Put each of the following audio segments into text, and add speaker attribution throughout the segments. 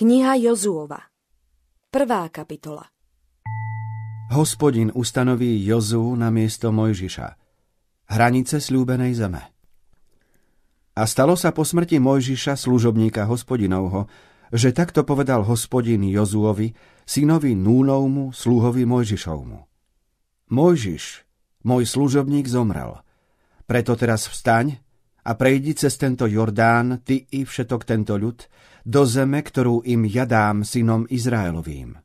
Speaker 1: Kniha Jozuova Prvá kapitola
Speaker 2: Hospodin ustanoví Jozu na miesto Mojžiša. Hranice slúbenej zeme. A stalo sa po smrti Mojžiša, služobníka hospodinovho, že takto povedal hospodin Jozuovi, synovi Núnovmu, sluhovi Mojžišovmu. Mojžiš, môj služobník zomrel. Preto teraz vstaň a prejdi cez tento Jordán, ty i všetok tento ľud, do zeme, ktorú im ja dám synom Izraelovým.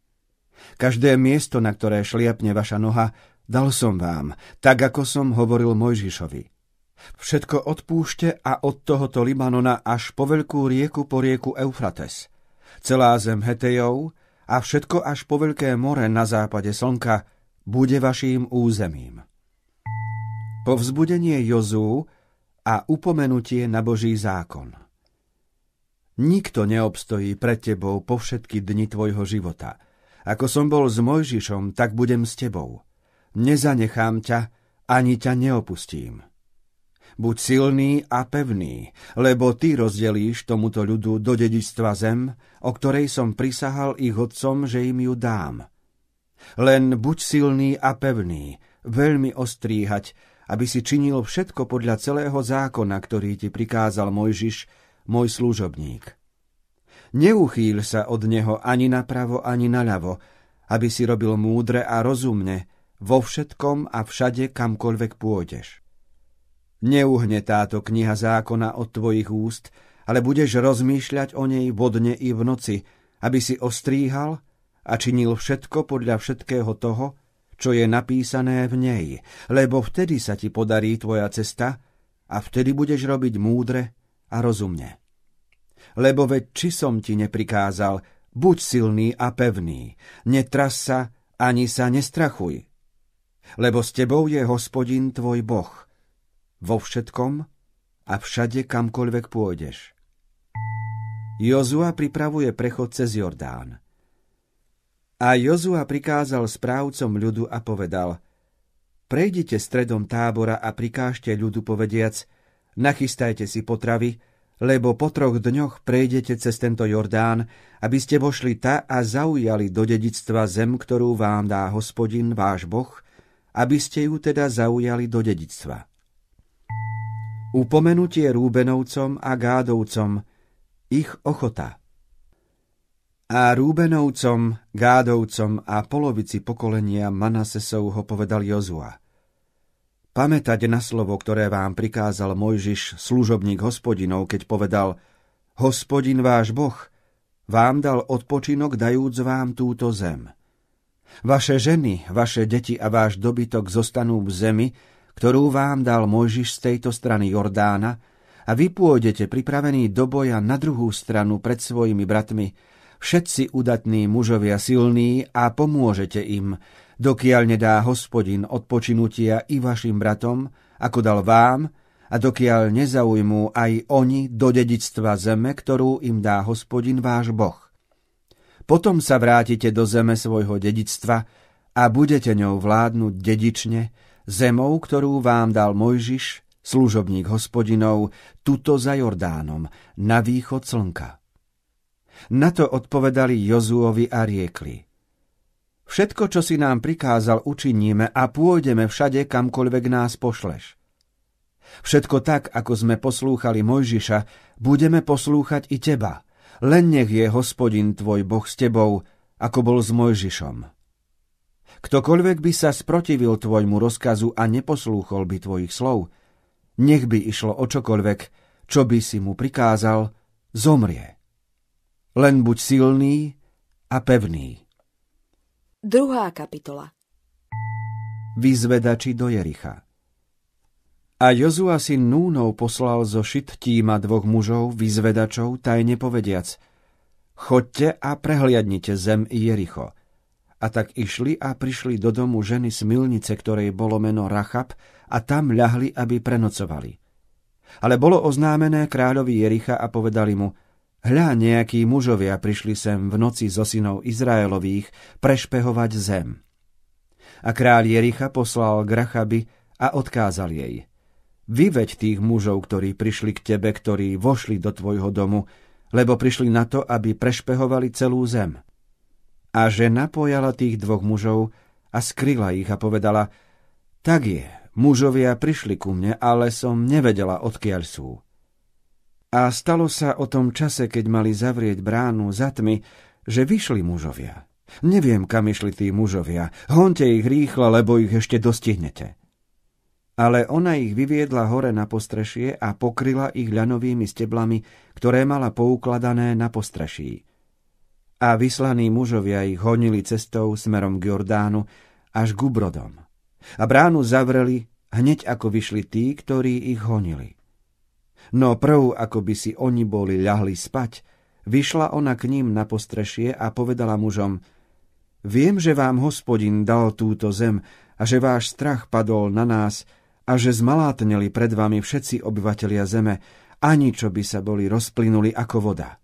Speaker 2: Každé miesto, na ktoré šliapne vaša noha, dal som vám, tak ako som hovoril Mojžišovi. Všetko odpúšte a od tohoto Libanona až po veľkú rieku po rieku Eufrates. Celá zem Hetejov a všetko až po veľké more na západe slnka bude vaším územím. Po vzbudenie Jozú a upomenutie na Boží zákon – Nikto neobstojí pred tebou po všetky dni tvojho života. Ako som bol s Mojžišom, tak budem s tebou. Nezanechám ťa, ani ťa neopustím. Buď silný a pevný, lebo ty rozdelíš tomuto ľudu do dedičstva zem, o ktorej som prisahal ich otcom, že im ju dám. Len buď silný a pevný, veľmi ostríhať, aby si činil všetko podľa celého zákona, ktorý ti prikázal Mojžiš, môj služobník. Neuchýľ sa od neho ani napravo, ani naľavo, aby si robil múdre a rozumne vo všetkom a všade, kamkoľvek pôjdeš. Neuhne táto kniha zákona od tvojich úst, ale budeš rozmýšľať o nej vodne i v noci, aby si ostríhal a činil všetko podľa všetkého toho, čo je napísané v nej, lebo vtedy sa ti podarí tvoja cesta a vtedy budeš robiť múdre a rozumne. Lebo veď či som ti neprikázal, buď silný a pevný, netras sa ani sa nestrachuj. Lebo s tebou je hospodin tvoj Boh. Vo všetkom a všade kamkoľvek pôjdeš. Jozua pripravuje prechod cez Jordán. A Jozua prikázal správcom ľudu a povedal Prejdite stredom tábora a prikážte ľudu povediac – nachystajte si potravy, lebo po troch dňoch prejdete cez tento Jordán, aby ste vošli ta a zaujali do dedictva zem, ktorú vám dá hospodin, váš Boh, aby ste ju teda zaujali do dedictva. Upomenutie Rúbenovcom a Gádovcom, ich ochota. A Rúbenovcom, Gádovcom a polovici pokolenia Manasesovho povedal Jozua – pamätať na slovo, ktoré vám prikázal Mojžiš, služobník hospodinov, keď povedal Hospodin váš Boh vám dal odpočinok, dajúc vám túto zem. Vaše ženy, vaše deti a váš dobytok zostanú v zemi, ktorú vám dal Mojžiš z tejto strany Jordána, a vy pôjdete pripravení do boja na druhú stranu pred svojimi bratmi, všetci udatní mužovia silní a pomôžete im, dokiaľ nedá hospodin odpočinutia i vašim bratom, ako dal vám, a dokiaľ nezaujmú aj oni do dedictva zeme, ktorú im dá hospodin váš Boh. Potom sa vrátite do zeme svojho dedictva a budete ňou vládnuť dedične, zemou, ktorú vám dal Mojžiš, služobník hospodinov, tuto za Jordánom, na východ slnka. Na to odpovedali Jozuovi a riekli – Všetko, čo si nám prikázal, učiníme a pôjdeme všade, kamkoľvek nás pošleš. Všetko tak, ako sme poslúchali Mojžiša, budeme poslúchať i teba. Len nech je hospodin tvoj Boh s tebou, ako bol s Mojžišom. Ktokoľvek by sa sprotivil tvojmu rozkazu a neposlúchol by tvojich slov, nech by išlo o čokoľvek, čo by si mu prikázal, zomrie. Len buď silný a pevný.
Speaker 1: Druhá kapitola
Speaker 2: Vyzvedači do Jericha A Jozua syn Núnov poslal zo Šittíma dvoch mužov, vyzvedačov, tajne povediac Chodte a prehliadnite zem Jericho. A tak išli a prišli do domu ženy z milnice, ktorej bolo meno Rachab, a tam ľahli, aby prenocovali. Ale bolo oznámené kráľovi Jericha a povedali mu – Hľa, nejakí mužovia prišli sem v noci zo synov Izraelových prešpehovať zem. A kráľ Jericha poslal Grachaby a odkázal jej. Vyveď tých mužov, ktorí prišli k tebe, ktorí vošli do tvojho domu lebo prišli na to, aby prešpehovali celú zem. A žena pojala tých dvoch mužov a skryla ich a povedala, tak je, mužovia prišli ku mne, ale som nevedela, odkiaľ sú. A stalo sa o tom čase, keď mali zavrieť bránu za tmy, že vyšli mužovia. Neviem, kam išli tí mužovia. Honte ich rýchlo, lebo ich ešte dostihnete. Ale ona ich vyviedla hore na postrešie a pokryla ich ľanovými steblami, ktoré mala poukladané na postreší a vyslaní mužovia ich honili cestou smerom k Jordánu až k Ubrodom. A bránu zavreli hneď ako vyšli tí, ktorí ich honili. No prv, ako by si oni boli ľahli spať, vyšla ona k ním na postrešie a povedala mužom Viem, že vám hospodin dal túto zem a že váš strach padol na nás a že zmalátneli pred vami všetci obyvatelia zeme, ani čo by sa boli rozplynuli ako voda.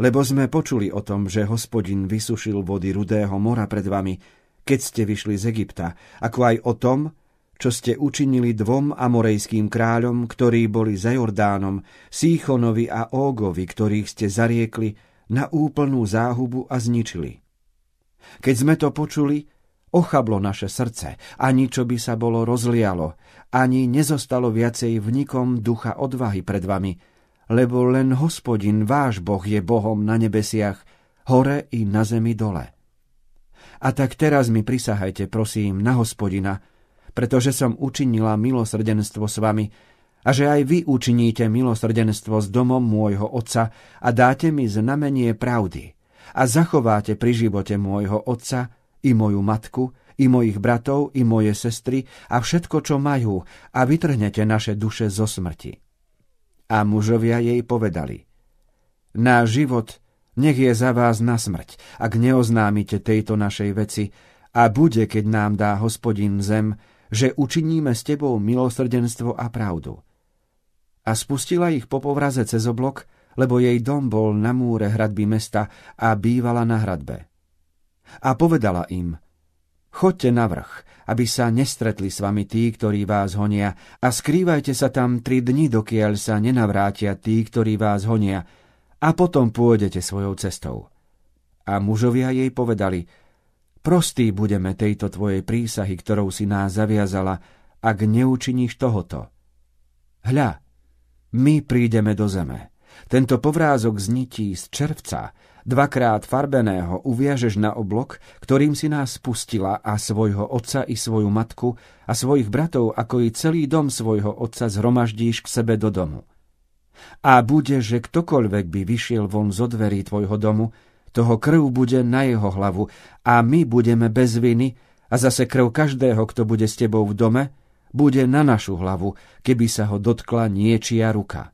Speaker 2: Lebo sme počuli o tom, že hospodin vysušil vody Rudého mora pred vami, keď ste vyšli z Egypta, ako aj o tom, čo ste učinili dvom amorejským kráľom, ktorí boli za Jordánom, Síchonovi a Ógovi, ktorých ste zariekli na úplnú záhubu a zničili. Keď sme to počuli, ochablo naše srdce, ani čo by sa bolo rozlialo, ani nezostalo viacej v nikom ducha odvahy pred vami, lebo len hospodin, váš Boh, je Bohom na nebesiach, hore i na zemi dole. A tak teraz mi prisahajte, prosím, na hospodina, pretože som učinila milosrdenstvo s vami, a že aj vy učiníte milosrdenstvo s domom môjho otca a dáte mi znamenie pravdy a zachováte pri živote môjho otca i moju matku, i mojich bratov, i moje sestry a všetko, čo majú a vytrhnete naše duše zo smrti. A mužovia jej povedali, náš život nech je za vás na smrť, ak neoznámite tejto našej veci a bude, keď nám dá hospodin zem, že učiníme s tebou milosrdenstvo a pravdu. A spustila ich po povraze cez oblok, lebo jej dom bol na múre hradby mesta a bývala na hradbe. A povedala im, chodte na vrch aby sa nestretli s vami tí, ktorí vás honia, a skrývajte sa tam tri dni, dokiaľ sa nenavrátia tí, ktorí vás honia, a potom pôjdete svojou cestou. A mužovia jej povedali, prostý budeme tejto tvojej prísahy, ktorou si nás zaviazala, ak neučiníš tohoto. Hľa, my prídeme do zeme. Tento povrázok znití z červca, dvakrát farbeného uviažeš na oblok, ktorým si nás spustila a svojho otca i svoju matku a svojich bratov, ako i celý dom svojho otca zhromaždíš k sebe do domu. A bude, že ktokoľvek by vyšiel von zo dverí tvojho domu, toho krv bude na jeho hlavu a my budeme bez viny a zase krv každého, kto bude s tebou v dome, bude na našu hlavu, keby sa ho dotkla niečia ruka.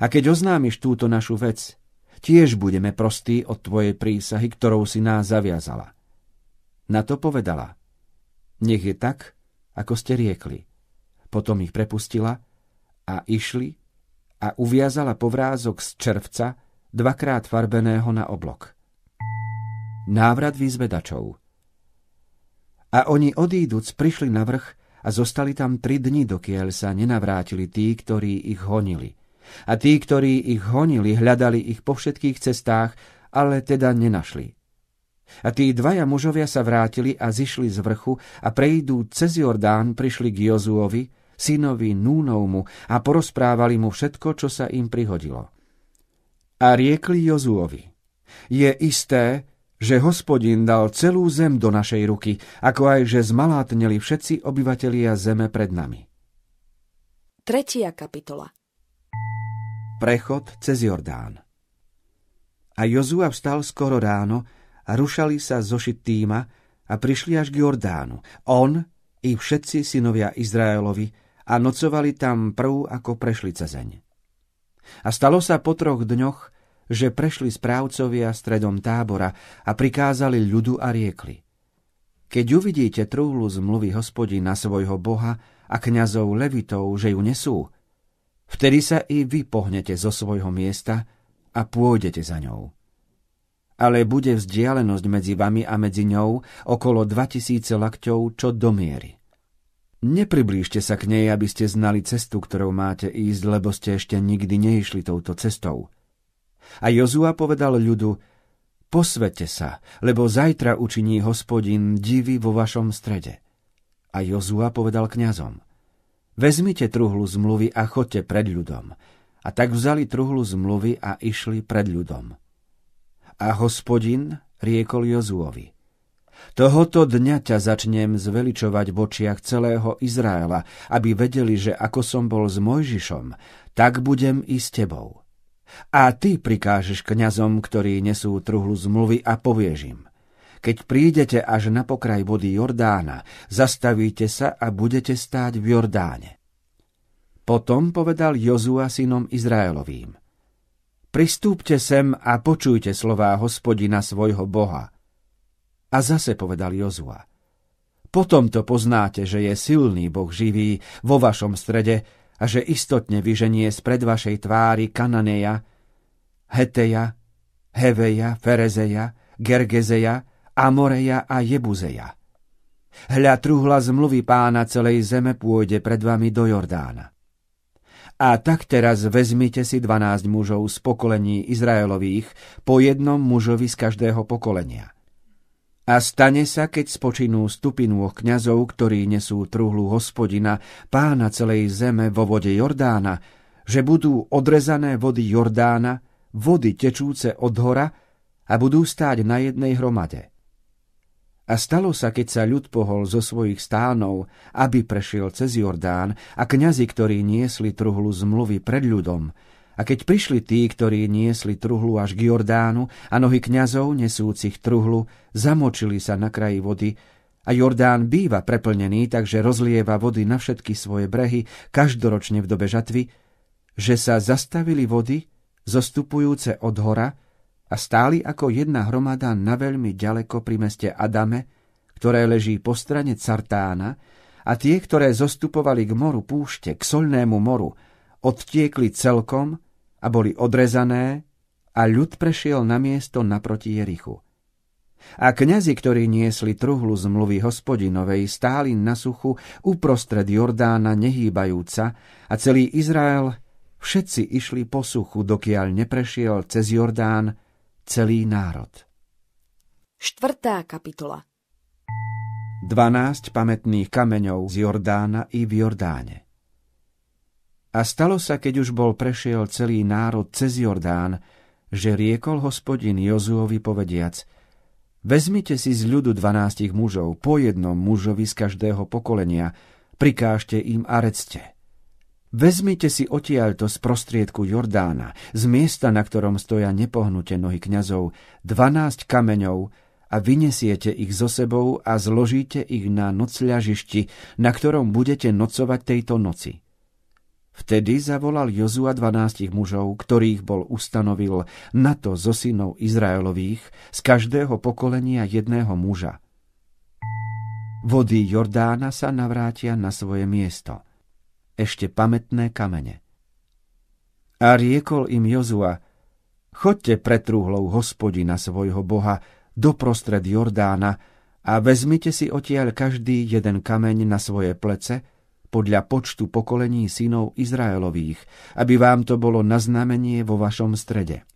Speaker 2: A keď oznámiš túto našu vec, tiež budeme prostí od tvojej prísahy, ktorou si nás zaviazala. Na to povedala, nech je tak, ako ste riekli. Potom ich prepustila a išli a uviazala povrázok z červca, dvakrát farbeného na oblok. Návrat výzvedačov A oni odíduc prišli na vrch a zostali tam tri dni, dokiaľ sa nenavrátili tí, ktorí ich honili – a tí, ktorí ich honili, hľadali ich po všetkých cestách, ale teda nenašli. A tí dvaja mužovia sa vrátili a zišli z vrchu a prejdú cez Jordán prišli k Jozuovi, synovi Núnovmu a porozprávali mu všetko, čo sa im prihodilo. A riekli Jozuovi, je isté, že hospodin dal celú zem do našej ruky, ako aj, že zmalátneli všetci obyvatelia zeme pred nami.
Speaker 1: Tretia kapitola
Speaker 2: Prechod cez Jordán A Jozua vstal skoro ráno a rušali sa zo Šittýma a prišli až k Jordánu. On i všetci synovia Izraelovi a nocovali tam prv, ako prešli cezeň. A stalo sa po troch dňoch, že prešli správcovia stredom tábora a prikázali ľudu a riekli. Keď uvidíte trúhlu zmluvy hospodina svojho boha a kňazov levitov, že ju nesú, Vtedy sa i vy pohnete zo svojho miesta a pôjdete za ňou. Ale bude vzdialenosť medzi vami a medzi ňou okolo 2000 lakťov, čo do miery. Nepriblížte sa k nej, aby ste znali cestu, ktorou máte ísť, lebo ste ešte nikdy neišli touto cestou. A Jozua povedal ľudu, posvete sa, lebo zajtra učiní hospodin divy vo vašom strede. A Jozua povedal kňazom, vezmite truhlu zmluvy a chodte pred ľudom. A tak vzali truhlu zmluvy a išli pred ľudom. A hospodin riekol Jozuovi, Tohoto dňa ťa začnem zveličovať v očiach celého Izraela, aby vedeli, že ako som bol s Mojžišom, tak budem i s tebou. A ty prikážeš kňazom, ktorí nesú truhlu zmluvy a povieš im. Keď prídete až na pokraj vody Jordána, zastavíte sa a budete stáť v Jordáne. Potom povedal Jozua synom Izraelovým. Pristúpte sem a počujte slová hospodina svojho Boha – a zase povedal Jozua. Potom to poznáte, že je silný Boh živý vo vašom strede a že istotne vyženie spred vašej tvári Kananeja, Heteja, Heveja, Ferezeja, Gergezeja, Amoreja a Jebuzeja. Hľa truhla zmluvy pána celej zeme pôjde pred vami do Jordána. A tak teraz vezmite si dvanásť mužov z pokolení Izraelových, po jednom mužovi z každého pokolenia – a stane sa, keď spočinú stupinú kňazov, ktorí nesú truhlu hospodina, pána celej zeme vo vode Jordána, že budú odrezané vody Jordána, vody tečúce od hora a budú stáť na jednej hromade. A stalo sa, keď sa ľud pohol zo svojich stánov, aby prešiel cez Jordán a kňazi, ktorí niesli truhlu zmluvy pred ľudom, a keď prišli tí, ktorí niesli truhlu až k Jordánu a nohy kňazov nesúcich truhlu zamočili sa na kraji vody. A Jordán býva preplnený, takže rozlieva vody na všetky svoje brehy každoročne v dobe žatvy, že sa zastavili vody, zostupujúce od hora a stáli ako jedna hromada na veľmi ďaleko pri meste Adame, ktoré leží po strane Cartána, a tie, ktoré zostupovali k moru púšte, k solnému moru, odtiekli celkom a boli odrezané a ľud prešiel na miesto naproti Jerichu. A kňazi, ktorí niesli truhlu zmluvy hospodinovej, stáli na suchu uprostred Jordána nehýbajúca a celý Izrael všetci išli po suchu, dokiaľ neprešiel cez Jordán celý národ.
Speaker 1: Štvrtá kapitola
Speaker 2: 12 pamätných kameňov z Jordána i v Jordáne. A stalo sa, keď už bol prešiel celý národ cez Jordán, že riekol hospodin Jozuovi povediac, vezmite si z ľudu dvanástich mužov, po jednom mužovi z každého pokolenia, prikážte im a recte. Vezmite si odtiaľto z prostriedku Jordána, z miesta, na ktorom stoja nepohnuté nohy kňazov, dvanásť kameňov a vynesiete ich so sebou a zložíte ich na nocľažišti, na ktorom budete nocovať tejto noci. Vtedy zavolal Jozua dvanástich mužov, ktorých bol ustanovil na to zo synov Izraelových, z každého pokolenia jedného muža. Vody Jordána sa navrátia na svoje miesto. Ešte pamätné kamene. A riekol im Jozua, chodte pred trúhlou hospodina svojho boha doprostred Jordána a vezmite si odtiaľ každý jeden kameň na svoje plece podľa počtu pokolení synov Izraelových, aby vám to bolo na znamenie vo vašom strede.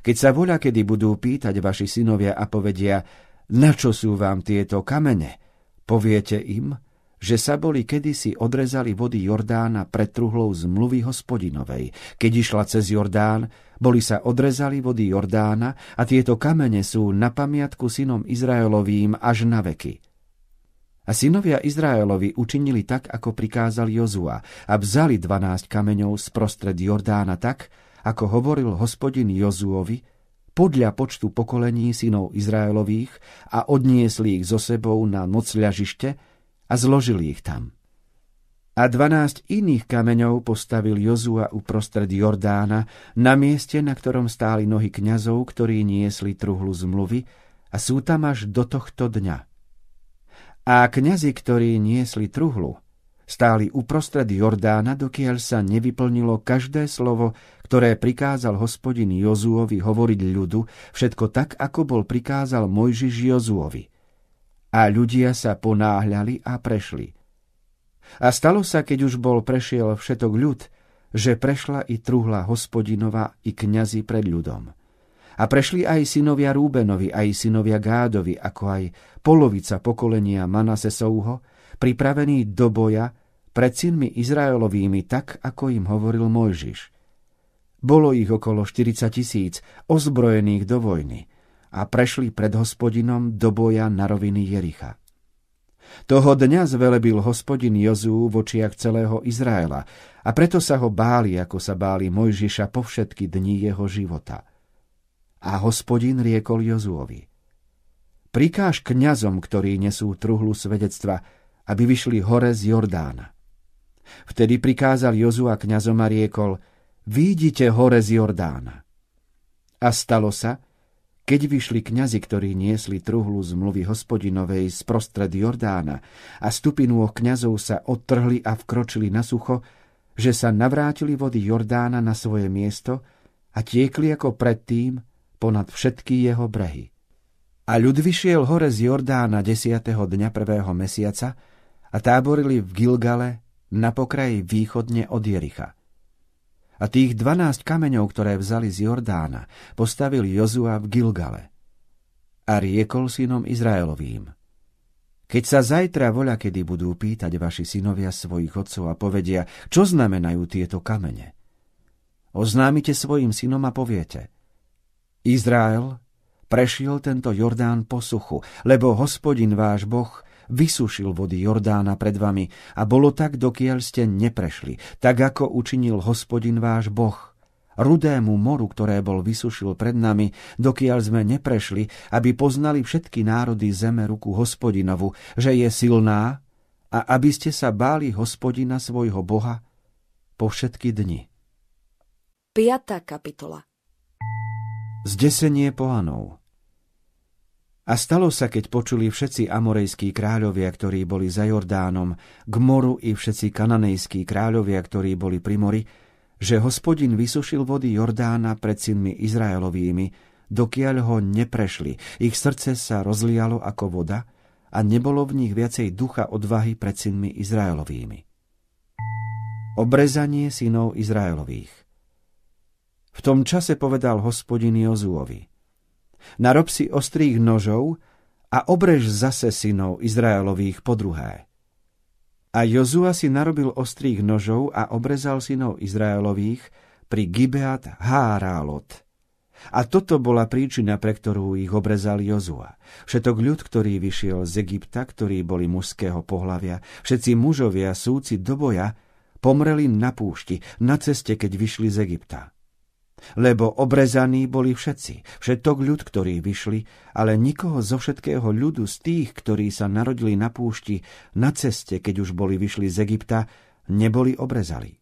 Speaker 2: Keď sa voľa kedy budú pýtať vaši synovia a povedia, na čo sú vám tieto kamene, poviete im, že sa boli kedysi odrezali vody Jordána pred truhlou zmluvy hospodinovej. Keď išla cez Jordán, boli sa odrezali vody Jordána a tieto kamene sú na pamiatku synom Izraelovým až na veky. A synovia Izraelovi učinili tak, ako prikázal Jozua a vzali dvanásť kameňov z prostred Jordána tak, ako hovoril hospodin Jozuovi, podľa počtu pokolení synov Izraelových a odniesli ich so sebou na nocľažište a zložili ich tam. A dvanásť iných kameňov postavil Jozua uprostred Jordána na mieste, na ktorom stáli nohy kňazov, ktorí niesli truhlu zmluvy a sú tam až do tohto dňa. A kňazi, ktorí niesli truhlu, stáli uprostred Jordána, dokiaľ sa nevyplnilo každé slovo, ktoré prikázal hospodin Jozuovi hovoriť ľudu, všetko tak, ako bol prikázal Mojžiš Jozuovi. A ľudia sa ponáhľali a prešli. A stalo sa, keď už bol prešiel všetok ľud, že prešla i truhla hospodinova i kňazi pred ľudom. A prešli aj synovia Rúbenovi, aj synovia Gádovi, ako aj polovica pokolenia Manasesovho, pripravení do boja pred synmi Izraelovými, tak ako im hovoril Mojžiš. Bolo ich okolo 40 tisíc, ozbrojených do vojny, a prešli pred hospodinom do boja na roviny Jericha. Toho dňa zvelebil hospodin Jozú v očiach celého Izraela a preto sa ho báli, ako sa báli Mojžiša po všetky dni jeho života. A hospodin riekol Jozúovi. Prikáž kňazom, ktorí nesú truhlu svedectva, aby vyšli hore z Jordána. Vtedy prikázal Jozua kňazom a riekol, výjdite hore z Jordána. A stalo sa, keď vyšli kňazi, ktorí niesli truhlu zmluvy hospodinovej z prostred Jordána a stupinú kňazov sa odtrhli a vkročili na sucho, že sa navrátili vody Jordána na svoje miesto a tiekli ako predtým ponad všetky jeho brehy. A ľud vyšiel hore z Jordána desiatého dňa prvého mesiaca a táborili v Gilgale na pokraji východne od Jericha. A tých dvanásť kameňov, ktoré vzali z Jordána, postavil Jozua v Gilgale. A riekol synom Izraelovým. Keď sa zajtra voľa kedy budú pýtať vaši synovia svojich otcov a povedia, čo znamenajú tieto kamene, oznámite svojim synom a poviete. Izrael prešiel tento Jordán po suchu, lebo hospodin váš Boh vysušil vody Jordána pred vami a bolo tak, dokiaľ ste neprešli, tak ako učinil hospodin váš Boh rudému moru, ktoré bol vysušil pred nami, dokiaľ sme neprešli, aby poznali všetky národy zeme ruku hospodinovu, že je silná a aby ste sa báli hospodina svojho Boha po všetky dni.
Speaker 1: 5. kapitola
Speaker 2: Zdesenie pohanov a stalo sa, keď počuli všetci amorejskí kráľovia, ktorí boli za Jordánom, k moru i všetci kananejskí kráľovia, ktorí boli pri mori, že hospodin vysušil vody Jordána pred synmi Izraelovými, dokiaľ ho neprešli. Ich srdce sa rozlialo ako voda a nebolo v nich viacej ducha odvahy pred synmi Izraelovými. Obrezanie synov Izraelových V tom čase povedal hospodin Jozúovi Narob si ostrých nožov a obrež zase synov Izraelových po druhé. A Jozua si narobil ostrých nožov a obrezal synov Izraelových pri Gibeat Hárálot. A toto bola príčina, pre ktorú ich obrezal Jozua. Všetok ľud, ktorý vyšiel z Egypta, ktorí boli mužského pohlavia, všetci mužovia, súci do boja, pomreli na púšti, na ceste, keď vyšli z Egypta. Lebo obrezaní boli všetci, všetok ľud, ktorí vyšli, ale nikoho zo všetkého ľudu z tých, ktorí sa narodili na púšti, na ceste, keď už boli vyšli z Egypta, neboli obrezali.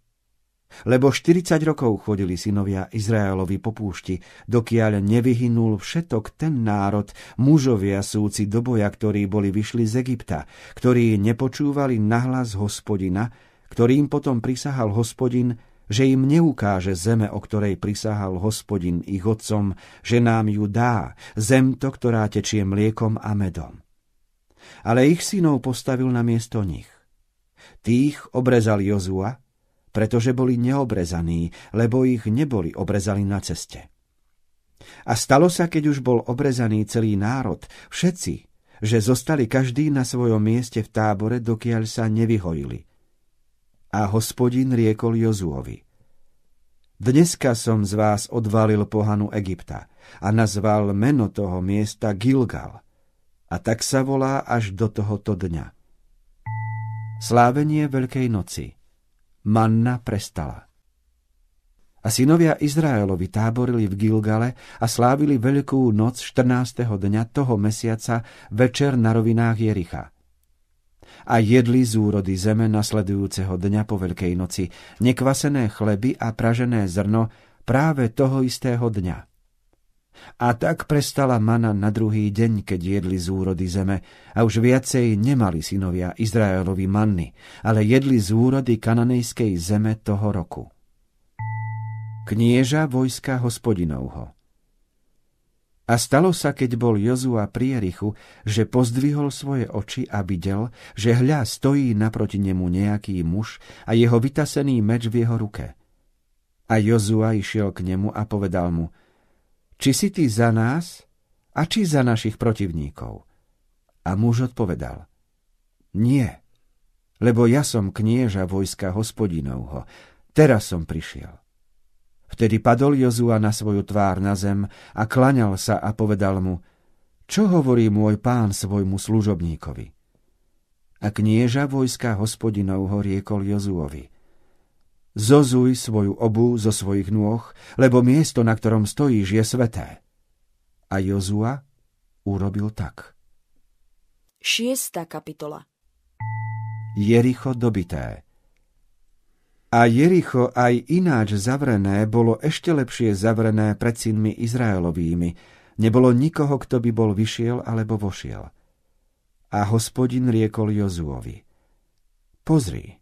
Speaker 2: Lebo 40 rokov chodili synovia Izraelovi po púšti, dokiaľ nevyhynul všetok ten národ, mužovia súci do boja, ktorí boli vyšli z Egypta, ktorí nepočúvali nahlas hospodina, ktorým potom prisahal hospodin, že im neukáže zeme, o ktorej prisahal hospodin ich otcom, že nám ju dá, zem to, ktorá tečie mliekom a medom. Ale ich synov postavil na miesto nich. Tých obrezal Jozua, pretože boli neobrezaní, lebo ich neboli obrezali na ceste. A stalo sa, keď už bol obrezaný celý národ, všetci, že zostali každý na svojom mieste v tábore, dokiaľ sa nevyhojili – a hospodin riekol Jozuovi. Dneska som z vás odvalil pohanu Egypta a nazval meno toho miesta Gilgal. A tak sa volá až do tohoto dňa. Slávenie Veľkej noci. Manna prestala. A synovia Izraelovi táborili v Gilgale a slávili Veľkú noc 14. dňa toho mesiaca večer na rovinách Jericha – a jedli z úrody zeme nasledujúceho dňa po Veľkej noci, nekvasené chleby a pražené zrno práve toho istého dňa. A tak prestala mana na druhý deň, keď jedli z úrody zeme a už viacej nemali synovia Izraelovi manny, ale jedli z úrody kananejskej zeme toho roku. Knieža vojska hospodinovho a stalo sa, keď bol Jozua pri Jerichu, že pozdvihol svoje oči a videl, že hľa stojí naproti nemu nejaký muž a jeho vytasený meč v jeho ruke. A Jozua išiel k nemu a povedal mu, či si ty za nás a či za našich protivníkov? A muž odpovedal, nie, lebo ja som knieža vojska hospodinovho, teraz som prišiel. Vtedy padol Jozua na svoju tvár na zem a klaňal sa a povedal mu, čo hovorí môj pán svojmu služobníkovi? A knieža vojska hospodinovho riekol Jozuovi, zozuj svoju obu zo svojich nôh, lebo miesto, na ktorom stojíš, je sveté. A Jozua urobil tak.
Speaker 1: Šiesta kapitola
Speaker 2: Jericho dobité A Jericho aj ináč zavrené bolo ešte lepšie zavrené pred synmi Izraelovými. Nebolo nikoho, kto by bol vyšiel alebo vošiel. A hospodin riekol Jozuovi. Pozri,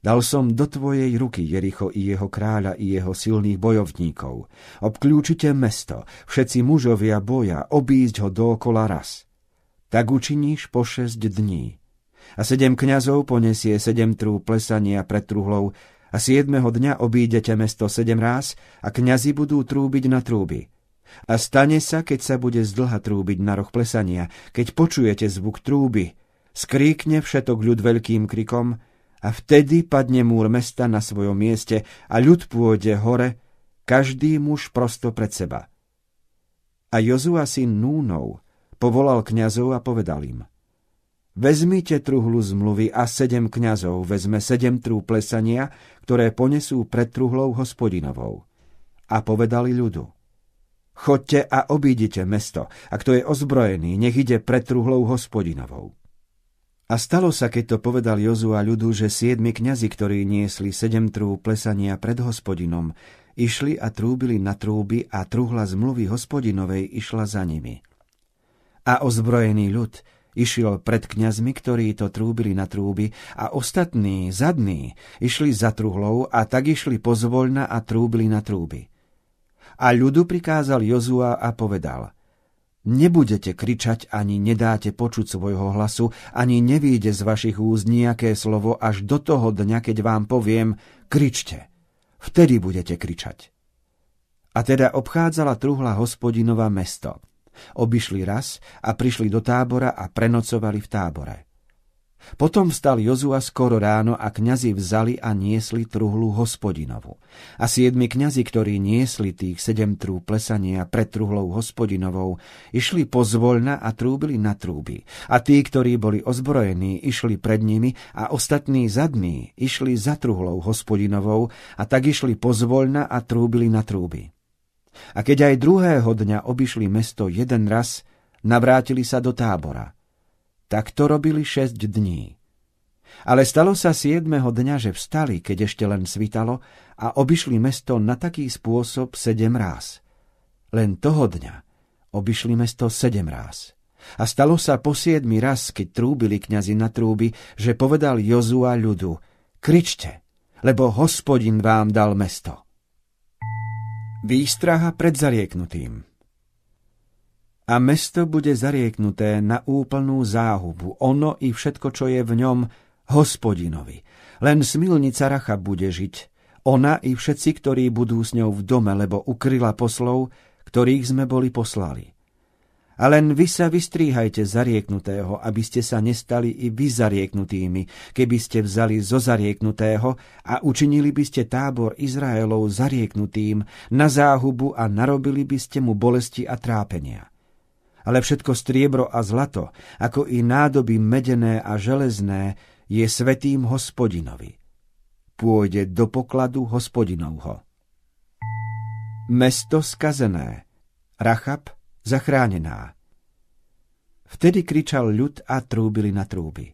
Speaker 2: dal som do tvojej ruky Jericho i jeho kráľa i jeho silných bojovníkov. Obklúčite mesto, všetci mužovia boja, obísť ho dookola raz. Tak učiníš po šesť dní a sedem kňazov ponesie sedem trú plesania pred truhlou a siedmeho dňa obídete mesto sedem ráz a kňazi budú trúbiť na trúby. A stane sa, keď sa bude zdlha trúbiť na roh plesania, keď počujete zvuk trúby, skríkne všetok ľud veľkým krikom a vtedy padne múr mesta na svojom mieste a ľud pôjde hore, každý muž prosto pred seba. A Jozua syn Núnov povolal kňazov a povedal im – Vezmite truhlu zmluvy a sedem kňazov vezme sedem trú plesania, ktoré ponesú pred truhlou hospodinovou. A povedali ľudu. Chodte a obídite mesto, a kto je ozbrojený, nech ide pred truhlou hospodinovou. A stalo sa, keď to povedal Jozu a ľudu, že siedmi kňazi, ktorí niesli sedem trú plesania pred hospodinom, išli a trúbili na trúby a truhla zmluvy hospodinovej išla za nimi. A ozbrojený ľud, išiel pred kňazmi, ktorí to trúbili na trúby a ostatní, zadní, išli za truhlou a tak išli pozvoľna a trúbili na trúby. A ľudu prikázal Jozua a povedal Nebudete kričať ani nedáte počuť svojho hlasu, ani nevíde z vašich úst nejaké slovo až do toho dňa, keď vám poviem, kričte. Vtedy budete kričať. A teda obchádzala truhla hospodinova mesto. Obišli raz a prišli do tábora a prenocovali v tábore. Potom vstal Jozua skoro ráno a kňazi vzali a niesli truhlu hospodinovu. A siedmi kňazi, ktorí niesli tých sedem trú plesania pred truhlou hospodinovou, išli pozvoľna a trúbili na trúby. A tí, ktorí boli ozbrojení, išli pred nimi a ostatní zadní išli za truhlou hospodinovou a tak išli pozvoľna a trúbili na trúby. A keď aj druhého dňa obišli mesto jeden raz, navrátili sa do tábora. Tak to robili šesť dní. Ale stalo sa siedmeho dňa, že vstali, keď ešte len svitalo, a obišli mesto na taký spôsob sedem ráz. Len toho dňa obišli mesto sedem ráz. A stalo sa po siedmi raz, keď trúbili kňazi na trúby, že povedal Jozua ľudu, kričte, lebo hospodin vám dal mesto. Výstraha pred zarieknutým A mesto bude zarieknuté na úplnú záhubu, ono i všetko, čo je v ňom, hospodinovi. Len smilnica Racha bude žiť, ona i všetci, ktorí budú s ňou v dome, lebo ukryla poslov, ktorých sme boli poslali. A len vy sa vystríhajte zarieknutého, aby ste sa nestali i vy zarieknutými, keby ste vzali zo zarieknutého a učinili by ste tábor Izraelov zarieknutým na záhubu a narobili by ste mu bolesti a trápenia. Ale všetko striebro a zlato, ako i nádoby medené a železné, je svetým hospodinovi. Pôjde do pokladu hospodinovho. Mesto skazené. Rachab zachránená. Vtedy kričal ľud a trúbili na trúby.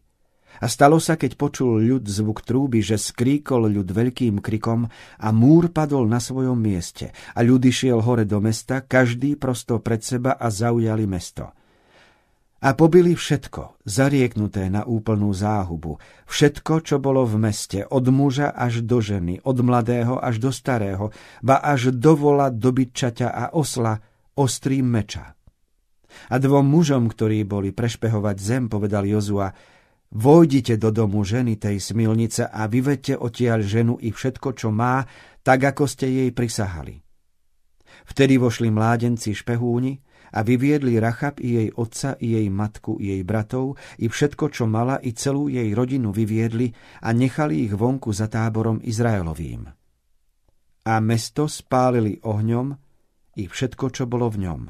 Speaker 2: A stalo sa, keď počul ľud zvuk trúby, že skríkol ľud veľkým krikom a múr padol na svojom mieste a ľud išiel hore do mesta, každý prosto pred seba a zaujali mesto. A pobili všetko, zarieknuté na úplnú záhubu, všetko, čo bolo v meste, od muža až do ženy, od mladého až do starého, ba až do vola, do byčaťa a osla, ostrým meča. A dvom mužom, ktorí boli prešpehovať zem, povedal Jozua, Vojdite do domu ženy tej smilnice a vyvedte odtiaľ ženu i všetko, čo má, tak ako ste jej prisahali. Vtedy vošli mládenci špehúni a vyviedli Rachab i jej otca, i jej matku, i jej bratov, i všetko, čo mala, i celú jej rodinu vyviedli a nechali ich vonku za táborom Izraelovým. A mesto spálili ohňom i všetko, čo bolo v ňom.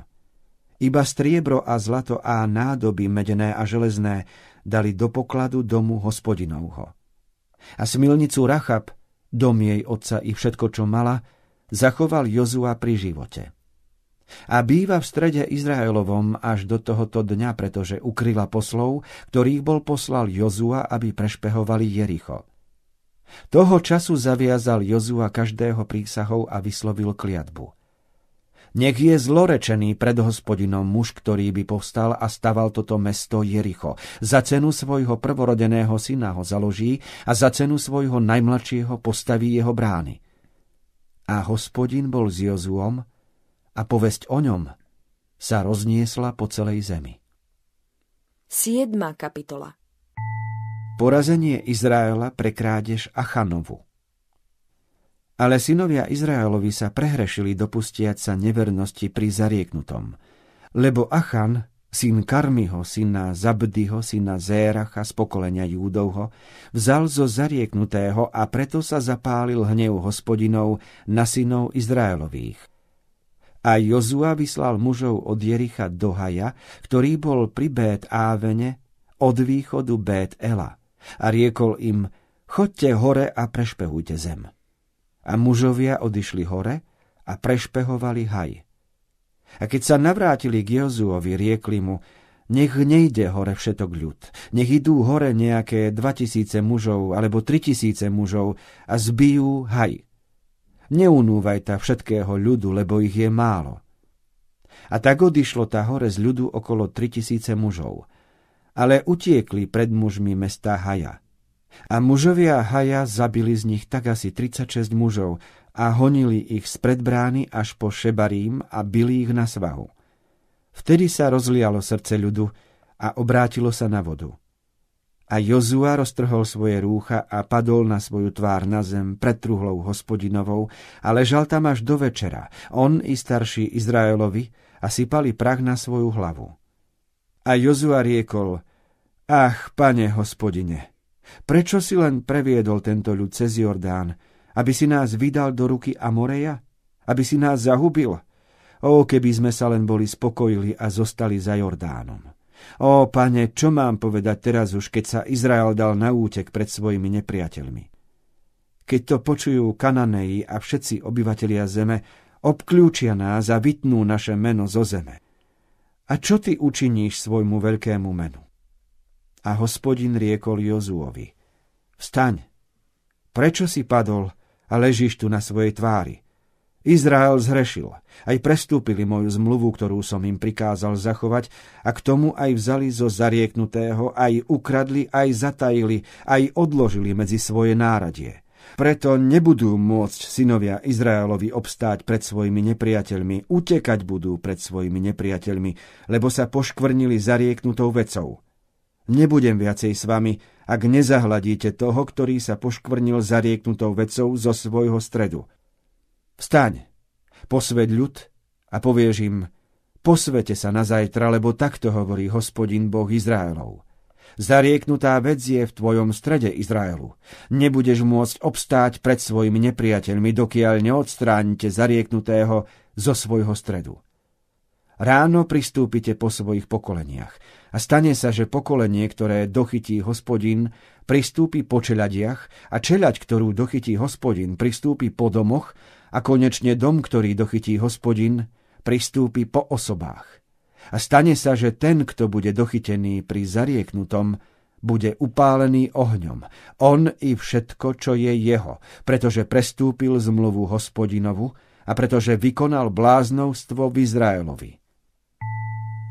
Speaker 2: Iba striebro a zlato a nádoby medené a železné dali do pokladu domu hospodinovho. A smilnicu Rachab, dom jej otca i všetko, čo mala, zachoval Jozua pri živote. A býva v strede Izraelovom až do tohoto dňa, pretože ukryla poslov, ktorých bol poslal Jozua, aby prešpehovali Jericho. Toho času zaviazal Jozua každého prísahov a vyslovil kliatbu – nech je zlorečený pred hospodinom muž, ktorý by povstal a staval toto mesto Jericho. Za cenu svojho prvorodeného syna ho založí a za cenu svojho najmladšieho postaví jeho brány. A hospodin bol s Jozuom a povesť o ňom sa rozniesla po celej zemi.
Speaker 1: 7. kapitola
Speaker 2: Porazenie Izraela pre krádež Achanovu ale synovia Izraelovi sa prehrešili dopustiať sa nevernosti pri zarieknutom. Lebo Achan, syn Karmiho, syna Zabdyho, syna Zéracha z pokolenia Júdovho, vzal zo zarieknutého a preto sa zapálil hnev hospodinov na synov Izraelových. A Jozua vyslal mužov od Jericha do Haja, ktorý bol pri Bét Ávene, od východu Bét Ela, a riekol im, chodte hore a prešpehujte zem. A mužovia odišli hore a prešpehovali haj. A keď sa navrátili k Jozuovi, riekli mu, nech nejde hore všetok ľud, nech idú hore nejaké dva tisíce mužov alebo tri tisíce mužov a zbijú haj. Neunúvaj ta všetkého ľudu, lebo ich je málo. A tak odišlo ta hore z ľudu okolo tri tisíce mužov, ale utiekli pred mužmi mesta Haja. A mužovia Haja zabili z nich tak asi 36 mužov a honili ich z predbrány až po Šebarím a bili ich na svahu. Vtedy sa rozlialo srdce ľudu a obrátilo sa na vodu. A Jozua roztrhol svoje rúcha a padol na svoju tvár na zem pred truhlou hospodinovou a ležal tam až do večera, on i starší Izraelovi a sypali prach na svoju hlavu. A Jozua riekol, ach, pane hospodine, Prečo si len previedol tento ľud cez Jordán? Aby si nás vydal do ruky Amoreja? Aby si nás zahubil? Ó, keby sme sa len boli spokojili a zostali za Jordánom. Ó, pane, čo mám povedať teraz už, keď sa Izrael dal na útek pred svojimi nepriateľmi? Keď to počujú Kananeji a všetci obyvatelia zeme, obklúčia nás a vytnú naše meno zo zeme. A čo ty učiníš svojmu veľkému menu? A hospodin riekol Jozuovi. Vstaň, prečo si padol a ležíš tu na svojej tvári? Izrael zhrešil, aj prestúpili moju zmluvu, ktorú som im prikázal zachovať a k tomu aj vzali zo zarieknutého, aj ukradli, aj zatajili, aj odložili medzi svoje náradie. Preto nebudú môcť synovia Izraelovi obstáť pred svojimi nepriateľmi, utekať budú pred svojimi nepriateľmi, lebo sa poškvrnili zarieknutou vecou. Nebudem viacej s vami, ak nezahladíte toho, ktorý sa poškvrnil zarieknutou vecou zo svojho stredu. Vstaň, posved ľud a povieš im, posvete sa na zajtra, lebo takto hovorí hospodin Boh Izraelov. Zarieknutá vec je v tvojom strede Izraelu. Nebudeš môcť obstáť pred svojimi nepriateľmi, dokiaľ neodstránite zarieknutého zo svojho stredu. Ráno pristúpite po svojich pokoleniach a stane sa, že pokolenie, ktoré dochytí hospodin, pristúpi po čeladiach a čeľať, ktorú dochytí hospodin, pristúpi po domoch a konečne dom, ktorý dochytí hospodin, pristúpi po osobách. A stane sa, že ten, kto bude dochytený pri zarieknutom, bude upálený ohňom. On i všetko, čo je jeho, pretože prestúpil zmluvu hospodinovu a pretože vykonal bláznovstvo v Izraelovi.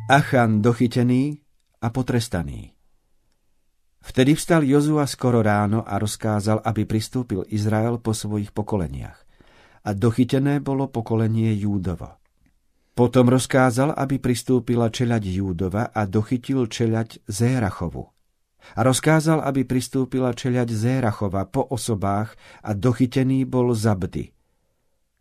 Speaker 2: Achan dochytený a potrestaný. Vtedy vstal Jozua skoro ráno a rozkázal, aby pristúpil Izrael po svojich pokoleniach. A dochytené bolo pokolenie Júdovo. Potom rozkázal, aby pristúpila čeľať Júdova a dochytil čeľať Zérachovu. A rozkázal, aby pristúpila čeľať Zérachova po osobách a dochytený bol Zabdy.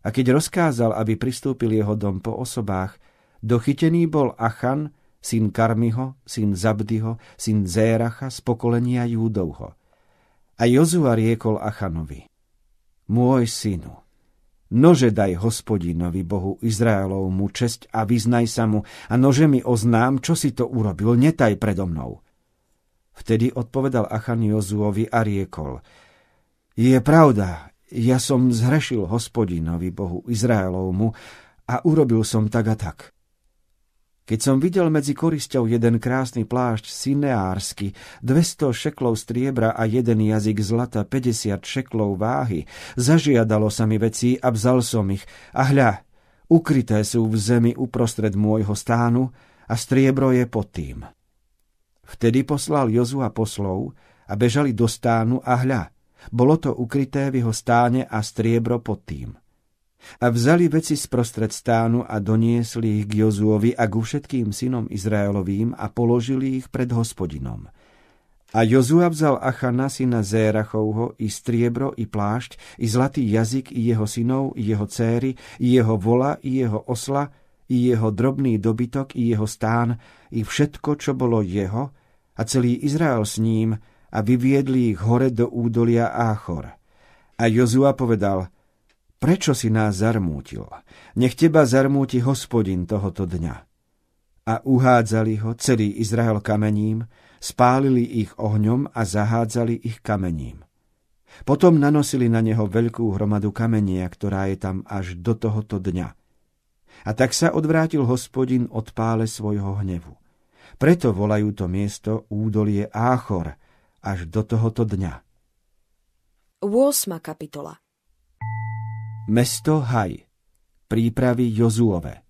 Speaker 2: A keď rozkázal, aby pristúpil jeho dom po osobách, dochytený bol Achan, syn Karmiho, syn Zabdyho, syn Zéracha z pokolenia Júdovho. A Jozua riekol Achanovi, môj synu, Nože daj hospodinovi Bohu Izraelovmu česť a vyznaj sa mu a nože mi oznám, čo si to urobil, netaj predo mnou. Vtedy odpovedal Achan Jozuovi a riekol, je pravda, ja som zhrešil hospodinovi Bohu Izraelovmu a urobil som tak a tak. Keď som videl medzi korisťou jeden krásny plášť sineársky, 200 šeklov striebra a jeden jazyk zlata, 50 šeklov váhy, zažiadalo sa mi veci a vzal som ich. A hľa, ukryté sú v zemi uprostred môjho stánu a striebro je pod tým. Vtedy poslal Jozua poslov a bežali do stánu a hľa, bolo to ukryté v jeho stáne a striebro pod tým. A vzali veci sprostred stánu a doniesli ich k Jozuovi a ku všetkým synom Izraelovým a položili ich pred hospodinom. A Jozua vzal Achana, syna Zérachovho, i striebro, i plášť, i zlatý jazyk, i jeho synov, i jeho céry, i jeho vola, i jeho osla, i jeho drobný dobytok, i jeho stán, i všetko, čo bolo jeho, a celý Izrael s ním, a vyviedli ich hore do údolia Áchor. A Jozua povedal, Prečo si nás zarmútil? Nech teba zarmúti hospodin tohoto dňa. A uhádzali ho celý Izrael kamením, spálili ich ohňom a zahádzali ich kamením. Potom nanosili na neho veľkú hromadu kamenia, ktorá je tam až do tohoto dňa. A tak sa odvrátil hospodin od pále svojho hnevu. Preto volajú to miesto údolie Áchor až do tohoto dňa.
Speaker 1: 8. kapitola
Speaker 2: Mesto Haj. Prípravy Jozuove.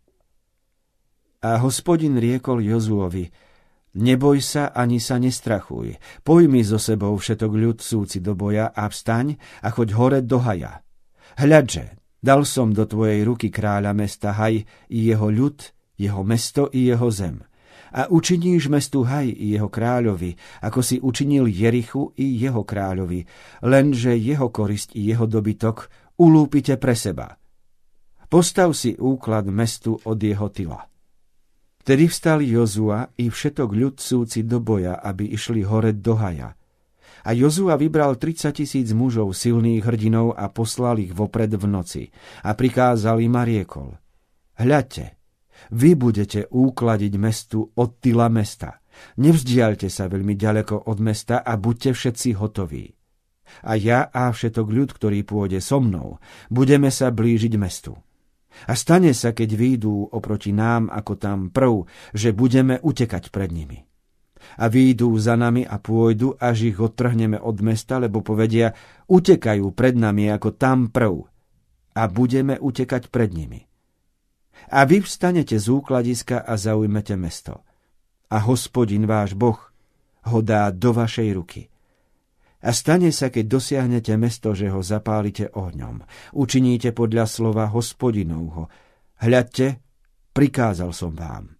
Speaker 2: A hospodin riekol Jozuovi, neboj sa ani sa nestrachuj, pojmi so sebou všetok ľud súci do boja a vstaň a choď hore do Haja. Hľadže, dal som do tvojej ruky kráľa mesta Haj i jeho ľud, jeho mesto i jeho zem. A učiníš mestu Haj i jeho kráľovi, ako si učinil Jerichu i jeho kráľovi, lenže jeho korisť i jeho dobytok ulúpite pre seba. Postav si úklad mestu od jeho tyla. Vtedy vstal Jozua i všetok ľud súci do boja, aby išli hore do haja. A Jozua vybral 30 tisíc mužov silných hrdinov a poslal ich vopred v noci. A prikázal im a riekol. Hľadte, vy budete úkladiť mestu od tyla mesta. Nevzdialte sa veľmi ďaleko od mesta a buďte všetci hotoví a ja a všetok ľud, ktorý pôjde so mnou, budeme sa blížiť mestu. A stane sa, keď výjdú oproti nám ako tam prv, že budeme utekať pred nimi. A výjdú za nami a pôjdu, až ich odtrhneme od mesta, lebo povedia, utekajú pred nami ako tam prv. A budeme utekať pred nimi. A vy vstanete z úkladiska a zaujmete mesto. A hospodin váš Boh ho dá do vašej ruky a stane sa, keď dosiahnete mesto, že ho zapálite ohňom. Učiníte podľa slova hospodinovho. Hľadte, prikázal som vám.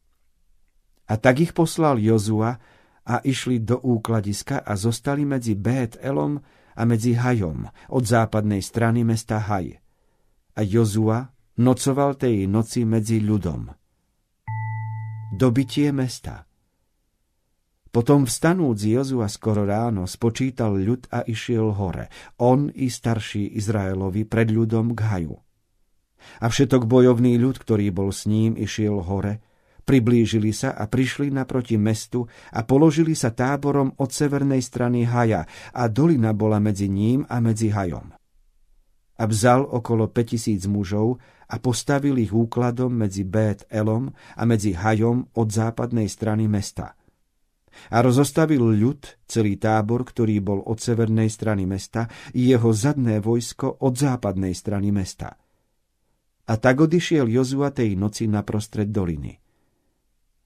Speaker 2: A tak ich poslal Jozua a išli do úkladiska a zostali medzi Bét Elom a medzi Hajom od západnej strany mesta Haj. A Jozua nocoval tej noci medzi ľudom. Dobitie mesta – potom vstanúc Jozua skoro ráno spočítal ľud a išiel hore, on i starší Izraelovi pred ľudom k haju. A všetok bojovný ľud, ktorý bol s ním, išiel hore, priblížili sa a prišli naproti mestu a položili sa táborom od severnej strany haja a dolina bola medzi ním a medzi hajom. A vzal okolo 5000 mužov a postavil ich úkladom medzi Bét Elom a medzi hajom od západnej strany mesta – a rozostavil ľud, celý tábor, ktorý bol od severnej strany mesta, i jeho zadné vojsko od západnej strany mesta. A tak odišiel Jozua tej noci naprostred doliny.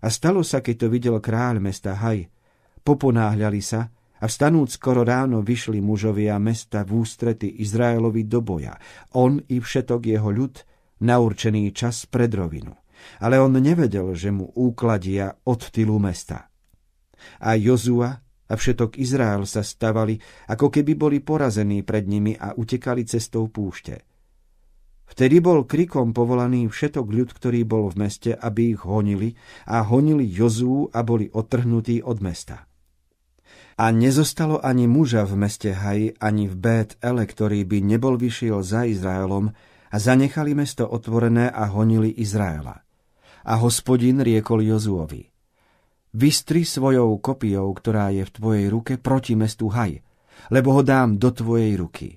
Speaker 2: A stalo sa, keď to videl kráľ mesta Haj, poponáhľali sa a vstanúc skoro ráno vyšli mužovia mesta v ústrety Izraelovi do boja, on i všetok jeho ľud na určený čas pred rovinu. Ale on nevedel, že mu úkladia od tylu mesta. A Jozua a všetok Izrael sa stavali, ako keby boli porazení pred nimi a utekali cestou púšte. Vtedy bol krikom povolaný všetok ľud, ktorý bol v meste, aby ich honili a honili Jozú a boli otrhnutí od mesta. A nezostalo ani muža v meste Haj, ani v Bet Ele, ktorý by nebol vyšiel za Izraelom a zanechali mesto otvorené a honili Izraela. A hospodin riekol Jozuovi – Vystri svojou kopiou, ktorá je v tvojej ruke, proti mestu Haj, lebo ho dám do tvojej ruky.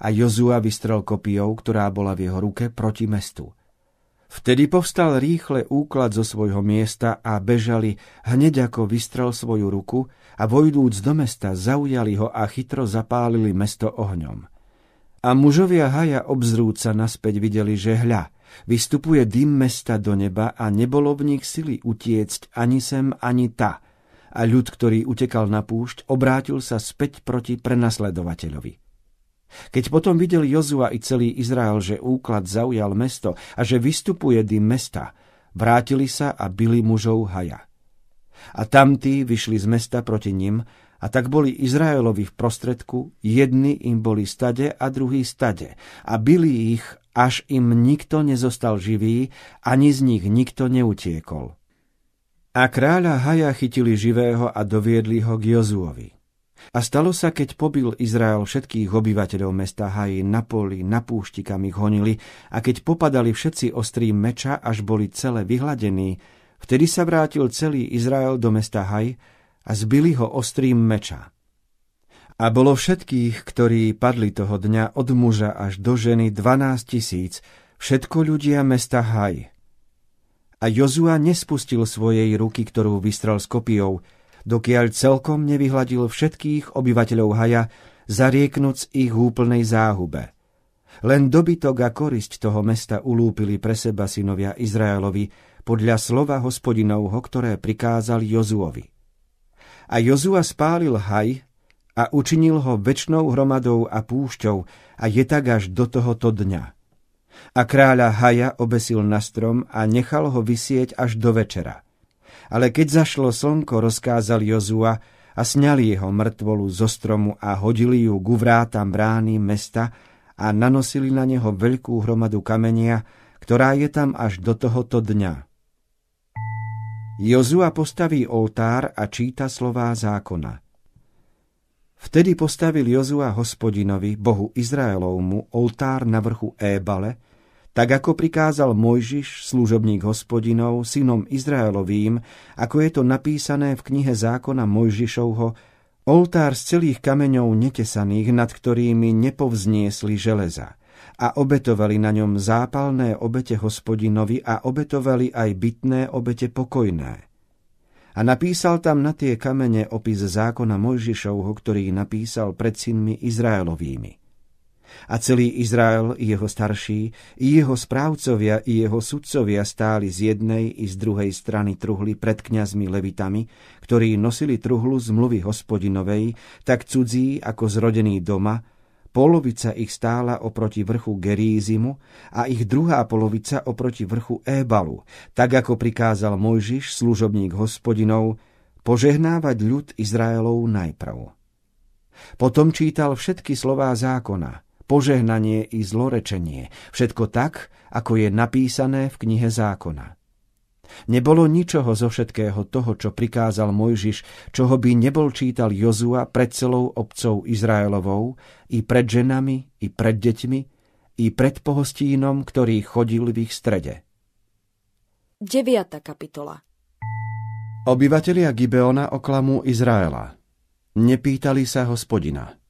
Speaker 2: A Jozua vystrel kopiou, ktorá bola v jeho ruke, proti mestu. Vtedy povstal rýchle úklad zo svojho miesta a bežali, hneď ako vystrel svoju ruku a vojdúc do mesta zaujali ho a chytro zapálili mesto ohňom. A mužovia Haja obzrúca naspäť videli, že hľa, Vystupuje dym mesta do neba a nebolo v nich sily utiecť ani sem, ani ta. A ľud, ktorý utekal na púšť, obrátil sa späť proti prenasledovateľovi. Keď potom videl Jozua i celý Izrael, že úklad zaujal mesto a že vystupuje dym mesta, vrátili sa a byli mužov Haja. A tamtí vyšli z mesta proti nim a tak boli Izraelovi v prostredku, jedni im boli stade a druhý stade a byli ich až im nikto nezostal živý, ani z nich nikto neutiekol. A kráľa Haja chytili živého a doviedli ho k Jozuovi. A stalo sa, keď pobil Izrael všetkých obyvateľov mesta Haji na poli, na púšti, honili, a keď popadali všetci ostrým meča, až boli celé vyhladení, vtedy sa vrátil celý Izrael do mesta Haj a zbili ho ostrým meča. A bolo všetkých, ktorí padli toho dňa od muža až do ženy 12 tisíc, všetko ľudia mesta Haj. A Jozua nespustil svojej ruky, ktorú vystrel s kopiou, dokiaľ celkom nevyhladil všetkých obyvateľov Haja, zarieknúc ich úplnej záhube. Len dobytok a korisť toho mesta ulúpili pre seba synovia Izraelovi podľa slova hospodinovho, ktoré prikázal Jozuovi. A Jozua spálil Haj a učinil ho väčšnou hromadou a púšťou a je tak až do tohoto dňa. A kráľa Haja obesil na strom a nechal ho vysieť až do večera. Ale keď zašlo slnko, rozkázal Jozua a sňali jeho mŕtvolu zo stromu a hodili ju ku vrátam brány mesta a nanosili na neho veľkú hromadu kamenia, ktorá je tam až do tohoto dňa. Jozua postaví oltár a číta slová zákona – Vtedy postavil Jozua hospodinovi, bohu Izraelovmu, oltár na vrchu Ébale, tak ako prikázal Mojžiš, služobník hospodinov, synom Izraelovým, ako je to napísané v knihe zákona Mojžišovho, oltár z celých kameňov netesaných, nad ktorými nepovzniesli železa. A obetovali na ňom zápalné obete hospodinovi a obetovali aj bytné obete pokojné a napísal tam na tie kamene opis zákona Mojžišovho, ktorý napísal pred synmi Izraelovými. A celý Izrael, jeho starší, i jeho správcovia, i jeho sudcovia stáli z jednej i z druhej strany truhly pred kňazmi levitami, ktorí nosili truhlu z mluvy hospodinovej, tak cudzí ako zrodený doma, Polovica ich stála oproti vrchu Gerízimu a ich druhá polovica oproti vrchu Ébalu, tak ako prikázal Mojžiš, služobník hospodinov, požehnávať ľud Izraelov najprv. Potom čítal všetky slová zákona, požehnanie i zlorečenie, všetko tak, ako je napísané v knihe zákona. Nebolo ničoho zo všetkého toho, čo prikázal Mojžiš, čoho by nebol čítal Jozua pred celou obcov Izraelovou, i pred ženami, i pred deťmi, i pred pohostínom, ktorý chodil v ich strede.
Speaker 1: 9. kapitola
Speaker 2: Obyvatelia Gibeona oklamú Izraela. Nepýtali sa hospodina.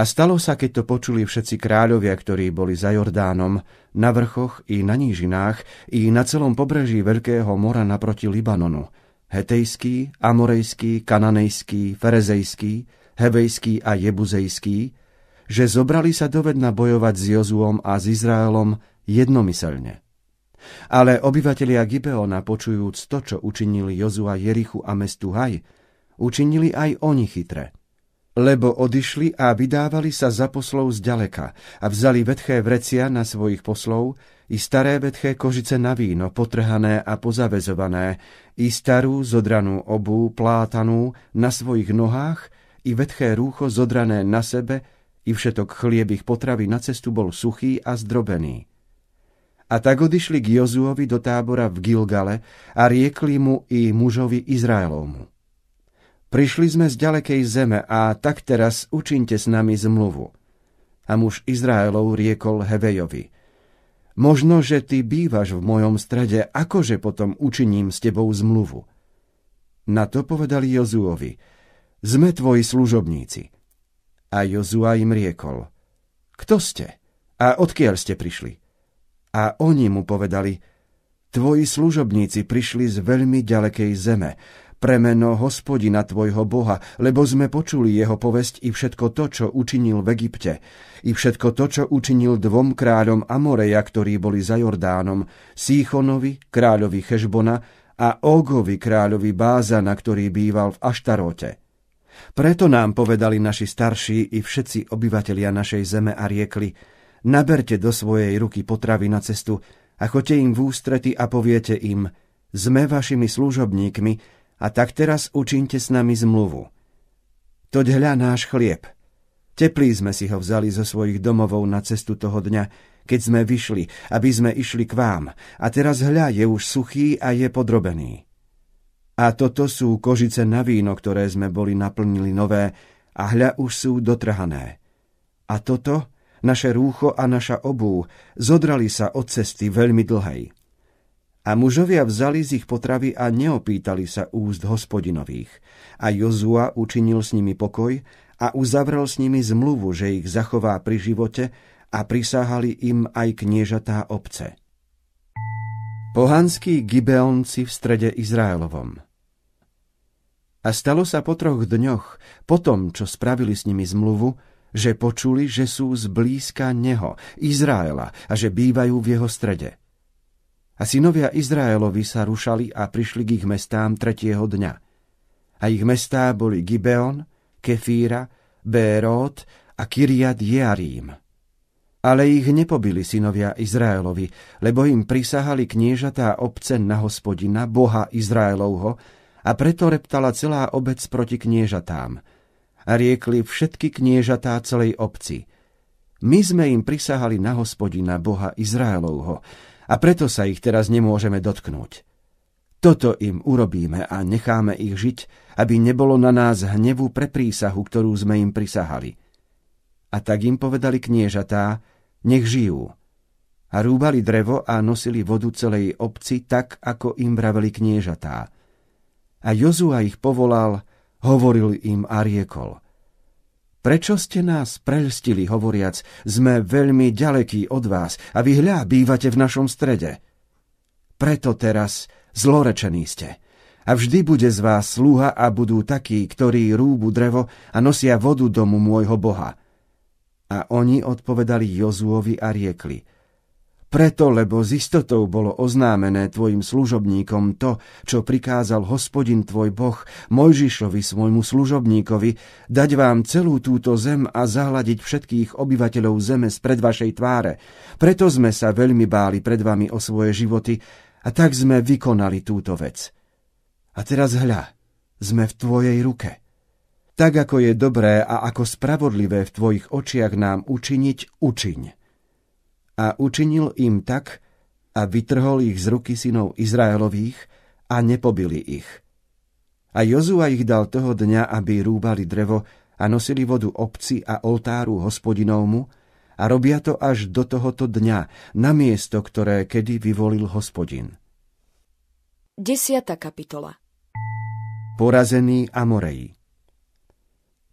Speaker 2: A stalo sa, keď to počuli všetci kráľovia, ktorí boli za Jordánom, na vrchoch i na nížinách, i na celom pobreží Veľkého mora naproti Libanonu, hetejský, amorejský, kananejský, ferezejský, hevejský a jebuzejský, že zobrali sa dovedna bojovať s Jozuom a s Izraelom jednomyselne. Ale obyvatelia Gibeona, počujúc to, čo učinili Jozua Jerichu a mestu Haj, učinili aj oni chytre – lebo odišli a vydávali sa za poslov zďaleka a vzali vetché vrecia na svojich poslov i staré vetché kožice na víno, potrhané a pozavezované, i starú zodranú obu, plátanú na svojich nohách, i vetché rúcho zodrané na sebe, i všetok chlieb ich potravy na cestu bol suchý a zdrobený. A tak odišli k Jozuovi do tábora v Gilgale a riekli mu i mužovi Izraelovmu. Prišli sme z ďalekej zeme a tak teraz učinte s nami zmluvu. A muž Izraelov riekol Hevejovi. Možno, že ty bývaš v mojom strede, akože potom učiním s tebou zmluvu. Na to povedali Jozuovi. Sme tvoji služobníci. A Jozua im riekol. Kto ste? A odkiaľ ste prišli? A oni mu povedali. Tvoji služobníci prišli z veľmi ďalekej zeme premeno hospodina tvojho Boha, lebo sme počuli jeho povesť i všetko to, čo učinil v Egypte, i všetko to, čo učinil dvom kráľom Amoreja, ktorí boli za Jordánom, Síchonovi, kráľovi Chešbona a Ogovi, kráľovi Bázana, ktorý býval v Aštarote. Preto nám povedali naši starší i všetci obyvatelia našej zeme a riekli, naberte do svojej ruky potravy na cestu a choďte im v ústrety a poviete im, sme vašimi služobníkmi, a tak teraz učinte s nami zmluvu. Toď hľa náš chlieb. Teplý sme si ho vzali zo svojich domovov na cestu toho dňa, keď sme vyšli, aby sme išli k vám. A teraz hľa je už suchý a je podrobený. A toto sú kožice na víno, ktoré sme boli naplnili nové, a hľa už sú dotrhané. A toto, naše rúcho a naša obú, zodrali sa od cesty veľmi dlhej. A mužovia vzali z ich potravy a neopýtali sa úst hospodinových. A Jozua učinil s nimi pokoj a uzavrel s nimi zmluvu, že ich zachová pri živote a prisáhali im aj kniežatá obce. Pohanskí Gibeonci v strede Izraelovom A stalo sa po troch dňoch, po tom, čo spravili s nimi zmluvu, že počuli, že sú zblízka neho, Izraela, a že bývajú v jeho strede. A synovia Izraelovi sa rušali a prišli k ich mestám tretieho dňa. A ich mestá boli Gibeon, Kefíra, Bérot a Kiriat Jearím. Ale ich nepobili synovia Izraelovi, lebo im prisahali kniežatá obce na hospodina, boha Izraelovho, a preto reptala celá obec proti kniežatám. A riekli všetky kniežatá celej obci. My sme im prisahali na hospodina, boha Izraelovho, a preto sa ich teraz nemôžeme dotknúť. Toto im urobíme a necháme ich žiť, aby nebolo na nás hnevu pre prísahu, ktorú sme im prisahali. A tak im povedali kniežatá, nech žijú. A rúbali drevo a nosili vodu celej obci tak, ako im vraveli kniežatá. A Jozua ich povolal, hovoril im a riekol – Prečo ste nás prelstili, hovoriac, sme veľmi ďalekí od vás a vy hľa bývate v našom strede? Preto teraz zlorečení ste. A vždy bude z vás sluha a budú takí, ktorí rúbu drevo a nosia vodu domu môjho Boha. A oni odpovedali Jozuovi a riekli – preto, lebo z istotou bolo oznámené tvojim služobníkom to, čo prikázal hospodin tvoj Boh Mojžišovi svojmu služobníkovi, dať vám celú túto zem a zahľadiť všetkých obyvateľov zeme spred vašej tváre. Preto sme sa veľmi báli pred vami o svoje životy a tak sme vykonali túto vec. A teraz hľa, sme v tvojej ruke. Tak ako je dobré a ako spravodlivé v tvojich očiach nám učiniť, učiň a učinil im tak a vytrhol ich z ruky synov Izraelových a nepobili ich. A Jozua ich dal toho dňa, aby rúbali drevo a nosili vodu obci a oltáru hospodinovmu a robia to až do tohoto dňa, na miesto, ktoré kedy vyvolil hospodin.
Speaker 1: Desiata kapitola
Speaker 2: Porazený Amoreji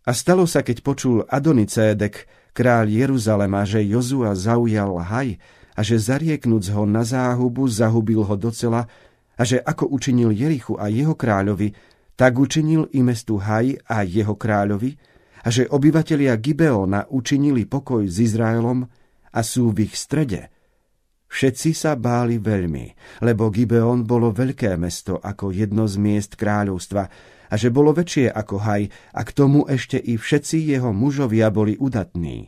Speaker 2: A stalo sa, keď počul Adonicédek, kráľ Jeruzalema, že Jozua zaujal haj a že zarieknúc ho na záhubu, zahubil ho docela a že ako učinil Jerichu a jeho kráľovi, tak učinil i mestu Haj a jeho kráľovi a že obyvatelia Gibeona učinili pokoj s Izraelom a sú v ich strede. Všetci sa báli veľmi, lebo Gibeon bolo veľké mesto ako jedno z miest kráľovstva a že bolo väčšie ako Haj a k tomu ešte i všetci jeho mužovia boli udatní.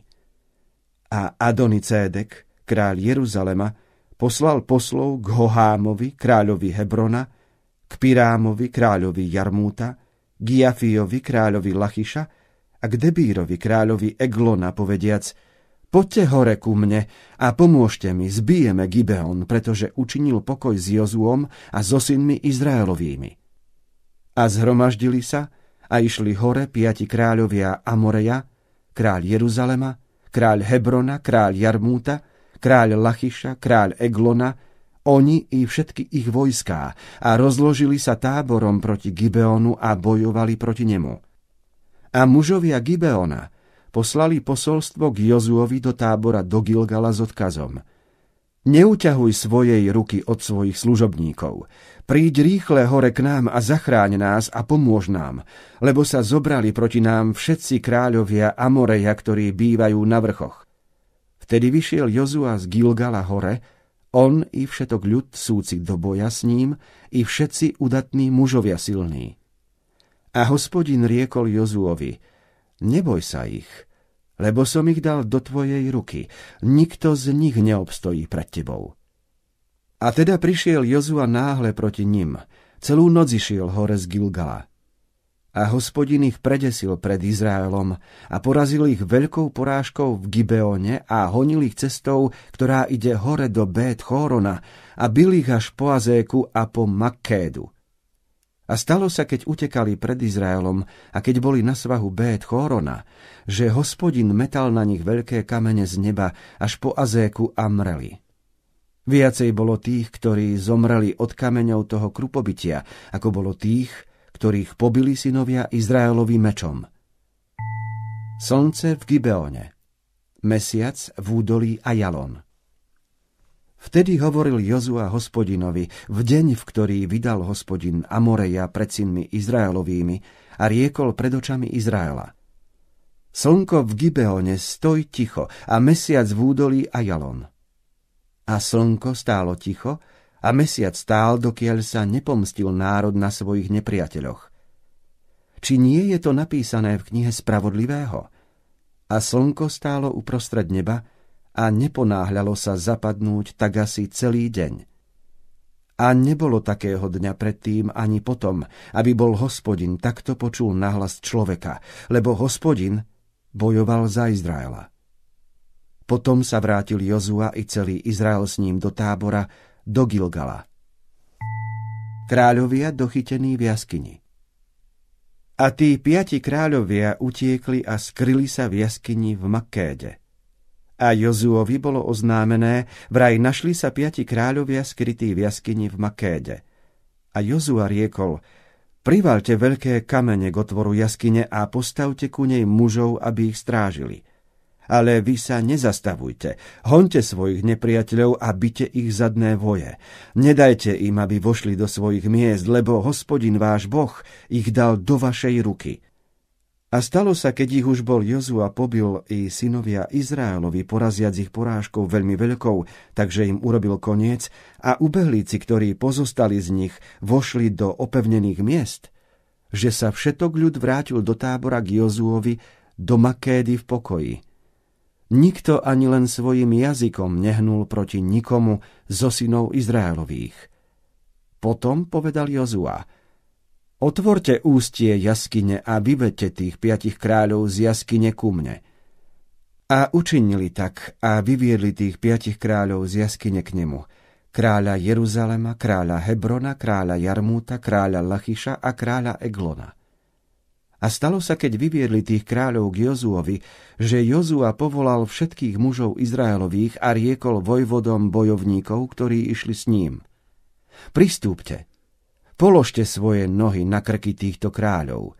Speaker 2: A Adonicédek, kráľ Jeruzalema, poslal poslov k Hohámovi, kráľovi Hebrona, k Pirámovi, kráľovi Jarmúta, k Jafiovi, kráľovi Lachyša a k Debírovi, kráľovi Eglona, povediac – Poďte hore ku mne a pomôžte mi, zbijeme Gibeon, pretože učinil pokoj s Jozuom a so synmi Izraelovými. A zhromaždili sa a išli hore piati kráľovia Amoreja, kráľ Jeruzalema, kráľ Hebrona, kráľ Jarmúta, kráľ Lachyša, kráľ Eglona, oni i všetky ich vojská a rozložili sa táborom proti Gibeonu a bojovali proti nemu. A mužovia Gibeona, poslali posolstvo k Jozuovi do tábora do Gilgala s odkazom. Neuťahuj svojej ruky od svojich služobníkov. Príď rýchle hore k nám a zachráň nás a pomôž nám, lebo sa zobrali proti nám všetci kráľovia Amoreja, ktorí bývajú na vrchoch. Vtedy vyšiel Jozua z Gilgala hore, on i všetok ľud súci do boja s ním, i všetci udatní mužovia silní. A hospodin riekol Jozuovi – Neboj sa ich, lebo som ich dal do tvojej ruky. Nikto z nich neobstojí pred tebou. A teda prišiel Jozua náhle proti nim. Celú noc išiel hore z Gilgala. A hospodin ich predesil pred Izraelom a porazil ich veľkou porážkou v Gibeone a honil ich cestou, ktorá ide hore do Bet Chorona a bil ich až po Azéku a po Makkédu. A stalo sa, keď utekali pred Izraelom a keď boli na svahu Bét Chorona, že hospodin metal na nich veľké kamene z neba až po Azéku a mreli. Viacej bolo tých, ktorí zomreli od kameňov toho krupobytia, ako bolo tých, ktorých pobili synovia Izraelovi mečom. Slnce v Gibeone, mesiac v údolí Ajalon. Vtedy hovoril Jozua hospodinovi v deň, v ktorý vydal hospodin Amoreja pred synmi Izraelovými a riekol pred očami Izraela. Slnko v Gibeone stoj ticho a mesiac v údolí a jalon. A slnko stálo ticho a mesiac stál, dokiaľ sa nepomstil národ na svojich nepriateľoch. Či nie je to napísané v knihe Spravodlivého? A slnko stálo uprostred neba, a neponáhľalo sa zapadnúť tak asi celý deň. A nebolo takého dňa predtým ani potom, aby bol hospodin takto počul nahlas človeka, lebo hospodin bojoval za Izraela. Potom sa vrátil Jozua i celý Izrael s ním do tábora, do Gilgala. Kráľovia dochytení v jaskyni. A tí piati kráľovia utiekli a skryli sa v jaskyni v Makéde. A Jozuovi bolo oznámené, vraj našli sa piati kráľovia skrytí v jaskyni v Makéde. A Jozua riekol, privalte veľké kamene k otvoru jaskyne a postavte ku nej mužov, aby ich strážili. Ale vy sa nezastavujte, honte svojich nepriateľov a byte ich zadné voje. Nedajte im, aby vošli do svojich miest, lebo hospodin váš Boh ich dal do vašej ruky. A stalo sa, keď ich už bol Jozua pobil i synovia Izraelovi, poraziac ich porážkou veľmi veľkou, takže im urobil koniec a ubehlíci, ktorí pozostali z nich, vošli do opevnených miest, že sa všetok ľud vrátil do tábora k Jozuovi, do Makédy v pokoji. Nikto ani len svojim jazykom nehnul proti nikomu zo synov Izraelových. Potom povedal Jozua – Otvorte ústie jaskyne a vyvedte tých piatich kráľov z jaskyne ku mne. A učinili tak a vyviedli tých piatich kráľov z jaskyne k nemu. Kráľa Jeruzalema, kráľa Hebrona, kráľa Jarmúta, kráľa Lachyša a kráľa Eglona. A stalo sa, keď vyviedli tých kráľov k Jozuovi, že Jozua povolal všetkých mužov Izraelových a riekol vojvodom bojovníkov, ktorí išli s ním. Pristúpte, položte svoje nohy na krky týchto kráľov.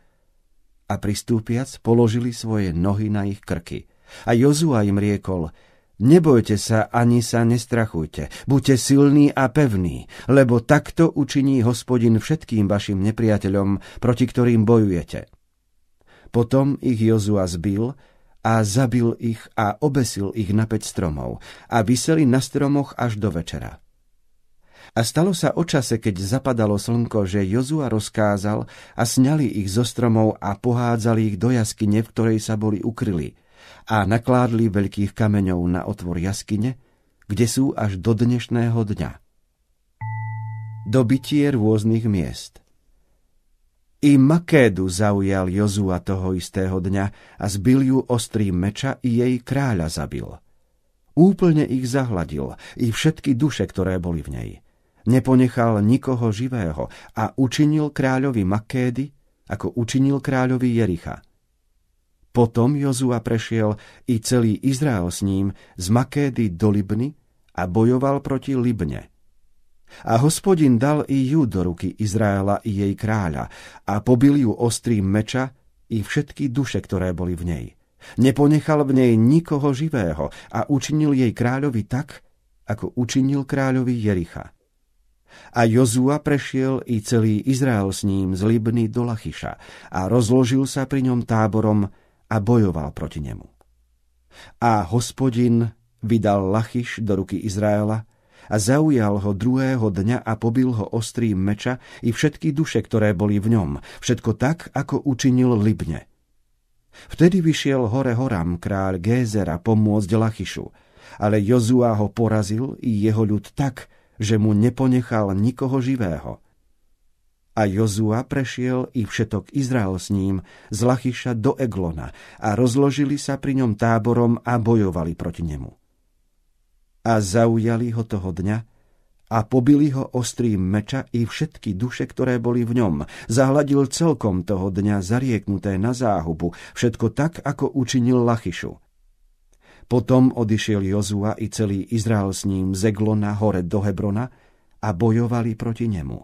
Speaker 2: A pristúpiac, položili svoje nohy na ich krky. A Jozua im riekol, nebojte sa ani sa nestrachujte, buďte silní a pevní, lebo takto učiní hospodin všetkým vašim nepriateľom, proti ktorým bojujete. Potom ich Jozua zbil a zabil ich a obesil ich na päť stromov a vyseli na stromoch až do večera. A stalo sa o čase, keď zapadalo slnko, že Jozua rozkázal a sňali ich zo stromov a pohádzali ich do jaskyne, v ktorej sa boli ukryli a nakládli veľkých kameňov na otvor jaskyne, kde sú až do dnešného dňa. Dobytie rôznych miest I Makédu zaujal Jozua toho istého dňa a zbil ju ostrým meča i jej kráľa zabil. Úplne ich zahladil, i všetky duše, ktoré boli v nej – Neponechal nikoho živého a učinil kráľovi Makédy, ako učinil kráľovi Jericha. Potom Jozua prešiel i celý Izrael s ním z Makédy do Libny a bojoval proti Libne. A hospodin dal i ju do ruky Izraela i jej kráľa a pobil ju ostrým meča i všetky duše, ktoré boli v nej. Neponechal v nej nikoho živého a učinil jej kráľovi tak, ako učinil kráľovi Jericha. A Jozua prešiel i celý Izrael s ním z Libny do Lachyša a rozložil sa pri ňom táborom a bojoval proti nemu. A hospodin vydal Lachyš do ruky Izraela a zaujal ho druhého dňa a pobil ho ostrým meča i všetky duše, ktoré boli v ňom, všetko tak, ako učinil Libne. Vtedy vyšiel hore horam kráľ Gézera pomôcť Lachyšu, ale Jozua ho porazil i jeho ľud tak, že mu neponechal nikoho živého. A Jozua prešiel i všetok Izrael s ním z Lachyša do Eglona a rozložili sa pri ňom táborom a bojovali proti nemu. A zaujali ho toho dňa a pobili ho ostrým meča i všetky duše, ktoré boli v ňom. Zahladil celkom toho dňa zarieknuté na záhubu, všetko tak, ako učinil Lachyšu. Potom odišiel Jozua i celý Izrael s ním z Eglona hore do Hebrona a bojovali proti nemu.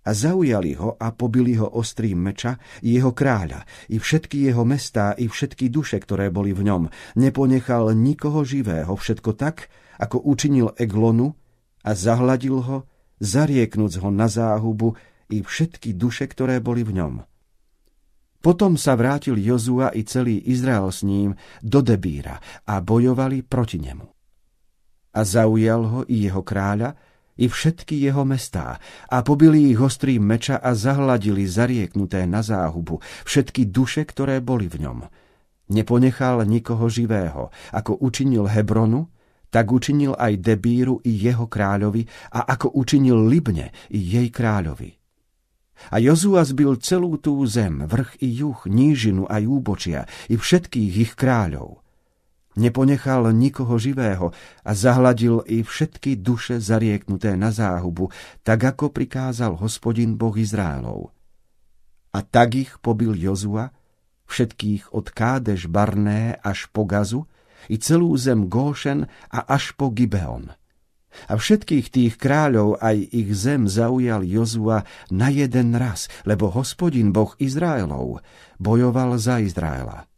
Speaker 2: A zaujali ho a pobili ho ostrým meča jeho kráľa, i všetky jeho mestá, i všetky duše, ktoré boli v ňom. Neponechal nikoho živého, všetko tak, ako učinil Eglonu a zahladil ho, zarieknúc ho na záhubu i všetky duše, ktoré boli v ňom. Potom sa vrátil Jozua i celý Izrael s ním do Debíra a bojovali proti nemu. A zaujal ho i jeho kráľa, i všetky jeho mestá a pobili ich ostrým meča a zahladili zarieknuté na záhubu všetky duše, ktoré boli v ňom. Neponechal nikoho živého, ako učinil Hebronu, tak učinil aj Debíru i jeho kráľovi a ako učinil Libne i jej kráľovi. A Jozua zbil celú tú zem, vrch i juh, nížinu a úbočia, i všetkých ich kráľov. Neponechal nikoho živého a zahladil i všetky duše zarieknuté na záhubu, tak ako prikázal hospodin Boh Izraelov. A tak ich pobil Jozua, všetkých od Kádeš Barné až po Gazu, i celú zem Góšen a až po Gibeon. A všetkých tých kráľov aj ich zem zaujal Jozua na jeden raz, lebo hospodin Boh Izraelov bojoval za Izraela.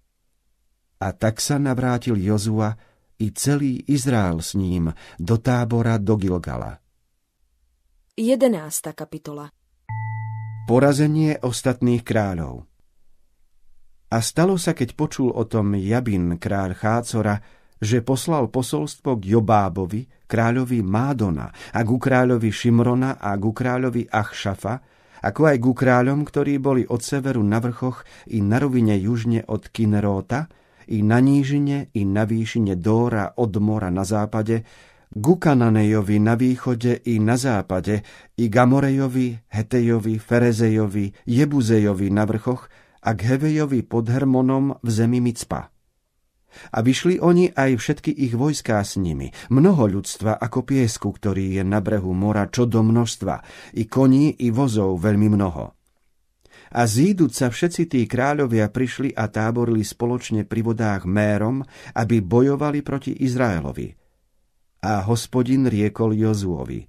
Speaker 2: A tak sa navrátil Jozua i celý Izrael s ním do tábora do Gilgala.
Speaker 1: 11. kapitola
Speaker 2: Porazenie ostatných kráľov A stalo sa, keď počul o tom Jabin kráľ Chácora, že poslal posolstvo k Jobábovi, kráľovi Mádona a ku kráľovi Šimrona a ku kráľovi Achšafa, ako aj ku kráľom, ktorí boli od severu na vrchoch i na rovine južne od Kineróta, i na nížine, i na výšine Dóra od mora na západe, ku Kananejovi na východe i na západe, i Gamorejovi, Hetejovi, Ferezejovi, Jebuzejovi na vrchoch a k Hevejovi pod Hermonom v zemi Micpa. A vyšli oni aj všetky ich vojská s nimi, mnoho ľudstva ako piesku, ktorý je na brehu mora čo do množstva, i koní, i vozov veľmi mnoho. A zíduť sa všetci tí kráľovia prišli a táborili spoločne pri vodách mérom, aby bojovali proti Izraelovi. A hospodin riekol Jozuovi,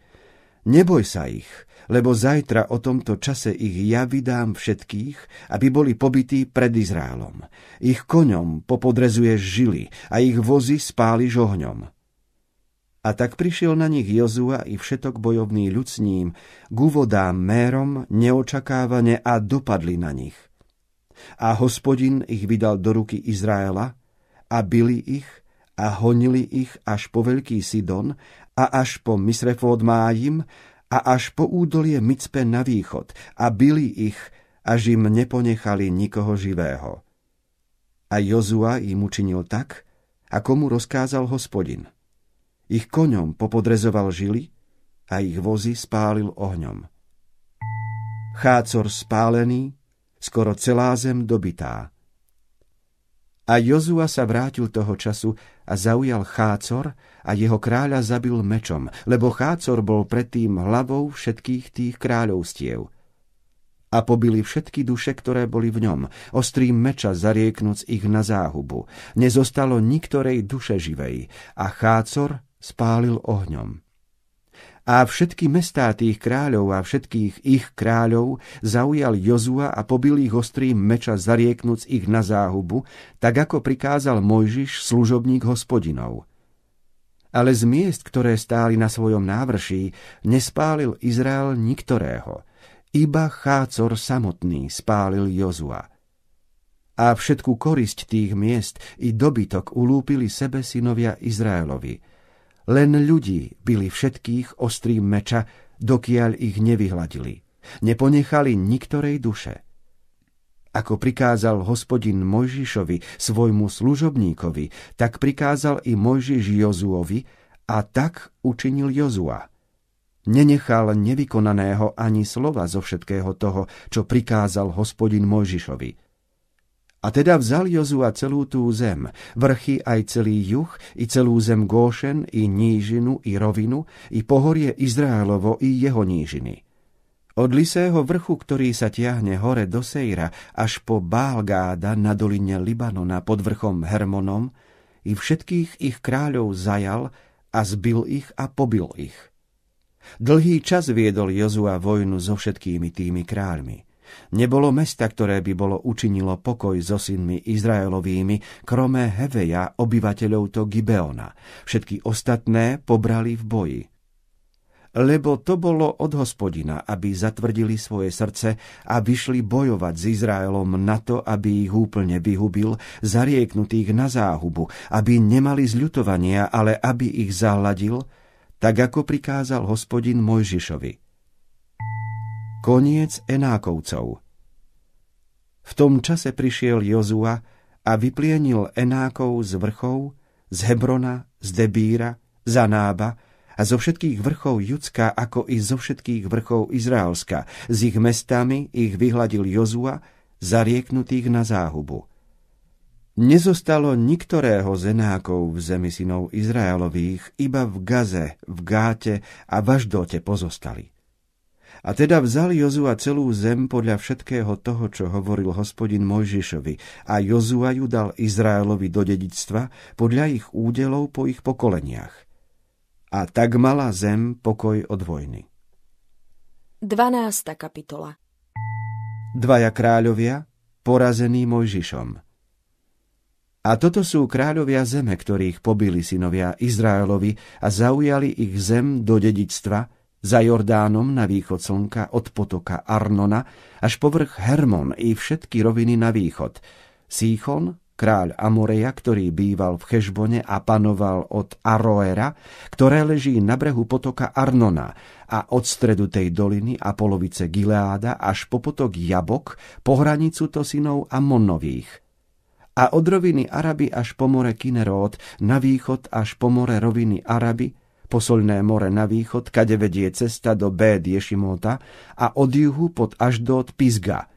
Speaker 2: neboj sa ich, lebo zajtra o tomto čase ich ja vydám všetkých, aby boli pobytí pred Izraelom. Ich koňom popodrezuješ žily a ich vozy spáliš ohňom. A tak prišiel na nich Jozua i všetok bojovný ľud s ním, k úvodám mérom neočakávane a dopadli na nich. A hospodin ich vydal do ruky Izraela a byli ich a honili ich až po veľký Sidon a až po Misrefód Májim a až po údolie Micpe na východ a byli ich, až im neponechali nikoho živého. A Jozua im učinil tak, ako mu rozkázal hospodin. Ich koňom popodrezoval žily a ich vozy spálil ohňom. Chácor spálený, skoro celá zem dobitá. A Jozua sa vrátil toho času a zaujal Chácor a jeho kráľa zabil mečom, lebo Chácor bol predtým hlavou všetkých tých kráľovstiev. A pobili všetky duše, ktoré boli v ňom, ostrým meča zarieknúc ich na záhubu. Nezostalo niktorej duše živej a Chácor spálil ohňom. A všetky mestá tých kráľov a všetkých ich kráľov zaujal Jozua a pobil ich ostrým meča zarieknúc ich na záhubu, tak ako prikázal Mojžiš, služobník hospodinov. Ale z miest, ktoré stáli na svojom návrší, nespálil Izrael niktorého. Iba Chácor samotný spálil Jozua. A všetku korisť tých miest i dobytok ulúpili sebe synovia Izraelovi – len ľudí byli všetkých ostrým meča, dokiaľ ich nevyhladili. Neponechali niktorej duše. Ako prikázal hospodin Mojžišovi, svojmu služobníkovi, tak prikázal i Mojžiš Jozuovi a tak učinil Jozua. Nenechal nevykonaného ani slova zo všetkého toho, čo prikázal hospodin Mojžišovi – a teda vzal Jozua celú tú zem, vrchy aj celý juh, i celú zem Góšen, i nížinu, i rovinu, i pohorie Izraelovo, i jeho nížiny. Od lisého vrchu, ktorý sa tiahne hore do Sejra, až po Bálgáda na doline Libanona pod vrchom Hermonom, i všetkých ich kráľov zajal a zbil ich a pobil ich. Dlhý čas viedol Jozua vojnu so všetkými tými kráľmi. Nebolo mesta, ktoré by bolo učinilo pokoj so synmi Izraelovými, krome Heveja, obyvateľov to Gibeona. Všetky ostatné pobrali v boji. Lebo to bolo od hospodina, aby zatvrdili svoje srdce a vyšli bojovať s Izraelom na to, aby ich úplne vyhubil, zarieknutých na záhubu, aby nemali zľutovania, ale aby ich zahladil, tak ako prikázal hospodin Mojžišovi. Koniec Enákovcov V tom čase prišiel Jozua a vyplienil Enákov z vrchov, z Hebrona, z Debíra, Zanába a zo všetkých vrchov Judska, ako i zo všetkých vrchov Izraelska. S ich mestami ich vyhladil Jozua, zarieknutých na záhubu. Nezostalo niktorého z Enákov v zemi synov Izraelových, iba v Gaze, v Gáte a v pozostali. A teda vzal Jozua celú zem podľa všetkého toho, čo hovoril hospodin Mojžišovi a Jozua ju dal Izraelovi do dedictva podľa ich údelov po ich pokoleniach. A tak mala zem pokoj od vojny.
Speaker 1: 12. kapitola
Speaker 2: Dvaja kráľovia, porazení Mojžišom. A toto sú kráľovia zeme, ktorých pobili synovia Izraelovi a zaujali ich zem do dedictva, za Jordánom na východ slnka od potoka Arnona až povrch Hermon i všetky roviny na východ. Síchon, kráľ Amoreja, ktorý býval v Chešbone a panoval od Aroera, ktoré leží na brehu potoka Arnona a od stredu tej doliny a polovice Gileáda až po potok Jabok, po hranicu to synov Amonových a od roviny Araby až po more Kinerót, na východ až po more roviny Araby, posolné more na východ, kade vedie cesta do B. Ješimota a od juhu pod až do Pizga.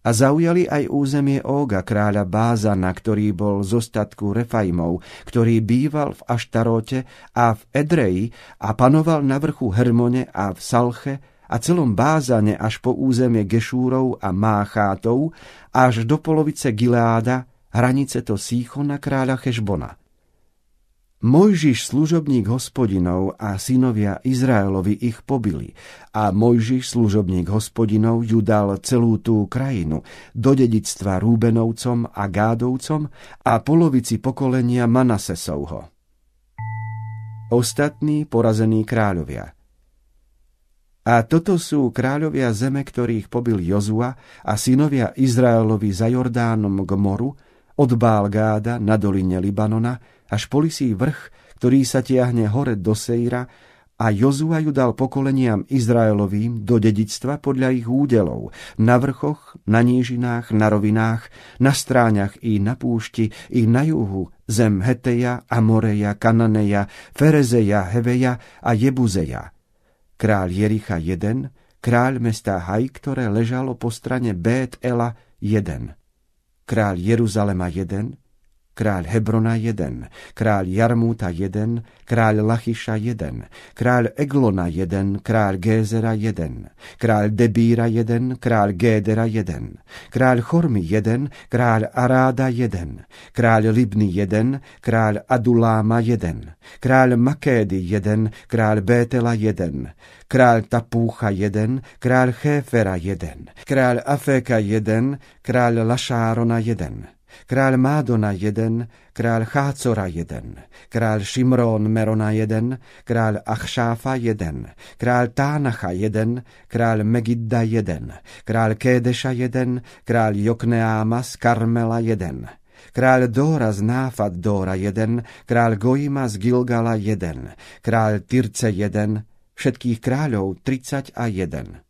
Speaker 2: A zaujali aj územie Óga, kráľa Bázana, ktorý bol z ostatku Refajmov, ktorý býval v Aštarote a v Edreji a panoval na vrchu Hermone a v Salche a celom Bázane až po územie Gešúrov a Máchátov, až do polovice Gileáda, hranice to Síchona kráľa Chešbona. Mojžiš, služobník hospodinov a synovia Izraelovi ich pobili. A Mojžiš, služobník hospodinov, ju dal celú tú krajinu. Do dedictva Rúbenovcom a Gádovcom a polovici pokolenia Manasesovho. Ostatní porazení kráľovia. A toto sú kráľovia zeme, ktorých pobil Jozua a synovia Izraelovi za Jordánom k moru, od Bálgáda na doline Libanona až po lisý vrch, ktorý sa tiahne hore do Sejra a Jozua ju dal pokoleniam Izraelovým do dedictva podľa ich údelov, na vrchoch, na nížinách, na rovinách, na stráňach i na púšti, i na juhu, zem Heteja, Amoreja, Kananeja, Ferezeja, Heveja a Jebuzeja. Kráľ Jericha jeden, kráľ mesta Haj, ktoré ležalo po strane Bet Ela jeden. Kráľ Jeruzalema jeden, kráľ Hebrona jeden, kráľ Jarmúta jeden, kráľ Lachiša jeden, kráľ Eglona jeden, kráľ Gézera jeden, kráľ Debíra jeden, kráľ Gédera jeden, kráľ Chormy jeden, kráľ Aráda jeden, kráľ Libny jeden, kráľ Aduláma jeden, kráľ Makédy jeden, kráľ Bétela jeden, kráľ Tapúcha jeden, kráľ Chéfera jeden, kráľ Afeka jeden, kráľ Lašárona jeden. Král Mádona jeden, král Chácora jeden, král Šimrón Merona jeden, král Achšáfa jeden, král Tánacha jeden, král Megidda jeden, král Kédeša jeden, král Jokneáma z Karmela jeden. král Dóra z Náfat Dóra 1, král Gojima z Gilgala jeden, král Tyrce jeden, všetkých kráľov 30 a 1.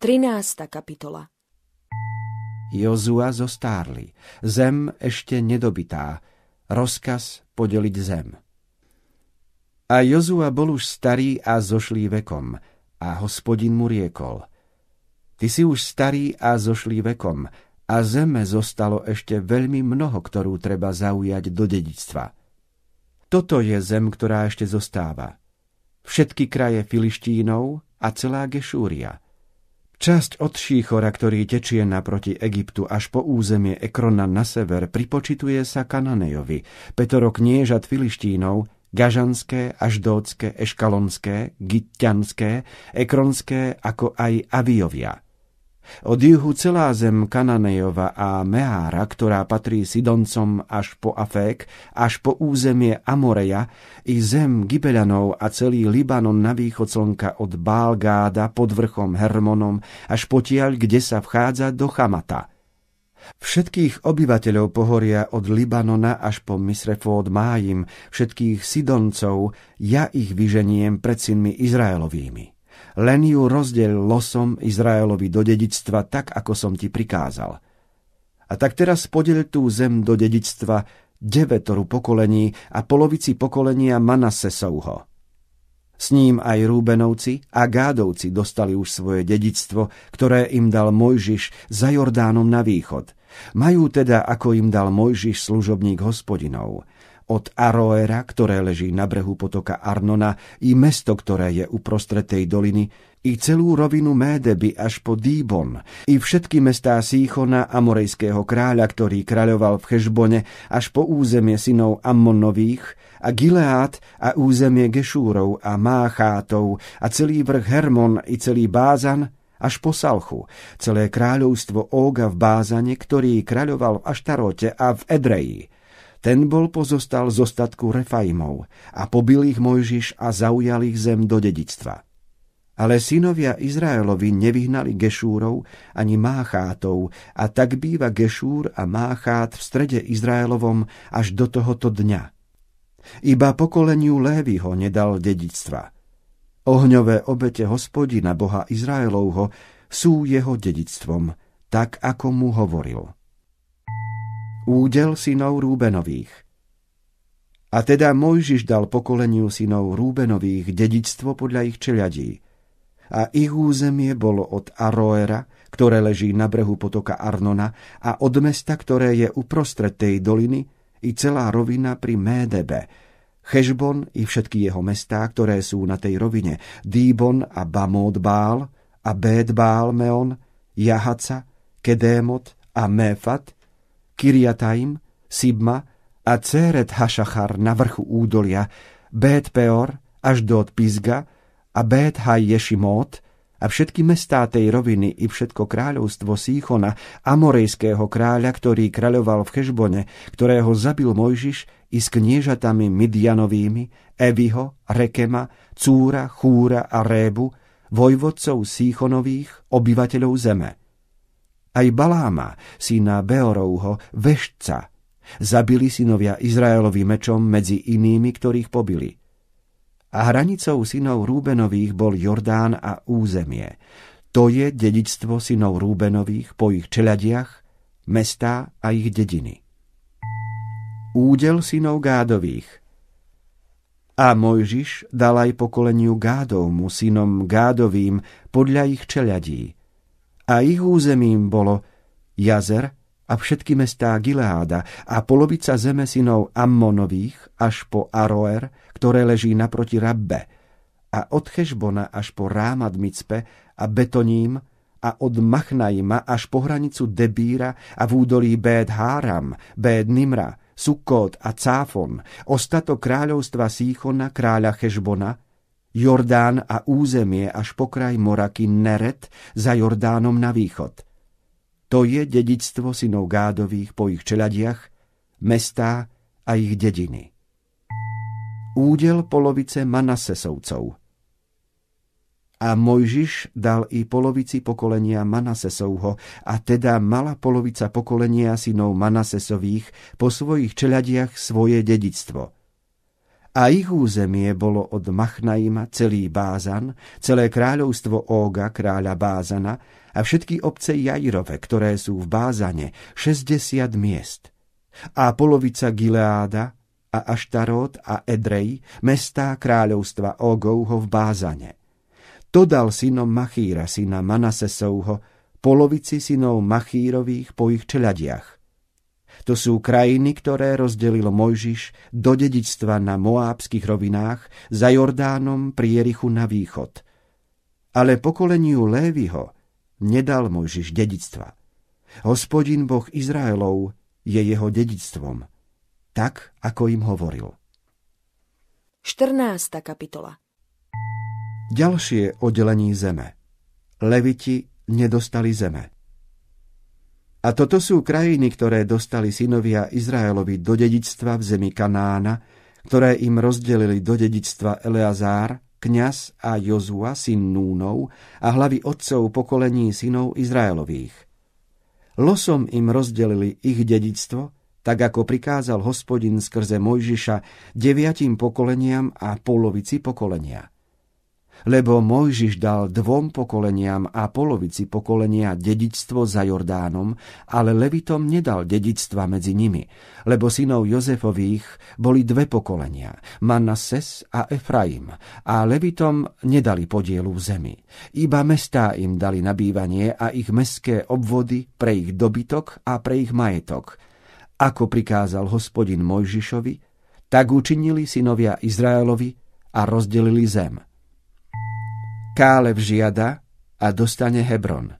Speaker 1: 13. kapitola
Speaker 2: Jozua zostárli. Zem ešte nedobitá. Rozkaz podeliť zem. A Jozua bol už starý a zošlý vekom. A hospodin mu riekol. Ty si už starý a zošlý vekom a zeme zostalo ešte veľmi mnoho, ktorú treba zaujať do dedictva. Toto je zem, ktorá ešte zostáva. Všetky kraje Filištínov a celá Gešúria – Časť od Šíchora, ktorý tečie naproti Egyptu až po územie Ekrona na sever, pripočituje sa Kananejovi, Petoro kniežat Filištínov, Gažanské, Aždócké, Eškalonské, Gitťanské, Ekronské, ako aj Aviovia – od juhu celá zem Kananejova a Meára, ktorá patrí Sidoncom až po Afék, až po územie Amoreja, i zem Gibeľanov a celý Libanon na východ slnka od Bálgáda pod vrchom Hermonom až potiaľ, kde sa vchádza do Chamata. Všetkých obyvateľov pohoria od Libanona až po Misrefód Májim, všetkých Sidoncov, ja ich vyženiem pred synmi Izraelovými len ju rozdiel losom Izraelovi do dedictva tak, ako som ti prikázal. A tak teraz podel tú zem do dedictva devetoru pokolení a polovici pokolenia Manasesovho. S ním aj Rúbenovci a Gádovci dostali už svoje dedictvo, ktoré im dal Mojžiš za Jordánom na východ. Majú teda, ako im dal Mojžiš služobník hospodinov od Aroera, ktoré leží na brehu potoka Arnona, i mesto, ktoré je uprostred tej doliny, i celú rovinu Médeby až po Díbon, i všetky mestá Síchona, amorejského kráľa, ktorý kráľoval v Chešbone, až po územie synov Ammonových, a Gileát a územie Gešúrov a Máchátov a celý vrch Hermon i celý Bázan, až po Salchu, celé kráľovstvo Óga v Bázane, ktorý kráľoval v Aštarote a v Edreji, ten bol pozostal z ostatku Refaimov a pobil ich Mojžiš a zaujal ich zem do dedictva. Ale synovia Izraelovi nevyhnali Gešúrov ani Máchátov a tak býva Gešúr a Máchát v strede Izraelovom až do tohoto dňa. Iba pokoleniu Lévyho nedal dedictva. Ohňové obete hospodina Boha Izraelovho sú jeho dedictvom, tak ako mu hovoril údel synov Rúbenových. A teda Mojžiš dal pokoleniu synov Rúbenových dedictvo podľa ich čeliadí. A ich územie bolo od Aroera, ktoré leží na brehu potoka Arnona, a od mesta, ktoré je uprostred tej doliny, i celá rovina pri Médebe, Chešbon i všetky jeho mestá, ktoré sú na tej rovine, Díbon a Bamód Bál a Béd Bál Meon, Jahaca, Kedémot a Méfat, Kiriataim, Sibma a Ceret Hašachar na vrchu údolia, Bet Peor až do Pizga a Bet Ješimot a všetky mestá tej roviny i všetko kráľovstvo Síchona, amorejského kráľa, ktorý kráľoval v Chešbone, ktorého zabil Mojžiš i s kniežatami Midianovými, Eviho, Rekema, Cúra, Chúra a Rébu, vojvodcov Síchonových, obyvateľov zeme. Aj Baláma, syna Beorovho, vešca, zabili synovia Izraelovi mečom medzi inými, ktorých pobili. A hranicou synov Rúbenových bol Jordán a územie. To je dedičstvo synov Rúbenových po ich čeladiach, mestá a ich dediny. Údel synov Gádových a Mojžiš dal aj pokoleniu Gádovmu, synom Gádovým, podľa ich čeľadí. A ich územím bolo Jazer a všetky mestá Gileáda a polovica zeme synov Ammonových až po Aroer, ktoré leží naproti Rabbe, a od Chešbona až po Rámad Micpe a Betoním a od Machnajma až po hranicu Debíra a v údolí Béd Háram, Béd Nimra, Sukkot a Cáfon, ostatok kráľovstva Síchona, kráľa Chešbona, Jordán a územie až po kraj Moraky Neret za Jordánom na východ. To je dedičstvo synov Gádových po ich čeladiach, mestá a ich dediny. Údel polovice Manasesovcov – a Mojžiš dal i polovici pokolenia Manasesovho, a teda mala polovica pokolenia synov Manasesových po svojich čeladiach svoje dedictvo. A ich územie bolo od Machnaima celý Bázan, celé kráľovstvo Óga, kráľa Bázana, a všetky obce Jairove, ktoré sú v Bázane, 60 miest. A polovica Gileáda, a Aštarot a Edrej, mestá kráľovstva Ógovho v Bázane to dal synom Machíra, syna Manasesovho, polovici synov Machírových po ich čeladiach. To sú krajiny, ktoré rozdelil Mojžiš do dedičstva na Moábskych rovinách za Jordánom pri Jerichu na východ. Ale pokoleniu Lévyho nedal Mojžiš dedictva. Hospodin Boh Izraelov je jeho dedictvom, tak ako im hovoril.
Speaker 1: 14. kapitola
Speaker 2: Ďalšie oddelení zeme. Leviti nedostali zeme. A toto sú krajiny, ktoré dostali synovia Izraelovi do dedičstva v zemi Kanána, ktoré im rozdelili do dedičstva Eleazár, kňaz a Jozua, syn Núnov a hlavy otcov pokolení synov Izraelových. Losom im rozdelili ich dedičstvo, tak ako prikázal hospodin skrze Mojžiša deviatim pokoleniam a polovici pokolenia lebo Mojžiš dal dvom pokoleniam a polovici pokolenia dedičstvo za Jordánom, ale Levitom nedal dedičstva medzi nimi, lebo synov Jozefových boli dve pokolenia, Manases a Efraim, a Levitom nedali podielu v zemi. Iba mestá im dali nabývanie a ich mestské obvody pre ich dobytok a pre ich majetok. Ako prikázal hospodin Mojžišovi, tak učinili synovia Izraelovi a rozdelili zem – Kálev žiada a dostane Hebron.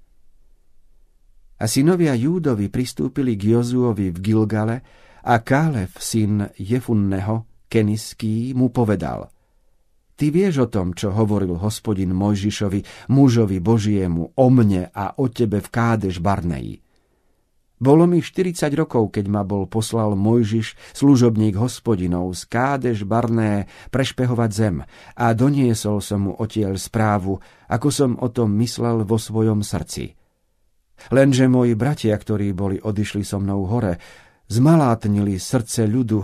Speaker 2: A synovia Júdovi pristúpili k Jozuovi v Gilgale a Kálev, syn Jefunneho, Keniský, mu povedal Ty vieš o tom, čo hovoril hospodin Mojžišovi, mužovi Božiemu, o mne a o tebe v Kádeš Barneji. Bolo mi 40 rokov, keď ma bol poslal Mojžiš, služobník hospodinov, z Kádeš Barné prešpehovať zem a doniesol som mu odtiaľ správu, ako som o tom myslel vo svojom srdci. Lenže moji bratia, ktorí boli odišli so mnou hore, zmalátnili srdce ľudu,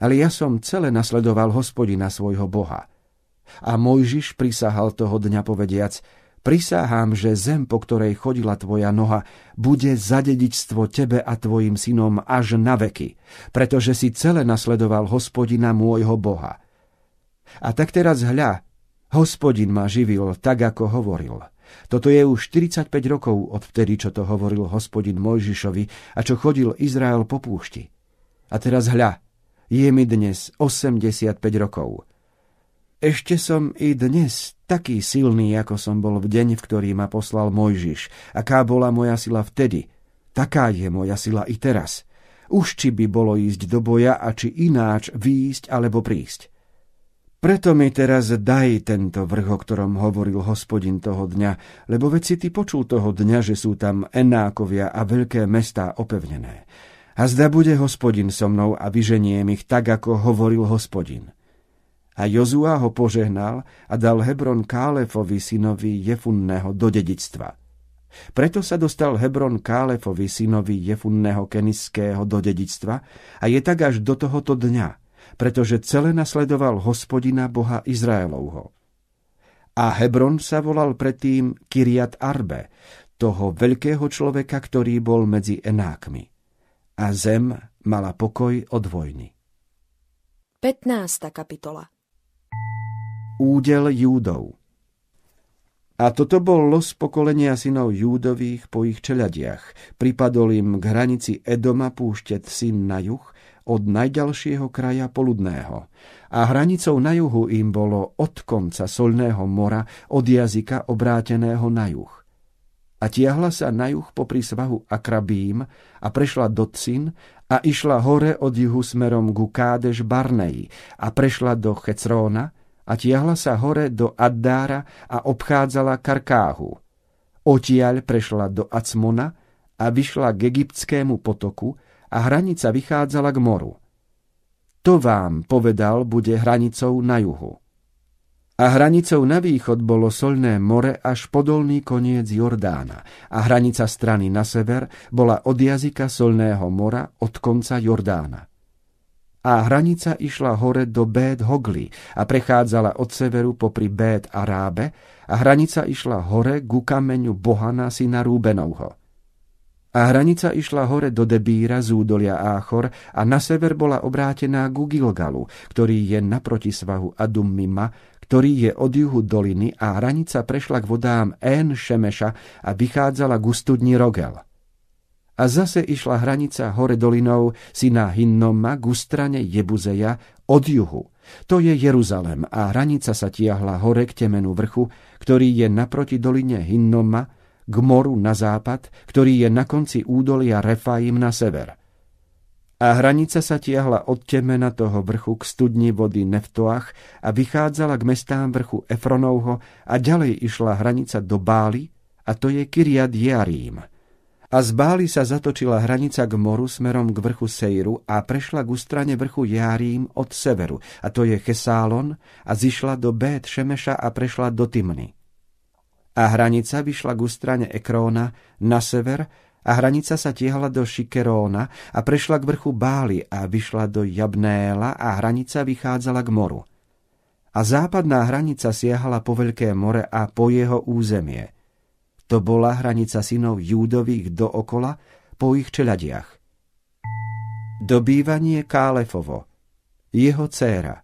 Speaker 2: ale ja som celé nasledoval hospodina svojho boha. A Mojžiš prisahal toho dňa povediac, Prisáhám, že zem, po ktorej chodila tvoja noha, bude za tebe a tvojim synom až na veky, pretože si celé nasledoval hospodina môjho Boha. A tak teraz hľa, hospodin ma živil tak, ako hovoril. Toto je už 45 rokov od vtedy, čo to hovoril hospodin Mojžišovi a čo chodil Izrael po púšti. A teraz hľa, je mi dnes 85 rokov. Ešte som i dnes taký silný, ako som bol v deň, v ktorý ma poslal Mojžiš. Aká bola moja sila vtedy, taká je moja sila i teraz. Už či by bolo ísť do boja a či ináč výjsť alebo prísť. Preto mi teraz daj tento vrch, o ktorom hovoril hospodin toho dňa, lebo veď si ty počul toho dňa, že sú tam enákovia a veľké mestá opevnené. A zda bude hospodin so mnou a vyženiem ich tak, ako hovoril hospodin. A Jozua ho požehnal a dal Hebron Kálefovi synovi Jefunného do dedictva. Preto sa dostal Hebron Kálefovi synovi Jefunného Keniského do dedictva a je tak až do tohoto dňa, pretože celé nasledoval hospodina Boha Izraelovho. A Hebron sa volal predtým Kiriat Arbe, toho veľkého človeka, ktorý bol medzi enákmi. A zem mala pokoj od vojny.
Speaker 1: 15. kapitola
Speaker 2: Údel Júdov A toto bol los pokolenia synov Júdových po ich čeladiach. Pripadol im k hranici Edoma púšťať syn na juh od najďalšieho kraja poludného. A hranicou na juhu im bolo od konca solného mora od jazyka obráteného na juh a tiahla sa na juh popri svahu Akrabím a prešla do Cin a išla hore od juhu smerom ku Kádeš Barneji a prešla do Checróna a tiahla sa hore do Addára a obchádzala Karkáhu. Otiaľ prešla do Acmona a vyšla k egyptskému potoku a hranica vychádzala k moru. To vám, povedal, bude hranicou na juhu a hranicou na východ bolo solné more až podolný koniec Jordána a hranica strany na sever bola od jazyka solného mora od konca Jordána. A hranica išla hore do Bét Hogli a prechádzala od severu popri Bét Arábe a hranica išla hore ku kameňu Bohana syna Rúbenovho. A hranica išla hore do Debíra z údolia Áchor a na sever bola obrátená ku Gilgalu, ktorý je naproti svahu Adummima, ktorý je od juhu doliny a hranica prešla k vodám En Šemeša a vychádzala k studni Rogel. A zase išla hranica hore dolinou syna Hinnoma k strane Jebuzeja od juhu. To je Jeruzalem a hranica sa tiahla hore k temenu vrchu, ktorý je naproti doline Hinnoma, k moru na západ, ktorý je na konci údolia Refaim na sever a hranica sa tiahla od temena toho vrchu k studni vody Neftoach a vychádzala k mestám vrchu Efronovho a ďalej išla hranica do Bály, a to je Kiriat Jearím. A z Bály sa zatočila hranica k moru smerom k vrchu Sejru a prešla k strane vrchu Járím od severu, a to je Chesálon, a zišla do Bét Šemeša a prešla do Timny. A hranica vyšla k strane Ekróna na sever a hranica sa tiehla do Šikeróna a prešla k vrchu Bály a vyšla do Jabnéla a hranica vychádzala k moru. A západná hranica siahala po Veľké more a po jeho územie. To bola hranica synov Júdových dookola po ich čeladiach. Dobývanie Kálefovo, jeho dcéra.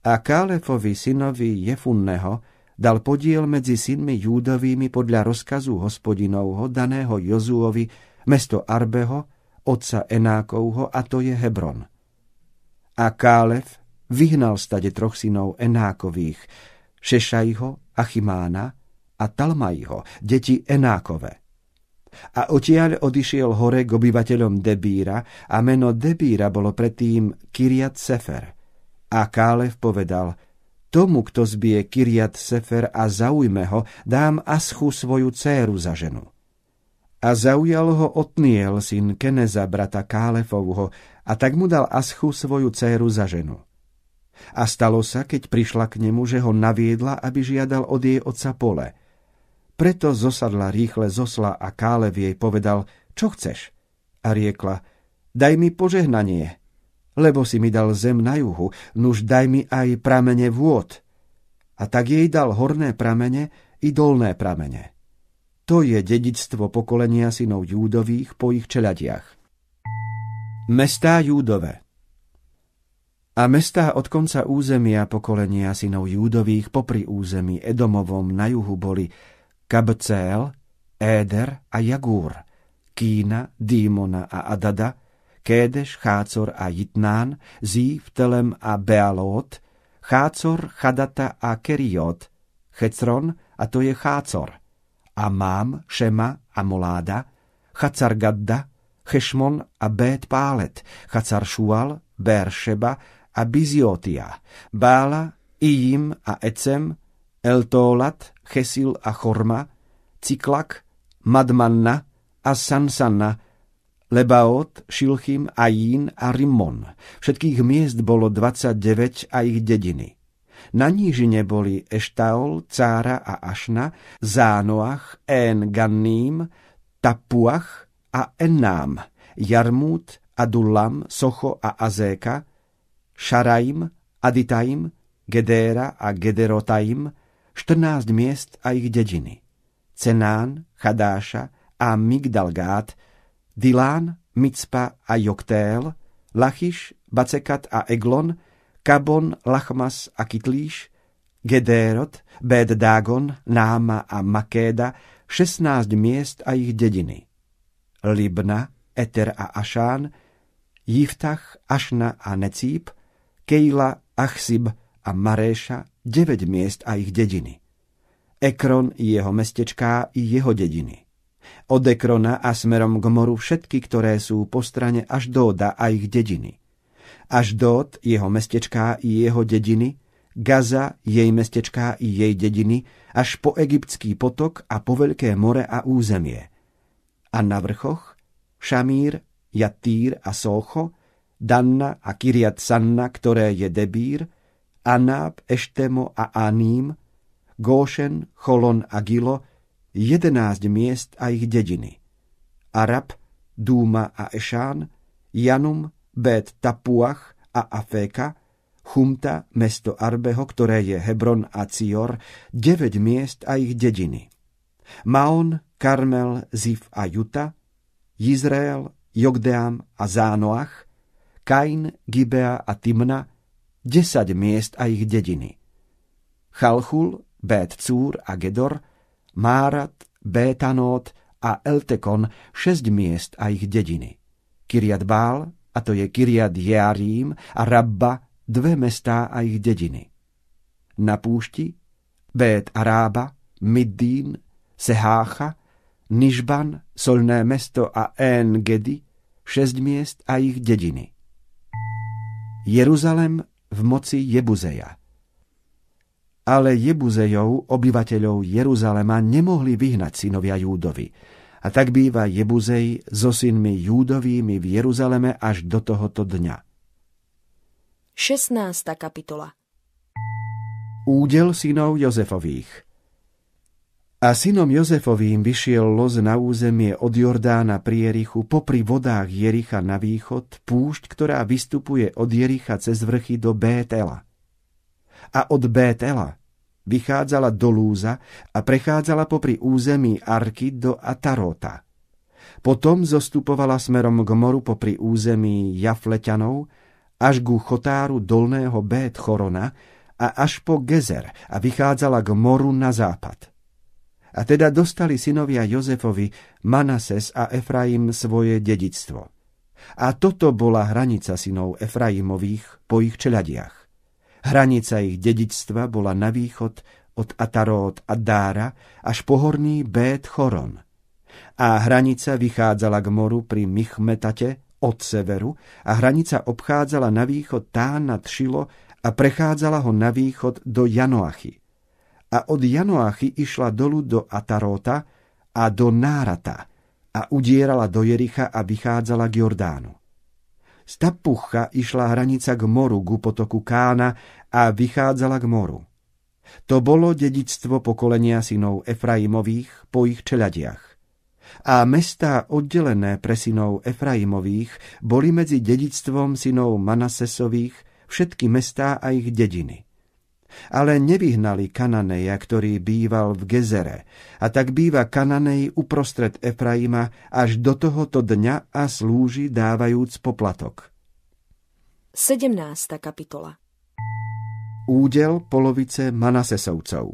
Speaker 2: A Kálefovi synovi Jefunneho dal podiel medzi synmi Júdovými podľa rozkazu hospodinovho daného Jozuovi mesto Arbeho, otca Enákovho, a to je Hebron. A Kálef vyhnal stade troch synov Enákových, Šešajho, Achimána a Talmajho, deti Enákove. A odtiaľ odišiel hore k obyvateľom Debíra a meno Debíra bolo predtým Kiriat Sefer. A Kálev povedal – Tomu, kto zbije Kiriat Sefer a zaujme ho, dám Aschu svoju céru za ženu. A zaujal ho Otniel, syn Keneza, brata Kálefovho, a tak mu dal Aschu svoju céru za ženu. A stalo sa, keď prišla k nemu, že ho naviedla, aby žiadal od jej otca pole. Preto zosadla rýchle zosla a Kálev jej povedal, čo chceš? A riekla, daj mi požehnanie, lebo si mi dal zem na juhu, nuž daj mi aj pramene vôd. A tak jej dal horné pramene i dolné pramene. To je dedictvo pokolenia synov Júdových po ich čeladiach. Mestá Júdové A mestá od konca územia pokolenia synov Júdových popri území Edomovom na juhu boli Kabcél, Éder a Jagúr, Kína, Dímona a Adada, Kédeš, Chácor a Jitnán, Zív, Telem a Bealot, Chácor, Chadata a Keriot, Checron, a to je Chácor, Mám, Šema a Moláda, Chacar Gadda, Chešmon a Bét Pálet, Chacar Šual, Beršeba a Biziotia, Bála, Ijim a Ecem, Eltólat, Chesil a Chorma, Ciklak, Madmanna a Sansanna, Lebaot, Šilchim, Ajín a Rimon. Všetkých miest bolo 29 a ich dediny. Na nížine boli Eštaol, Cára a Ašna, Zánoach, En Ganním, Tapuach a Ennám, Jarmút, Adullam, Socho a Azéka, Šaraim, Aditaim, Gedéra a Gederotaim, 14 miest a ich dediny. Cenán, Chadáša a Migdalgát, Dilán, Micpa a Joktél, Lachiš, Bacekat a Eglon, Kabon, Lachmas a Kitlíš, Gedérot, Bed Dagon, Náma a Makéda, 16 miest a ich dediny. Libna, Eter a Ašán, Jiftach, Ašna a Necíp, Kejla, Achsib a Maréša, 9 miest a ich dediny. Ekron jeho mestečká i jeho dediny od Ekrona a smerom k moru všetky, ktoré sú po strane až Dóda a ich dediny. Až Dód, jeho mestečká i jeho dediny, Gaza, jej mestečká i jej dediny, až po egyptský potok a po veľké more a územie. A na vrchoch Šamír, Jatýr a Socho, Danna a Kiriat Sanna, ktoré je Debír, Anáb, Eštemo a Aným, Góšen, Cholon a Gilo, 11 miest a ich dediny. Arab, Dúma a Ešán, Janum, Bet Tapuach a Aféka, Chumta, mesto Arbeho, ktoré je Hebron a Cior, 9 miest a ich dediny. Maon, Karmel, Zif a Juta, Izrael, Jogdeam a Zánoach, Kain, Gibea a Timna, 10 miest a ich dediny. Chalchul, Bet Cúr a Gedor, Márat, Bétanót a Eltekon, šesť miest a ich dediny. Kiriat Bál, a to je Kiriat Jearím a Rabba, dve mestá a ich dediny. Na púšti Bét Arába, Middín, Sehácha, Nižban, solné mesto a En Gedi, šesť miest a ich dediny. Jeruzalem v moci Jebuzeja. Ale Jebuzejov, obyvateľov Jeruzalema, nemohli vyhnať synovia Júdovi. A tak býva Jebuzej so synmi Júdovými v Jeruzaleme až do tohoto dňa.
Speaker 1: 16. kapitola
Speaker 2: Údel synov Jozefových A synom Jozefovým vyšiel loz na územie od Jordána pri Jerichu, popri vodách Jericha na východ, púšť, ktorá vystupuje od Jericha cez vrchy do Bétela. A od Bétela vychádzala do Lúza a prechádzala popri území Arky do Atarota. Potom zostupovala smerom k moru popri území Jafleťanov až ku chotáru dolného Bét Chorona a až po Gezer a vychádzala k moru na západ. A teda dostali synovia Jozefovi Manases a Efraim svoje dedictvo. A toto bola hranica synov Efraimových po ich čeladiach. Hranica ich dedičstva bola na východ od Atarót a Dára až po horný Bét Choron. A hranica vychádzala k moru pri Michmetate od severu a hranica obchádzala na východ tá nad Šilo a prechádzala ho na východ do Janoachy. A od Janoachy išla dolu do Ataróta a do Nárata a udierala do Jericha a vychádzala k Jordánu. Z Tapucha išla hranica k moru, ku potoku Kána a vychádzala k moru. To bolo dedictvo pokolenia synov Efraimových po ich čeladiach. A mestá oddelené pre synov Efraimových boli medzi dedictvom synov Manasesových všetky mestá a ich dediny. Ale nevyhnali Kananeja, ktorý býval v Gezere, a tak býva Kananej uprostred Efraima až do tohoto dňa a slúži dávajúc poplatok.
Speaker 1: 17. kapitola
Speaker 2: Údel polovice Manasesovcov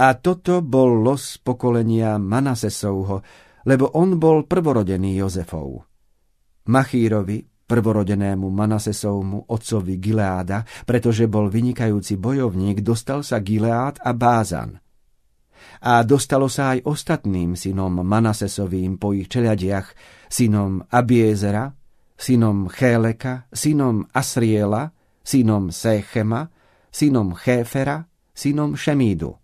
Speaker 2: A toto bol los pokolenia Manasesovho, lebo on bol prvorodený Jozefov. Machírovi, Prvorodenému Manasesovmu otcovi Gileáda, pretože bol vynikajúci bojovník, dostal sa Gileád a Bázan. A dostalo sa aj ostatným synom Manasesovým po ich čeliadiach, synom Abiezera, synom Chéleka, synom Asriela, synom Séchema, synom Chéfera, synom Šemídu.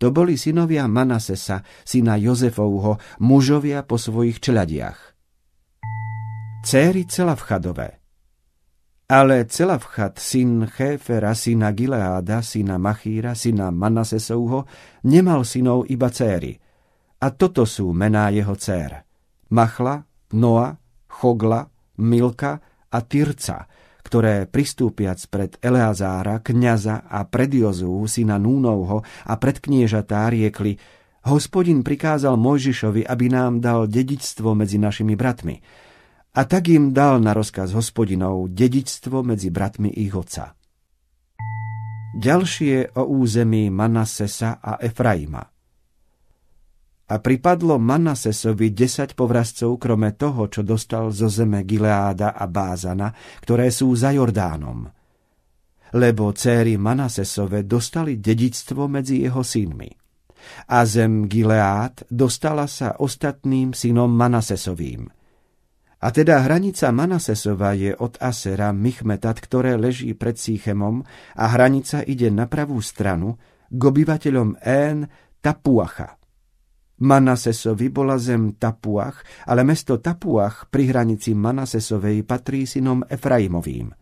Speaker 2: To boli synovia Manasesa, syna Jozefovho, mužovia po svojich čeladiach. Céry Celavchadové ale Celavchat, syn Chéfera, syna Gileáda, syna Machíra, syna Manasesovho, nemal synov iba céry. A toto sú mená jeho cér. Machla, Noa, Chogla, Milka a Tyrca, ktoré pristúpiac pred Eleazára, kniaza a pred Jozú, syna Núnovho a pred kniežatá riekli Hospodin prikázal Mojžišovi, aby nám dal dedičstvo medzi našimi bratmi a tak im dal na rozkaz hospodinov dedičstvo medzi bratmi ich otca. Ďalšie o území Manasesa a Efraima. A pripadlo Manasesovi desať povrazcov, krome toho, čo dostal zo zeme Gileáda a Bázana, ktoré sú za Jordánom. Lebo céry Manasesove dostali dedičstvo medzi jeho synmi. A zem Gileád dostala sa ostatným synom Manasesovým – a teda hranica Manasesova je od Asera Michmetat, ktoré leží pred Sýchemom a hranica ide na pravú stranu k obyvateľom Én Tapuacha. Manasesovi bola zem Tapuach, ale mesto Tapuach pri hranici Manasesovej patrí synom Efraimovým.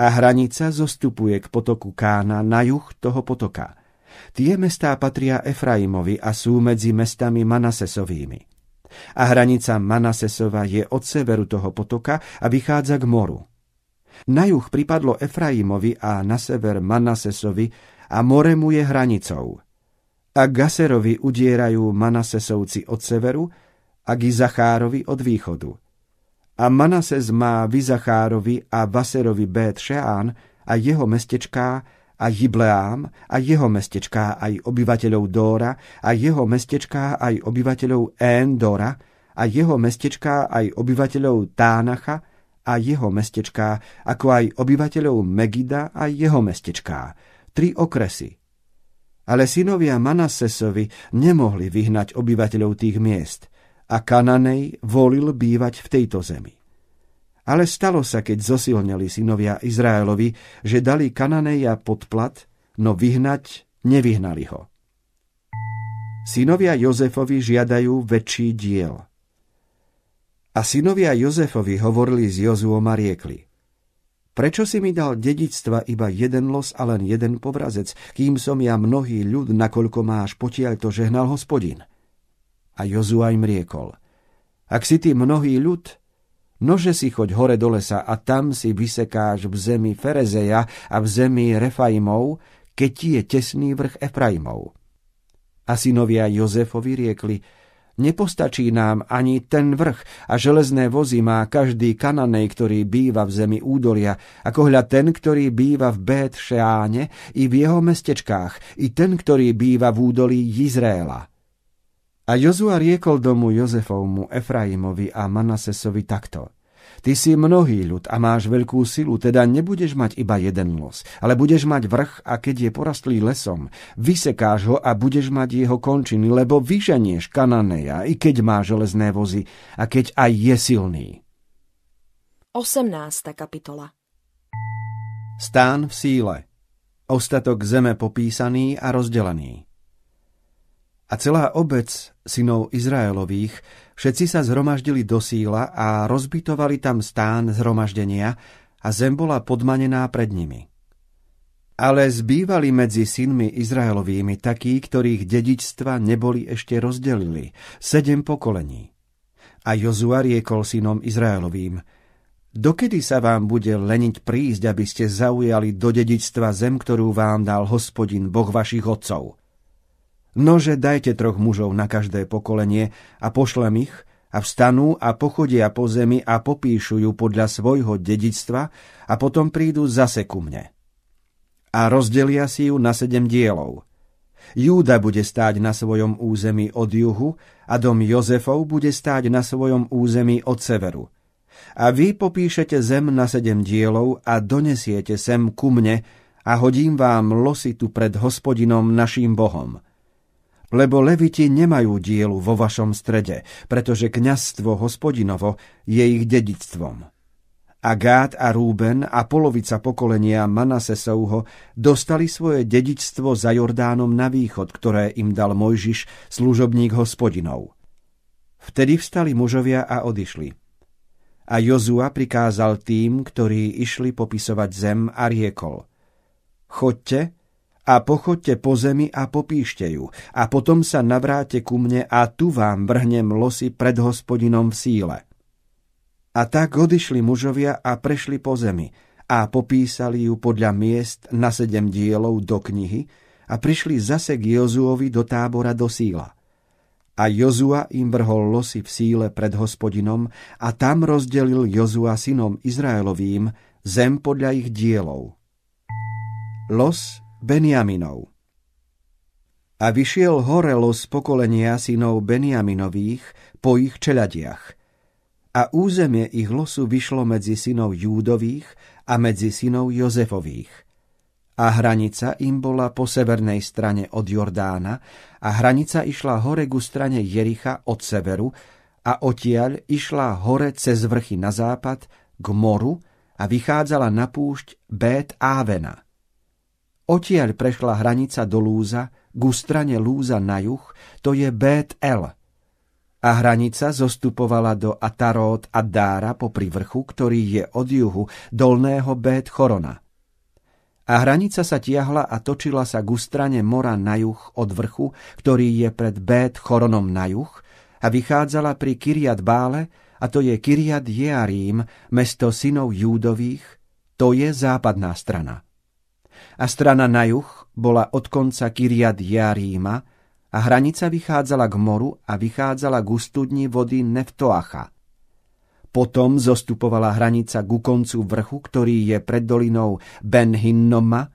Speaker 2: A hranica zostupuje k potoku Kána na juh toho potoka. Tie mestá patria Efraimovi a sú medzi mestami Manasesovými a hranica Manasesova je od severu toho potoka a vychádza k moru. Na juh pripadlo Efraimovi a na sever Manasesovi a more mu je hranicou. A Gaserovi udierajú Manasesovci od severu a Gizachárovi od východu. A Manases má Vizachárovi a Vaserovi Bet Šeán a jeho mestečká a Jibleám a jeho mestečká aj obyvateľov Dóra a jeho mestečká aj obyvateľov Dora a jeho mestečká aj obyvateľov Tánacha a jeho mestečká, ako aj obyvateľov Megida a jeho mestečká. Tri okresy. Ale synovia Manasesovi nemohli vyhnať obyvateľov tých miest a Kananej volil bývať v tejto zemi. Ale stalo sa, keď zosilnili synovia Izraelovi, že dali Kananeja pod plat, no vyhnať nevyhnali ho. Synovia Jozefovi žiadajú väčší diel. A synovia Jozefovi hovorili s Jozuom a riekli. Prečo si mi dal dedičstva iba jeden los a len jeden povrazec, kým som ja mnohý ľud, nakoľko máš potiaľ to žehnal hospodin? A Jozua im riekol. Ak si ty mnohý ľud, Nože si choď hore do lesa a tam si vysekáš v zemi Ferezeja a v zemi Refaimov, keď ti je tesný vrch Efraimov. A synovia Jozefovi riekli, nepostačí nám ani ten vrch a železné vozy má každý kananej, ktorý býva v zemi údolia, ako hľa ten, ktorý býva v Bet Šeáne i v jeho mestečkách, i ten, ktorý býva v údolí Izraela. A Jozua riekol domu Jozefovmu, Efraimovi a Manasesovi takto. Ty si mnohý ľud a máš veľkú silu, teda nebudeš mať iba jeden los, ale budeš mať vrch a keď je porastlý lesom, vysekáš ho a budeš mať jeho končiny, lebo vyženieš Kananeja, i keď má železné vozy a keď aj je silný.
Speaker 1: 18. kapitola
Speaker 2: Stán v síle Ostatok zeme popísaný a rozdelený a celá obec synov Izraelových, všetci sa zhromaždili do síla a rozbitovali tam stán zhromaždenia a zem bola podmanená pred nimi. Ale zbývali medzi synmi Izraelovými takí, ktorých dedičstva neboli ešte rozdelili, sedem pokolení. A Jozua riekol synom Izraelovým, dokedy sa vám bude leniť prísť, aby ste zaujali do dedičstva zem, ktorú vám dal hospodin, boh vašich otcov – Nože dajte troch mužov na každé pokolenie a pošlem ich a vstanú a pochodia po zemi a popíšu ju podľa svojho dedičstva a potom prídu zase ku mne. A rozdelia si ju na sedem dielov. Júda bude stáť na svojom území od juhu a dom Jozefov bude stáť na svojom území od severu. A vy popíšete zem na sedem dielov a donesiete sem ku mne a hodím vám lositu pred hospodinom naším Bohom – lebo leviti nemajú dielu vo vašom strede, pretože kňazstvo hospodinovo je ich dedictvom. A Gát a Rúben a polovica pokolenia Manasesovho dostali svoje dedičstvo za Jordánom na východ, ktoré im dal Mojžiš, služobník hospodinov. Vtedy vstali mužovia a odišli. A Jozua prikázal tým, ktorí išli popisovať zem a riekol. Chodte a pochodte po zemi a popíšte ju a potom sa navráte ku mne a tu vám vrhnem losy pred hospodinom v síle. A tak odišli mužovia a prešli po zemi a popísali ju podľa miest na sedem dielov do knihy a prišli zase k Jozuovi do tábora do síla. A Jozua im vrhol losy v síle pred hospodinom a tam rozdelil Jozua synom Izraelovým zem podľa ich dielov. Los Benjaminov A vyšiel hore los pokolenia synov Benjaminových po ich čeladiach. A územie ich losu vyšlo medzi synov Júdových a medzi synov Jozefových – a hranica im bola po severnej strane od Jordána a hranica išla hore ku strane Jericha od severu a odtiaľ išla hore cez vrchy na západ k moru a vychádzala na púšť Bét Ávena. Odtiaľ prešla hranica do Lúza, ku strane Lúza na juh, to je Bét El. A hranica zostupovala do Atarót a Dára popri vrchu, ktorý je od juhu dolného Bét Chorona a hranica sa tiahla a točila sa ku strane mora na juh od vrchu, ktorý je pred Bét Choronom na juh, a vychádzala pri Kiriat Bále, a to je Kiriat Jearím, mesto synov Júdových, to je západná strana. A strana na juh bola od konca Kiriat Jearíma a hranica vychádzala k moru a vychádzala k studni vody Neftoacha. Potom zostupovala hranica ku koncu vrchu, ktorý je pred dolinou Ben Hinnoma,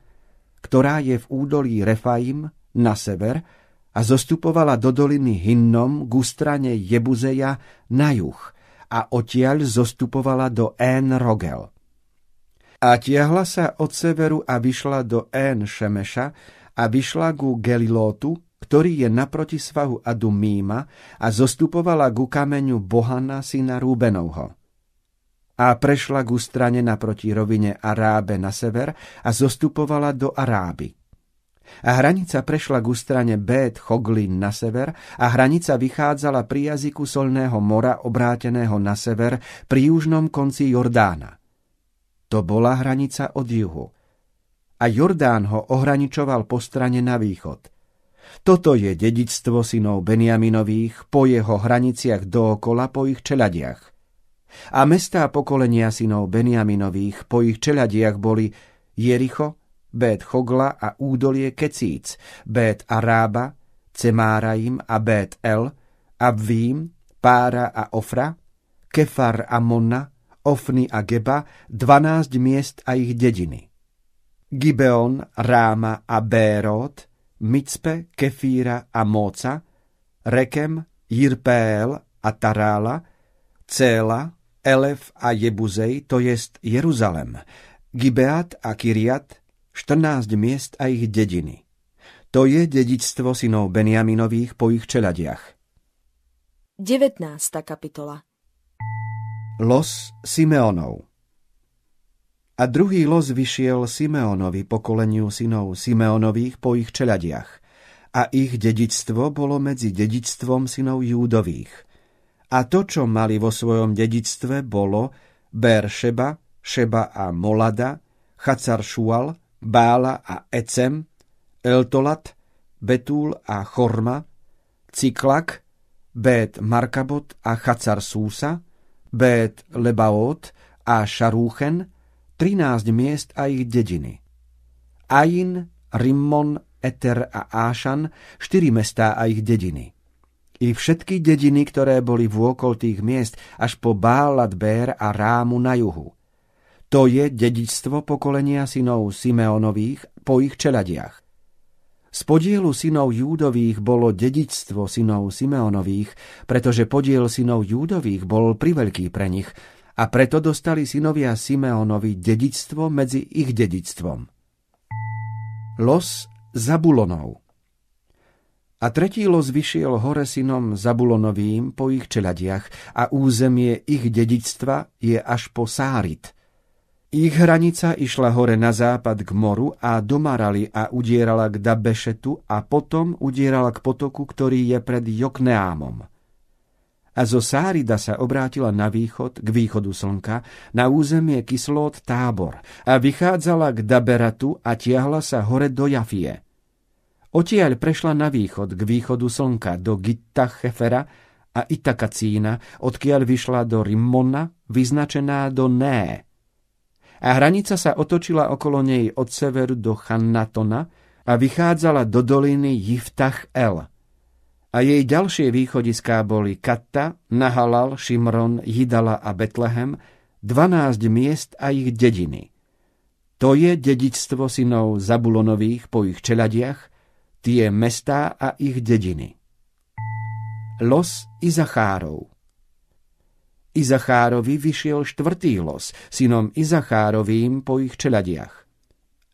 Speaker 2: ktorá je v údolí Refaim na sever a zostupovala do doliny Hinnom ku strane Jebuzeja na juh a odtiaľ zostupovala do En Rogel. A tiahla sa od severu a vyšla do En Šemeša a vyšla ku Gelilótu, ktorý je naproti svahu Adumíma a zostupovala ku kameňu Bohana syna Rúbenovho. A prešla ku strane naproti rovine Arábe na sever a zostupovala do Aráby. A hranica prešla ku strane Bét Choglin na sever a hranica vychádzala pri jazyku Solného mora obráteného na sever pri južnom konci Jordána. To bola hranica od juhu. A Jordán ho ohraničoval po strane na východ – toto je dedičstvo synov Benjaminových po jeho hraniciach dookola po ich čeladiach. A mestá pokolenia synov Benjaminových po ich čeladiach boli Jericho, Bét Chogla a údolie Kecíc, Bét Arába, Cemáraim a Bét El, Abvím, Pára a Ofra, Kefar a Monna, Ofny a Geba, dvanásť miest a ich dediny. Gibeon, Ráma a Bérot, Micpe, Kefíra a Móca, Rekem, Jirpéel a Tarála, Céla, Elef a Jebuzej, to jest Jeruzalem, Gibeat a Kiriat, 14 miest a ich dediny. To je dedičstvo synov Benjaminových po ich čeladiach.
Speaker 1: 19. kapitola
Speaker 2: Los Simeonov a druhý los vyšiel Simeonovi pokoleniu synov Simeonových po ich čeladiach. A ich dedičstvo bolo medzi dedičstvom synov Júdových. A to, čo mali vo svojom dedičstve, bolo Ber Šeba, a Molada, Chacar Šual, Bála a Ecem, Eltolat, Betúl a Chorma, Ciklak, Bét Markabot a Chacar Súsa, Bét Lebaot a Šarúchen, 13 miest a ich dediny. Ain, Rimmon, Eter a Ášan, 4 mestá a ich dediny. I všetky dediny, ktoré boli v tých miest až po Bálat Bér a Rámu na juhu. To je dedičstvo pokolenia synov Simeonových po ich čeladiach. Z podielu synov Júdových bolo dedičstvo synov Simeonových, pretože podiel synov Júdových bol priveľký pre nich – a preto dostali synovia Simeonovi dedičstvo medzi ich dedičstvom. Los Zabulonov A tretí los vyšiel hore synom Zabulonovým po ich čeladiach a územie ich dedičstva je až po Sárit. Ich hranica išla hore na západ k moru a do Marali a udierala k Dabešetu a potom udierala k potoku, ktorý je pred Jokneámom a zo Sárida sa obrátila na východ, k východu slnka, na územie kyslót Tábor a vychádzala k Daberatu a tiahla sa hore do Jafie. Odtiaľ prešla na východ, k východu slnka, do Gitta Chefera a Itakacína, odkiaľ vyšla do Rimmona, vyznačená do Né. A hranica sa otočila okolo nej od severu do Channatona a vychádzala do doliny Jiftach El – a jej ďalšie východiská boli Katta, Nahalal, Šimron, Jidala a Betlehem, 12 miest a ich dediny. To je dedičstvo synov Zabulonových po ich čeladiach, tie mestá a ich dediny. Los Izachárov Izachárovi vyšiel štvrtý los, synom Izachárovým po ich čeladiach.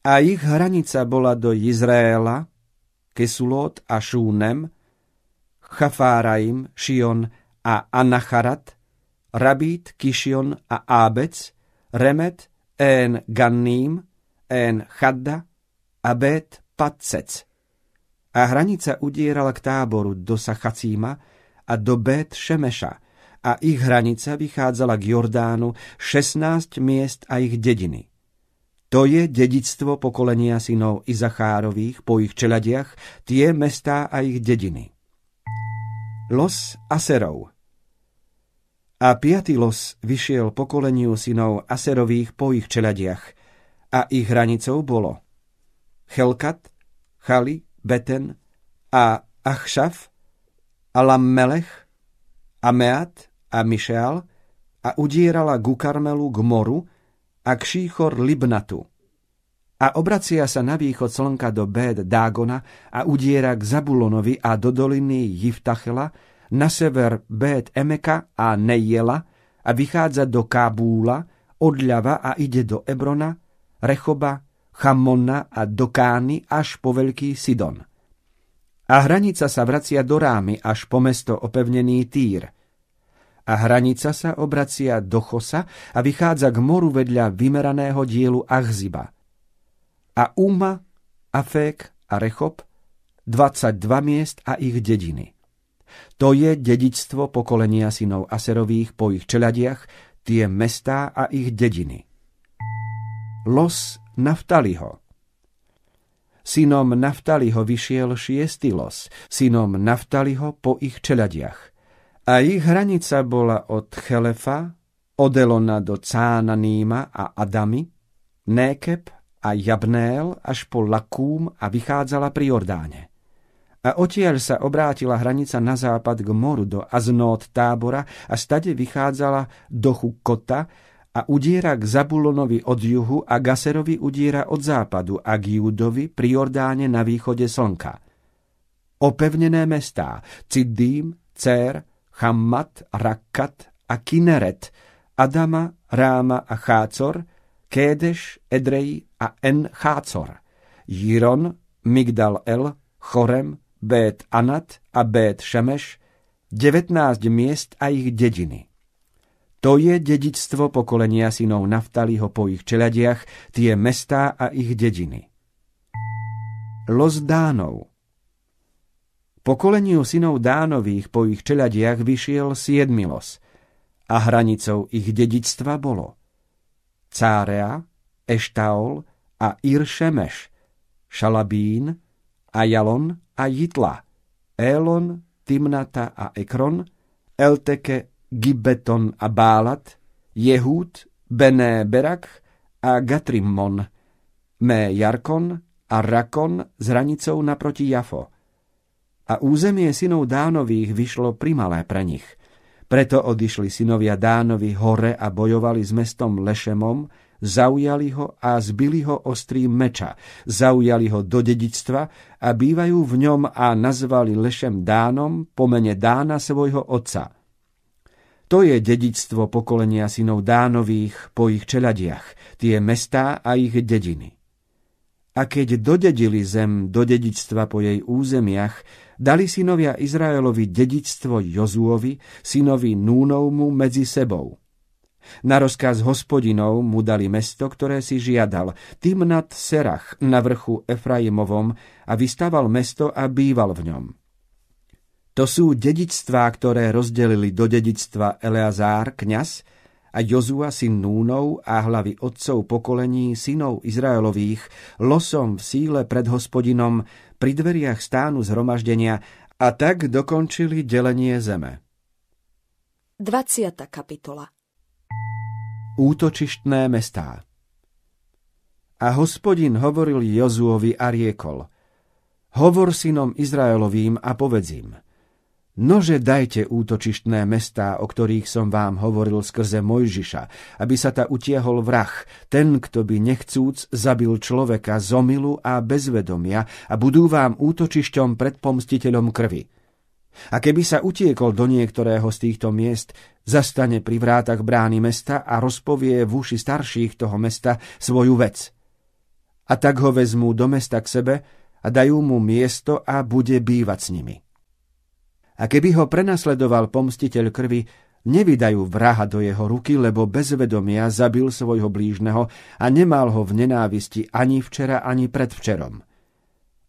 Speaker 2: A ich hranica bola do Izraela, Kesulot a Šúnem, Chafáraim, Šion a Anacharat, Rabít, Kišion a Ábec, Remet, En Ganním, En Chadda a Bet. A hranica udierala k táboru do Sachacíma a do Bet Šemeša a ich hranica vychádzala k Jordánu 16 miest a ich dediny. To je dedictvo pokolenia synov Izachárových po ich čeladiach, tie mestá a ich dediny los Aserov. A piatý los vyšiel pokoleniu synov Aserových po ich čeladiach a ich hranicou bolo Chelkat, Chali, Beten a Achšaf, Alammelech, Ameat a Mišeal a udierala ku Karmelu k moru a k šíchor Libnatu a obracia sa na východ slnka do Béd Dágona a udiera k Zabulonovi a do doliny Jiftachela, na sever Béd Emeka a Nejela a vychádza do Kábúla, odľava a ide do Ebrona, Rechoba, Chammona a do Kány až po veľký Sidon. A hranica sa vracia do Rámy až po mesto opevnený Týr. A hranica sa obracia do Chosa a vychádza k moru vedľa vymeraného dielu Achziba – a Uma, Afek a Rechob, 22 miest a ich dediny. To je dedičstvo pokolenia synov Aserových po ich čeladiach, tie mestá a ich dediny. Los Naftaliho Synom Naftaliho vyšiel šiestý los, synom Naftaliho po ich čeladiach. A ich hranica bola od Chelefa, od Elona do Cánaníma a Adamy, Nékeb a Jabnél až po Lakúm a vychádzala pri Jordáne. A odtiaľ sa obrátila hranica na západ k moru do Aznót tábora a stade vychádzala do Chukota a udiera k Zabulonovi od juhu a Gaserovi udiera od západu a k Júdovi pri Jordáne na východe slnka. Opevnené mestá Ciddím, Cér, Chammat, Rakkat a Kineret, Adama, Ráma a Chácor, Kédeš, Edrej a En Chácor, Jiron, Migdal El, Chorem, Bet Anat a Bet Šemeš, 19 miest a ich dediny. To je dedičstvo pokolenia synov Naftaliho po ich čeladiach, tie mestá a ich dediny. Los Dánov Pokoleniu synov Dánových po ich čeladiach vyšiel siedmy los a hranicou ich dedičstva bolo Cárea, Eštaol, a Iršemeš, Šalabín, Ajalon a Jitla, Elon, Timnata a Ekron, Elteke, Gibeton a Bálat, Jehud, Bené Berak a Gatrimmon, Mé Jarkon a Rakon s hranicou naproti Jafo. A územie synov Dánových vyšlo primalé pre nich. Preto odišli synovia Dánovi hore a bojovali s mestom Lešemom, zaujali ho a zbili ho ostrým meča, zaujali ho do dedičstva a bývajú v ňom a nazvali Lešem Dánom po mene Dána svojho otca. To je dedičstvo pokolenia synov Dánových po ich čeladiach, tie mestá a ich dediny. A keď dodedili zem do dedičstva po jej územiach, dali synovia Izraelovi dedičstvo Jozuovi, synovi Núnovmu medzi sebou – na rozkaz hospodinov mu dali mesto, ktoré si žiadal, Timnat Serach na vrchu Efraimovom a vystával mesto a býval v ňom. To sú dedičstvá, ktoré rozdelili do dedičstva Eleazár, kňaz, a Jozua, syn Núnov a hlavy otcov pokolení synov Izraelových, losom v síle pred hospodinom pri dveriach stánu zhromaždenia a tak dokončili delenie zeme.
Speaker 1: 20. kapitola
Speaker 2: Útočištné mestá A hospodin hovoril Jozuovi a riekol, hovor synom Izraelovým a povedzím – Nože dajte útočištné mestá, o ktorých som vám hovoril skrze Mojžiša, aby sa ta utiahol vrah, ten, kto by nechcúc zabil človeka z omilu a bezvedomia a budú vám útočišťom pred pomstiteľom krvi. A keby sa utiekol do niektorého z týchto miest, zastane pri vrátach brány mesta a rozpovie v uši starších toho mesta svoju vec. A tak ho vezmú do mesta k sebe a dajú mu miesto a bude bývať s nimi. A keby ho prenasledoval pomstiteľ krvi, nevydajú vraha do jeho ruky, lebo bez vedomia zabil svojho blížneho a nemal ho v nenávisti ani včera, ani predvčerom.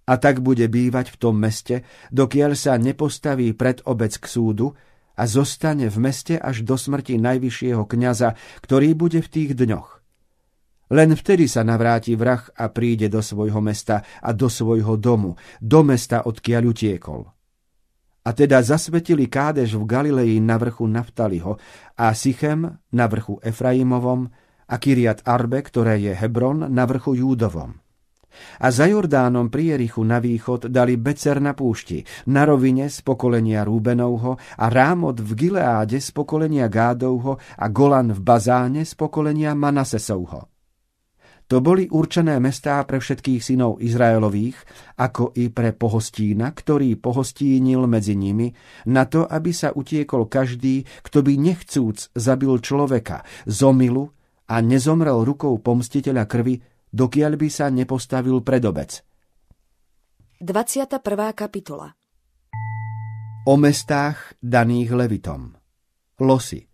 Speaker 2: A tak bude bývať v tom meste, dokiaľ sa nepostaví pred obec k súdu a zostane v meste až do smrti najvyššieho kňaza, ktorý bude v tých dňoch. Len vtedy sa navráti vrah a príde do svojho mesta a do svojho domu, do mesta, odkiaľ utiekol. A teda zasvetili Kádež v Galilei na vrchu Naftaliho a Sichem na vrchu Efraimovom a Kiriat Arbe, ktoré je Hebron, na vrchu Júdovom. A za Jordánom pri Jerichu na východ dali Becer na púšti, na rovine z pokolenia Rúbenovho a Rámot v Gileáde z pokolenia Gádovho a Golan v Bazáne z pokolenia Manasesovho. To boli určené mestá pre všetkých synov Izraelových, ako i pre pohostína, ktorý pohostínil medzi nimi, na to, aby sa utiekol každý, kto by nechcúc zabil človeka z omilu a nezomrel rukou pomstiteľa krvi, dokiaľ by sa nepostavil pred obec.
Speaker 1: 21. kapitola
Speaker 2: O mestách daných Levitom Losy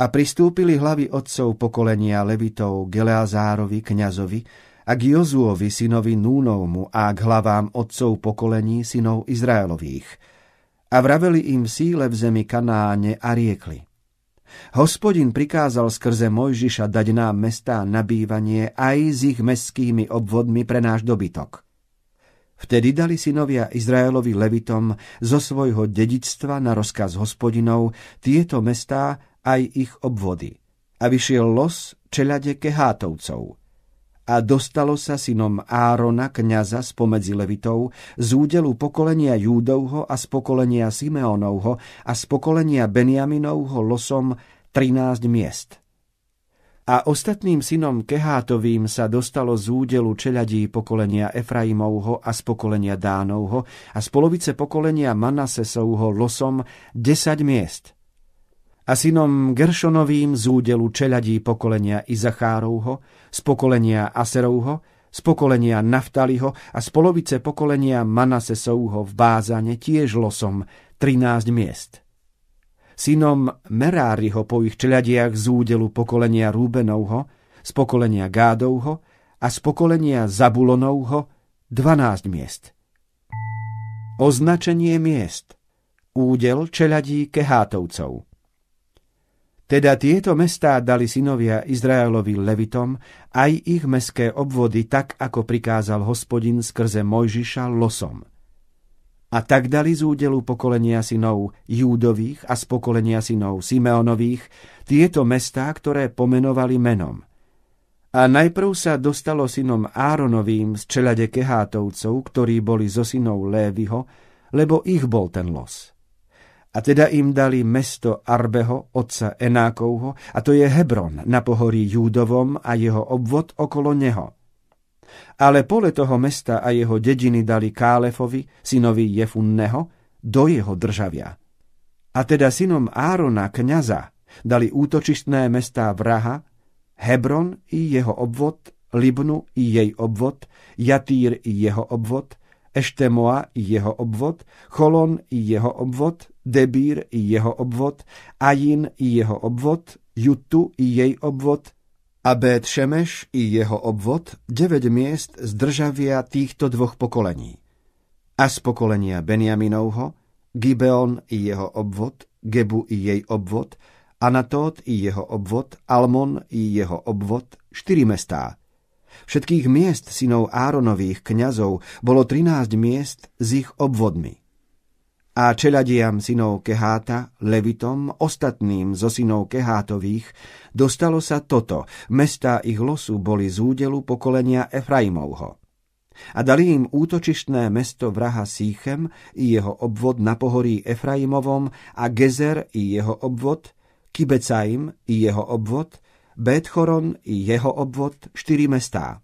Speaker 2: a pristúpili hlavy otcov pokolenia Levitov k Eleazárovi, kňazovi, a k Jozuovi, synovi Núnovmu a k hlavám otcov pokolení synov Izraelových. A vraveli im síle v zemi Kanáne a riekli. Hospodin prikázal skrze Mojžiša dať nám mestá na bývanie aj s ich mestskými obvodmi pre náš dobytok. Vtedy dali synovia Izraelovi Levitom zo svojho dedičstva na rozkaz hospodinov tieto mestá aj ich obvody. A vyšiel los čeľade Kehátovcov. A dostalo sa synom Árona, kniaza spomedzi Levitov, z údelu pokolenia Júdovho a z pokolenia Simeonovho a z pokolenia Benjaminovho losom 13 miest. A ostatným synom Kehátovým sa dostalo z údelu čeľadí pokolenia Efraimovho a z pokolenia Dánovho a z polovice pokolenia Manasesovho losom 10 miest – a synom Geršonovým z údelu čeľadí pokolenia Izachárovho, z pokolenia Aserovho, z pokolenia Naftaliho a z polovice pokolenia Manasesovho v Bázane tiež losom 13 miest. Synom Meráriho po ich čeľadiach z údelu pokolenia Rúbenovho, z pokolenia Gádovho a z pokolenia Zabulonovho 12 miest. Označenie miest Údel čeľadí Kehátovcov – teda tieto mestá dali synovia Izraelovi Levitom aj ich meské obvody tak, ako prikázal hospodin skrze Mojžiša losom. A tak dali z údelu pokolenia synov Júdových a z pokolenia synov Simeonových tieto mestá, ktoré pomenovali menom. A najprv sa dostalo synom Áronovým z čelade Kehátovcov, ktorí boli zo synov Lévyho, lebo ich bol ten los. A teda im dali mesto Arbeho, otca Enákovho, a to je Hebron na pohorí Júdovom a jeho obvod okolo neho. Ale pole toho mesta a jeho dediny dali Kálefovi, synovi Jefunneho, do jeho državia. A teda synom Árona, kňaza, dali útočistné mestá Vraha, Hebron i jeho obvod, Libnu i jej obvod, Jatýr i jeho obvod, Eštemoa i jeho obvod, Cholon i jeho obvod, Debír i jeho obvod, Ajin i jeho obvod, Jutu i jej obvod a Šemeš i jeho obvod, 9 miest z državia týchto dvoch pokolení. A z pokolenia Benjaminovho, Gibeon i jeho obvod, Gebu i jej obvod, Anatót i jeho obvod, Almon i jeho obvod, štyri mestá. Všetkých miest synov Áronových kňazov bolo 13 miest s ich obvodmi. A čeladiam synov Keháta, Levitom, ostatným zo synov Kehátových, dostalo sa toto, mestá ich losu boli z údelu pokolenia Efraimovho. A dali im útočištné mesto vraha Síchem i jeho obvod na pohorí Efraimovom a Gezer i jeho obvod, Kibecaim i jeho obvod, Betchoron i jeho obvod, štyri mestá.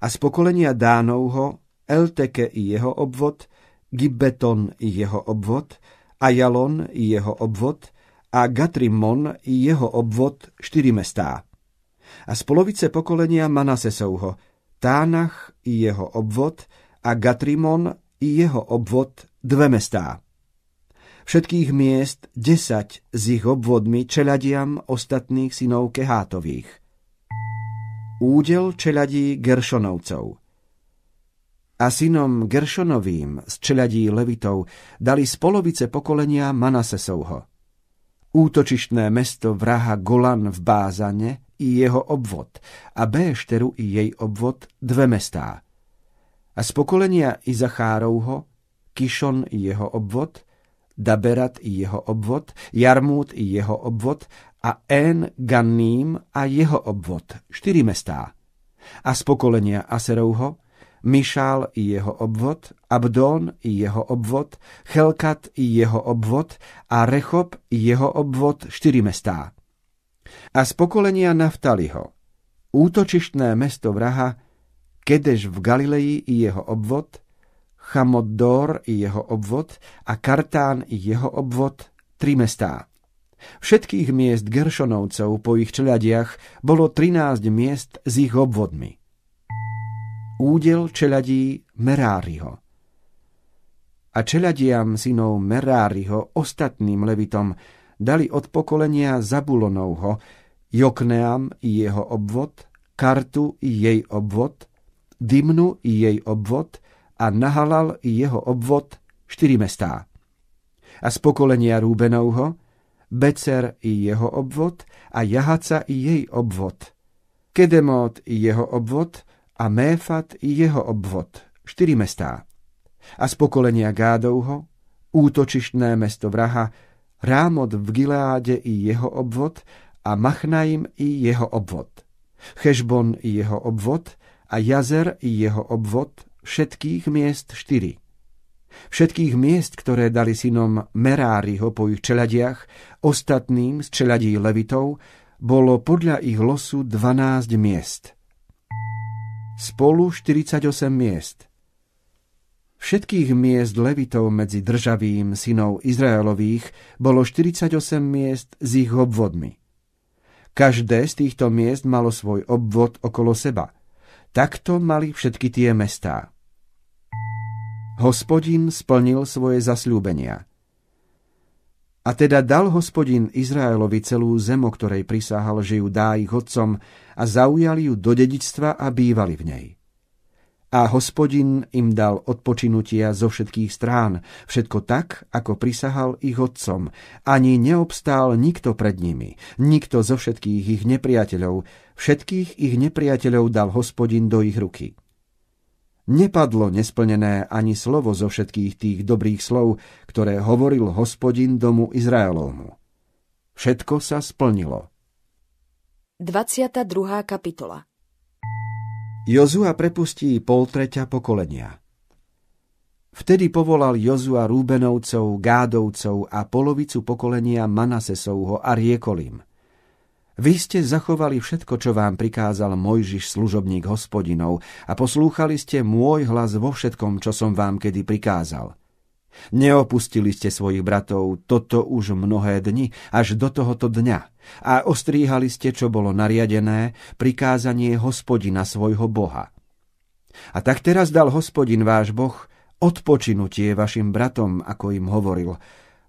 Speaker 2: A z pokolenia Dánovho, Elteke i jeho obvod, Gibbeton i jeho obvod, Ajalon i jeho obvod a Gatrimon i jeho obvod, štyri mestá. A z polovice pokolenia Manasesovho, Tánach i jeho obvod a Gatrimon i jeho obvod, dve mestá. Všetkých miest desať s ich obvodmi čeladiam ostatných synov Kehátových. Údel čeladí Geršonovcov. A synom Geršonovým z čeladí Levitov dali z polovice pokolenia Manasesovho. Útočištné mesto vraha Golan v Bázane i jeho obvod a Béšteru i jej obvod dve mestá. A z pokolenia Izachárovho Kišon jeho obvod – Daberat i jeho obvod, Jarmút i jeho obvod a En Ganním a jeho obvod, štyri mestá. A z pokolenia Aserovho, Mišál i jeho obvod, Abdón i jeho obvod, Chelkat i jeho obvod a Rechob i jeho obvod, štyri mestá. A z pokolenia Naftaliho, útočištné mesto vraha, Kedeš v Galileji i jeho obvod, Chamodor i jeho obvod a Kartán i jeho obvod, tri mestá. Všetkých miest Geršonovcov po ich čeladiach bolo 13 miest s ich obvodmi. Údel čeladí Meráriho. A čeladiam synov Meráriho ostatným levitom dali od pokolenia Zabulonovho Jokneam i jeho obvod, Kartu i jej obvod, Dimnu i jej obvod a Nahalal i jeho obvod štyri mestá. A z pokolenia Rúbenovho Becer i jeho obvod a Jahaca i jej obvod, Kedemot i jeho obvod a Méfat i jeho obvod, štyri mestá. A z pokolenia Gádovho útočištné mesto vraha, Rámot v Gileáde i jeho obvod a Machnaim i jeho obvod, Chešbon i jeho obvod a Jazer i jeho obvod, všetkých miest štyri. Všetkých miest, ktoré dali synom Meráriho po ich čeladiach, ostatným z čeladí Levitov, bolo podľa ich losu 12 miest. Spolu 48 miest. Všetkých miest Levitov medzi državím synov Izraelových bolo 48 miest s ich obvodmi. Každé z týchto miest malo svoj obvod okolo seba. Takto mali všetky tie mestá. Hospodin splnil svoje zasľúbenia. A teda dal hospodin Izraelovi celú zem, ktorej prisáhal, že ju dá ich otcom a zaujali ju do dedičstva a bývali v nej. A hospodin im dal odpočinutia zo všetkých strán, všetko tak, ako prisahal ich otcom. Ani neobstál nikto pred nimi, nikto zo všetkých ich nepriateľov, všetkých ich nepriateľov dal hospodin do ich ruky. Nepadlo nesplnené ani slovo zo všetkých tých dobrých slov, ktoré hovoril hospodin domu Izraelovmu. Všetko sa splnilo.
Speaker 1: 22. kapitola
Speaker 2: Jozua prepustí pol treťa pokolenia. Vtedy povolal Jozua Rúbenovcov, Gádovcov a polovicu pokolenia Manasesovho a riekolím – vy ste zachovali všetko, čo vám prikázal Mojžiš, služobník hospodinov, a poslúchali ste môj hlas vo všetkom, čo som vám kedy prikázal. Neopustili ste svojich bratov toto už mnohé dni, až do tohoto dňa, a ostríhali ste, čo bolo nariadené, prikázanie hospodina svojho Boha. A tak teraz dal hospodin váš Boh odpočinutie vašim bratom, ako im hovoril,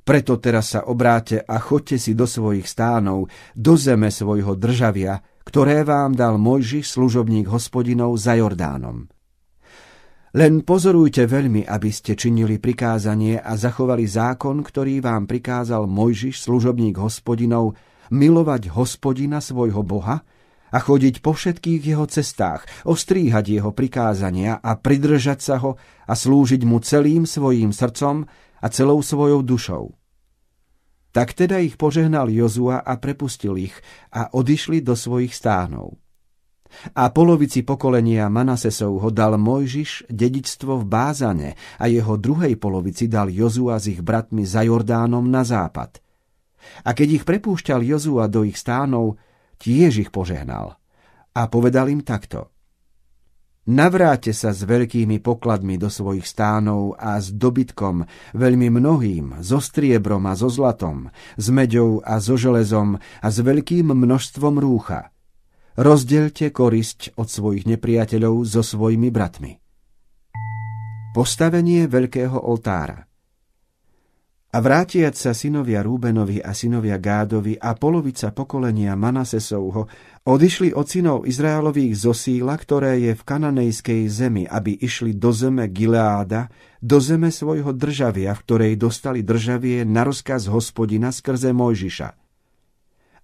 Speaker 2: preto teraz sa obráte a chodte si do svojich stánov, do zeme svojho državia, ktoré vám dal Mojžiš, služobník hospodinov, za Jordánom. Len pozorujte veľmi, aby ste činili prikázanie a zachovali zákon, ktorý vám prikázal Mojžiš, služobník hospodinov, milovať hospodina svojho Boha a chodiť po všetkých jeho cestách, ostríhať jeho prikázania a pridržať sa ho a slúžiť mu celým svojím srdcom a celou svojou dušou. Tak teda ich požehnal Jozua a prepustil ich a odišli do svojich stánov. A polovici pokolenia Manasesovho dal Mojžiš dedičstvo v Bázane a jeho druhej polovici dal Jozua s ich bratmi za Jordánom na západ. A keď ich prepúšťal Jozua do ich stánov, tiež ich požehnal. A povedal im takto. Navráte sa s veľkými pokladmi do svojich stánov a s dobytkom, veľmi mnohým, so striebrom a so zlatom, s meďou a so železom a s veľkým množstvom rúcha – Rozdelte korisť od svojich nepriateľov so svojimi bratmi. Postavenie veľkého oltára A vrátiať sa synovia Rúbenovi a synovia Gádovi a polovica pokolenia Manasesovho odišli od synov Izraelových zo síla, ktoré je v kananejskej zemi, aby išli do zeme Gileáda, do zeme svojho državia, v ktorej dostali državie na rozkaz hospodina skrze Mojžiša –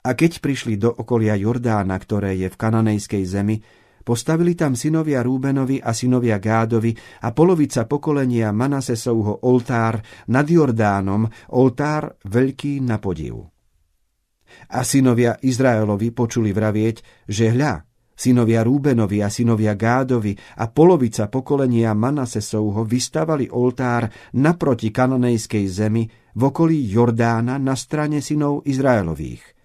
Speaker 2: a keď prišli do okolia Jordána, ktoré je v kananejskej zemi, postavili tam synovia Rúbenovi a synovia Gádovi a polovica pokolenia Manasesovho oltár nad Jordánom, oltár veľký na podiv. A synovia Izraelovi počuli vravieť, že hľa, synovia Rúbenovi a synovia Gádovi a polovica pokolenia Manasesovho vystavali oltár naproti kananejskej zemi v okolí Jordána na strane synov Izraelových –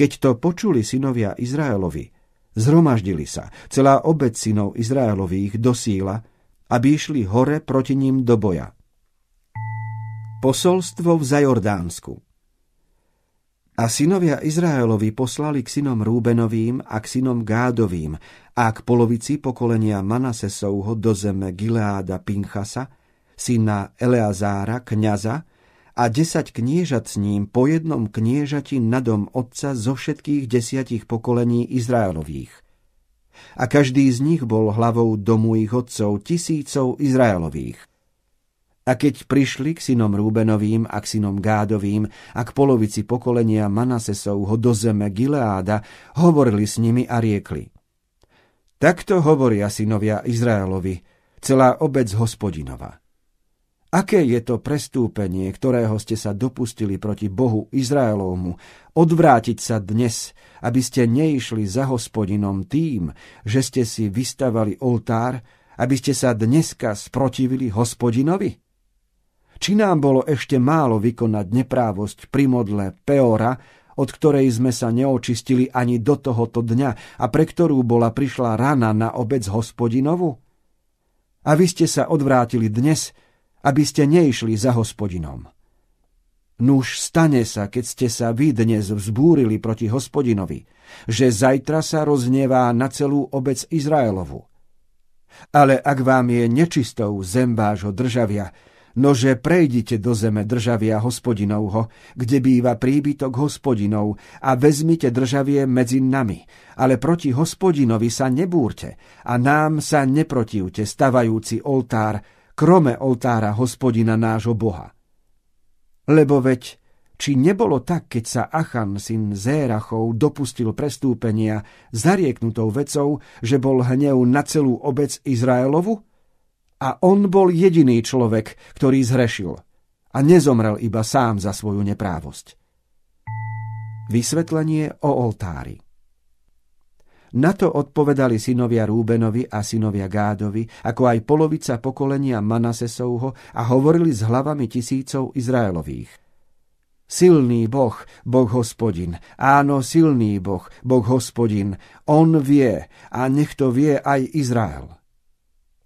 Speaker 2: keď to počuli synovia Izraelovi, zhromaždili sa, celá obec synov Izraelových do síla, aby išli hore proti ním do boja. Posolstvo v Zajordánsku A synovia Izraelovi poslali k synom Rúbenovým a k synom Gádovým a k polovici pokolenia Manasesovho do zeme Gileáda Pinchasa, syna Eleazára, kniaza, a desať kniežat s ním po jednom kniežati na dom otca zo všetkých desiatich pokolení Izraelových. A každý z nich bol hlavou domu ich otcov tisícov Izraelových. A keď prišli k synom Rúbenovým a k synom Gádovým a k polovici pokolenia Manasesovho do zeme Gileáda, hovorili s nimi a riekli. Takto hovoria synovia Izraelovi, celá obec hospodinova. Aké je to prestúpenie, ktorého ste sa dopustili proti Bohu Izraelovmu, odvrátiť sa dnes, aby ste neišli za hospodinom tým, že ste si vystavali oltár, aby ste sa dneska sprotivili hospodinovi? Či nám bolo ešte málo vykonať neprávosť pri modle Peora, od ktorej sme sa neočistili ani do tohoto dňa a pre ktorú bola prišla rana na obec hospodinovu? A vy ste sa odvrátili dnes, aby ste neišli za hospodinom. Nuž stane sa, keď ste sa vy dnes vzbúrili proti hospodinovi, že zajtra sa roznevá na celú obec Izraelovu. Ale ak vám je nečistou zem vášho državia, nože prejdite do zeme državia hospodinovho, kde býva príbytok hospodinov a vezmite državie medzi nami, ale proti hospodinovi sa nebúrte a nám sa neprotivte, stavajúci oltár, krome oltára hospodina nášho Boha. Lebo veď, či nebolo tak, keď sa Achan, syn Zérachov, dopustil prestúpenia zarieknutou vecou, že bol hnev na celú obec Izraelovu? A on bol jediný človek, ktorý zhrešil a nezomrel iba sám za svoju neprávosť. Vysvetlenie o oltári na to odpovedali synovia Rúbenovi a synovia Gádovi, ako aj polovica pokolenia Manasesovho a hovorili s hlavami tisícov Izraelových. Silný Boh, Boh hospodin, áno, silný Boh, Boh hospodin, On vie a nech to vie aj Izrael.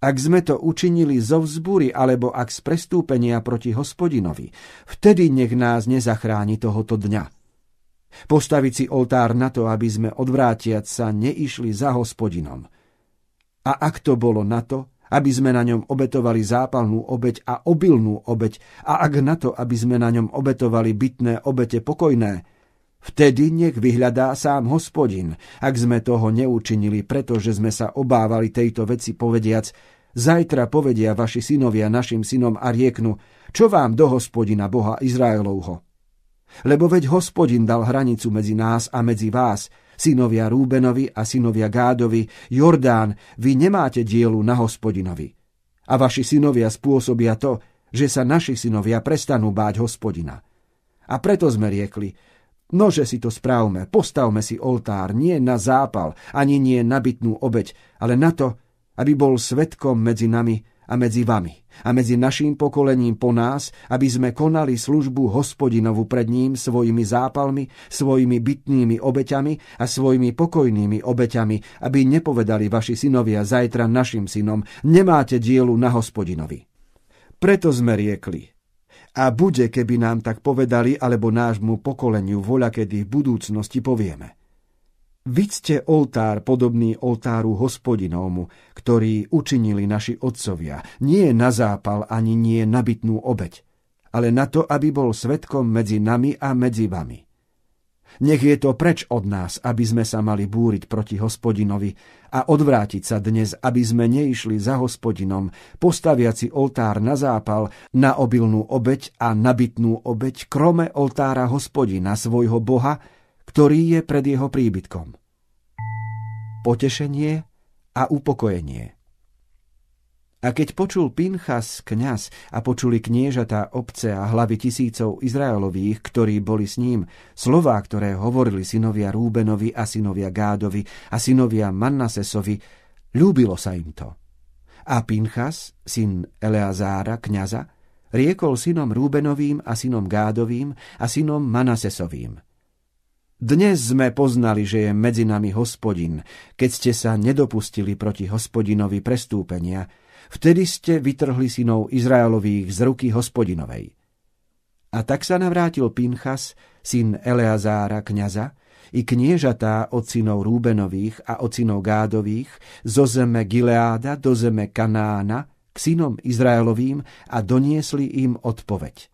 Speaker 2: Ak sme to učinili zo vzbury alebo ak z prestúpenia proti hospodinovi, vtedy nech nás nezachráni tohoto dňa. Postaviť si oltár na to, aby sme odvrátiať sa neišli za hospodinom. A ak to bolo na to, aby sme na ňom obetovali zápalnú obeď a obilnú obeď, a ak na to, aby sme na ňom obetovali bytné obete pokojné, vtedy nech vyhľadá sám hospodin, ak sme toho neučinili, pretože sme sa obávali tejto veci povediac, Zajtra povedia vaši synovia našim synom a rieknu, čo vám do hospodina Boha Izraelovho. Lebo veď hospodin dal hranicu medzi nás a medzi vás, synovia Rúbenovi a synovia Gádovi, Jordán, vy nemáte dielu na hospodinovi. A vaši synovia spôsobia to, že sa naši synovia prestanú báť hospodina. A preto sme riekli, nože si to správme, postavme si oltár, nie na zápal, ani nie na bytnú obeď, ale na to, aby bol svetkom medzi nami a medzi vami a medzi naším pokolením po nás, aby sme konali službu hospodinovu pred ním svojimi zápalmi, svojimi bytnými obeťami a svojimi pokojnými obeťami, aby nepovedali vaši synovia zajtra našim synom, nemáte dielu na hospodinovi. Preto sme riekli, a bude, keby nám tak povedali, alebo nášmu pokoleniu voľa, kedy v budúcnosti povieme – Vycte oltár podobný oltáru hospodinovmu, ktorý učinili naši otcovia, nie na zápal ani nie na bytnú obeď, ale na to, aby bol svetkom medzi nami a medzi vami. Nech je to preč od nás, aby sme sa mali búriť proti hospodinovi a odvrátiť sa dnes, aby sme neišli za hospodinom, postaviaci oltár na zápal, na obilnú obeď a nabytnú obeď, krome oltára hospodina, svojho boha, ktorý je pred jeho príbytkom. Potešenie a upokojenie. A keď počul Pinchas, kňaz, a počuli kniežatá obce a hlavy tisícov Izraelových, ktorí boli s ním, slová, ktoré hovorili synovia Rúbenovi a synovia Gádovi a synovia Mannasesovi, ľúbilo sa im to. A Pinchas, syn Eleazára, kňaza, riekol synom Rúbenovým a synom Gádovým a synom Manasesovým – dnes sme poznali, že je medzi nami hospodin, keď ste sa nedopustili proti hospodinovi prestúpenia, vtedy ste vytrhli synov Izraelových z ruky hospodinovej. A tak sa navrátil Pinchas, syn Eleazára, kniaza, i kniežatá od synov Rúbenových a od synov Gádových zo zeme Gileáda do zeme Kanána k synom Izraelovým a doniesli im odpoveď.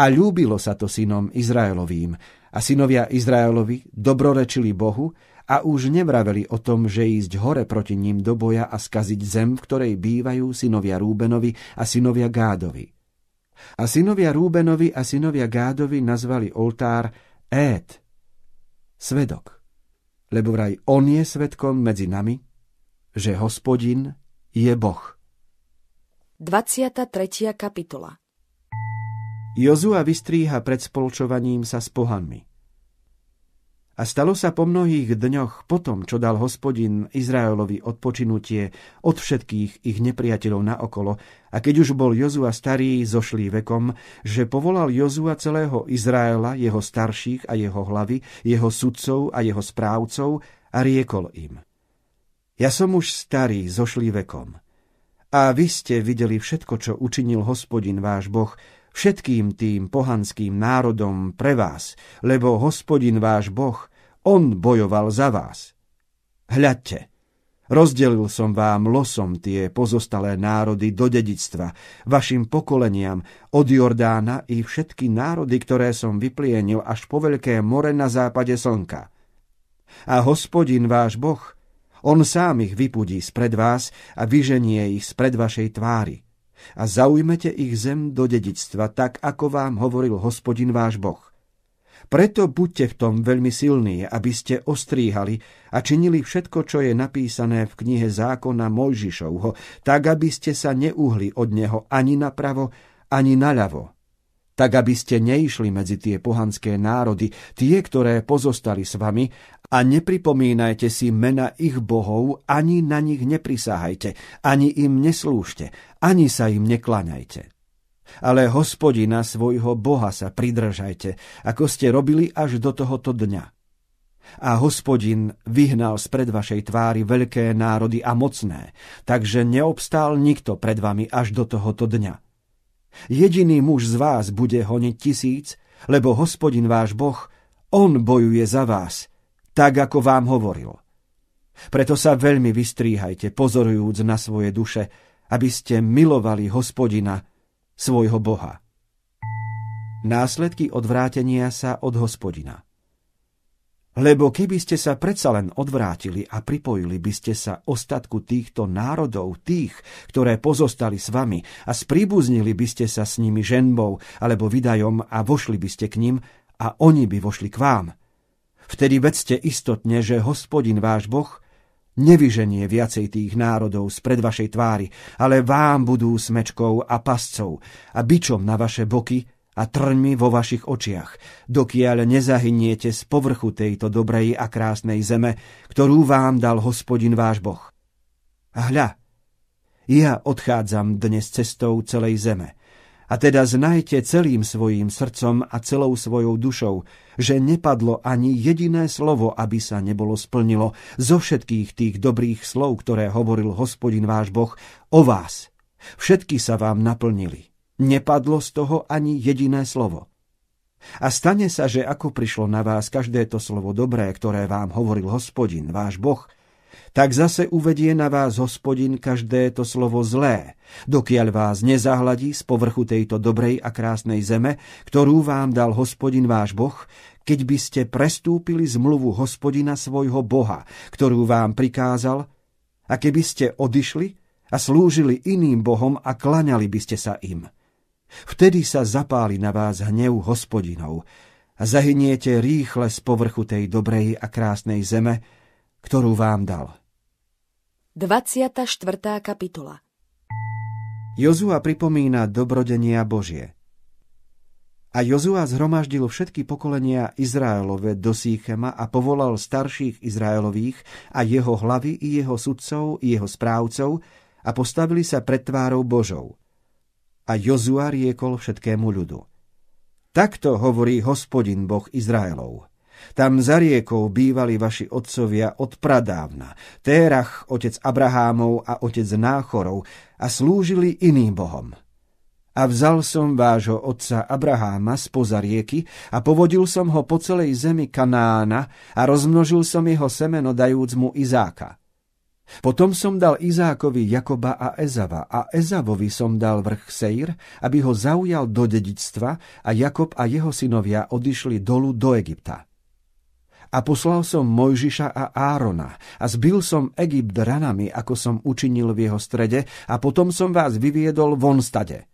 Speaker 2: A ľúbilo sa to synom Izraelovým, a synovia Izraelovi dobrorečili Bohu a už nevraveli o tom, že ísť hore proti ním do boja a skaziť zem, v ktorej bývajú synovia Rúbenovi a synovia Gádovi. A synovia Rúbenovi a synovia Gádovi nazvali oltár Ét, svedok, lebo vraj on je svedkom medzi nami, že hospodin je Boh.
Speaker 1: 23. kapitola
Speaker 2: Jozua vystríha pred spolčovaním sa s pohanmi. A stalo sa po mnohých dňoch potom, čo dal hospodin Izraelovi odpočinutie od všetkých ich nepriateľov naokolo, a keď už bol Jozua starý, zošlý vekom, že povolal Jozua celého Izraela, jeho starších a jeho hlavy, jeho sudcov a jeho správcov a riekol im. Ja som už starý, zošlý vekom. A vy ste videli všetko, čo učinil hospodin váš Boh, všetkým tým pohanským národom pre vás, lebo hospodin váš Boh, on bojoval za vás. Hľadte, rozdelil som vám losom tie pozostalé národy do dedictva, vašim pokoleniam od Jordána i všetky národy, ktoré som vyplienil až po veľké more na západe slnka. A hospodin váš Boh, on sám ich vypudí spred vás a vyženie ich spred vašej tvári a zaujmete ich zem do dedictva, tak ako vám hovoril hospodin váš Boh. Preto buďte v tom veľmi silní, aby ste ostríhali a činili všetko, čo je napísané v knihe zákona Mojžišovho, tak aby ste sa neuhli od neho ani napravo, ani naľavo. Tak aby ste neišli medzi tie pohanské národy, tie, ktoré pozostali s vami, a nepripomínajte si mena ich bohov, ani na nich neprisahajte, ani im neslúžte, ani sa im neklaňajte. Ale hospodina svojho Boha sa pridržajte, ako ste robili až do tohoto dňa. A hospodin vyhnal spred vašej tvári veľké národy a mocné, takže neobstál nikto pred vami až do tohoto dňa. Jediný muž z vás bude honiť tisíc, lebo hospodin váš Boh, on bojuje za vás, tak ako vám hovoril. Preto sa veľmi vystríhajte, pozorujúc na svoje duše, aby ste milovali hospodina, svojho Boha. Následky odvrátenia sa od hospodina Lebo keby ste sa predsa len odvrátili a pripojili by ste sa ostatku týchto národov, tých, ktoré pozostali s vami a spríbuznili by ste sa s nimi ženbou alebo vydajom a vošli by ste k ním a oni by vošli k vám. Vtedy vedzte istotne, že hospodin váš Boh nevyženie viacej tých národov spred vašej tvári, ale vám budú smečkou a pascov a bičom na vaše boky a trňmi vo vašich očiach, dokiaľ nezahyniete z povrchu tejto dobrej a krásnej zeme, ktorú vám dal hospodin váš Boh. A hľa, ja odchádzam dnes cestou celej zeme, a teda znajte celým svojím srdcom a celou svojou dušou, že nepadlo ani jediné slovo, aby sa nebolo splnilo zo všetkých tých dobrých slov, ktoré hovoril hospodin váš Boh o vás. Všetky sa vám naplnili. Nepadlo z toho ani jediné slovo. A stane sa, že ako prišlo na vás každé to slovo dobré, ktoré vám hovoril hospodin, váš Boh, tak zase uvedie na vás hospodin každé to slovo zlé, dokiaľ vás nezahladí z povrchu tejto dobrej a krásnej zeme, ktorú vám dal hospodin váš Boh, keď by ste prestúpili zmluvu hospodina svojho Boha, ktorú vám prikázal, a keby ste odišli a slúžili iným bohom a klaňali by ste sa im. Vtedy sa zapáli na vás hnev hospodinov a zahyniete rýchle z povrchu tej dobrej a krásnej zeme, ktorú vám dal.
Speaker 1: 24. kapitola
Speaker 2: Jozua pripomína dobrodenia Božie. A Jozua zhromaždil všetky pokolenia Izraelove do Sýchema a povolal starších Izraelových a jeho hlavy i jeho sudcov i jeho správcov a postavili sa pred tvárou Božou a Jozua riekol všetkému ľudu. Takto hovorí hospodin Boh Izraelov. Tam za riekou bývali vaši otcovia od pradávna, Térach, otec Abrahámov a otec Náchorov a slúžili iným bohom. A vzal som vášho otca Abraháma spoza rieky a povodil som ho po celej zemi Kanána a rozmnožil som jeho semeno dajúc mu Izáka. Potom som dal Izákovi Jakoba a Ezava a Ezavovi som dal vrch Seir, aby ho zaujal do dedictva a Jakob a jeho synovia odišli dolu do Egypta. A poslal som Mojžiša a Árona a zbil som Egypt ranami, ako som učinil v jeho strede a potom som vás vyviedol von stade.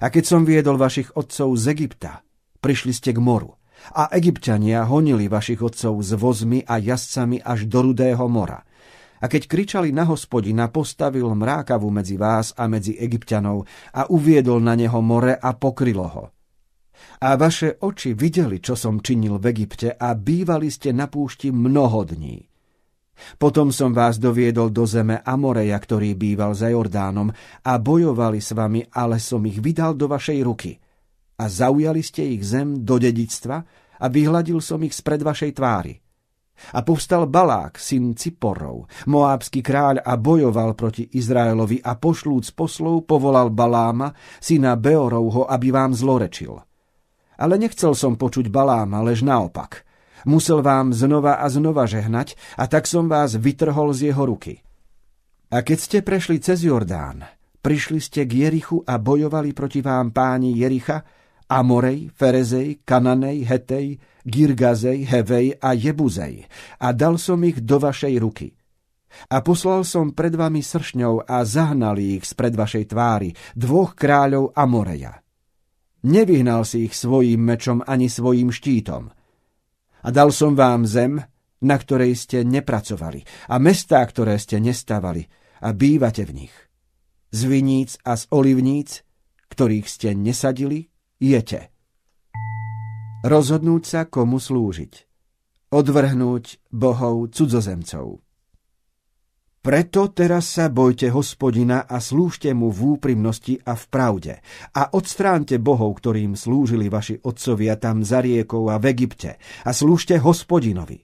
Speaker 2: A keď som viedol vašich otcov z Egypta, prišli ste k moru a egyptiania honili vašich otcov s vozmi a jazdcami až do Rudého mora a keď kričali na hospodina, postavil mrákavu medzi vás a medzi egyptianov a uviedol na neho more a pokrylo ho. A vaše oči videli, čo som činil v Egypte a bývali ste na púšti mnoho dní. Potom som vás doviedol do zeme Amoreja, ktorý býval za Jordánom a bojovali s vami, ale som ich vydal do vašej ruky. A zaujali ste ich zem do dedictva a vyhľadil som ich spred vašej tvári. A povstal Balák, syn Ciporov, moábsky kráľ a bojoval proti Izraelovi a pošlúc poslov povolal Baláma, syna Beorovho, aby vám zlorečil. Ale nechcel som počuť Baláma, lež naopak. Musel vám znova a znova žehnať a tak som vás vytrhol z jeho ruky. A keď ste prešli cez Jordán, prišli ste k Jerichu a bojovali proti vám páni Jericha, Amorej, Ferezej, Kananej, Hetej, Girgazej, Hevej a Jebuzej a dal som ich do vašej ruky. A poslal som pred vami sršňou a zahnali ich spred vašej tvári, dvoch kráľov Amoreja. Nevyhnal si ich svojím mečom ani svojím štítom. A dal som vám zem, na ktorej ste nepracovali, a mestá, ktoré ste nestávali, a bývate v nich. Z viníc a z olivníc, ktorých ste nesadili, jete. Rozhodnúť sa, komu slúžiť. Odvrhnúť bohov cudzozemcov. Preto teraz sa bojte hospodina a slúžte mu v úprimnosti a v pravde a odstránte bohov, ktorým slúžili vaši otcovia tam za riekou a v Egypte a slúžte hospodinovi.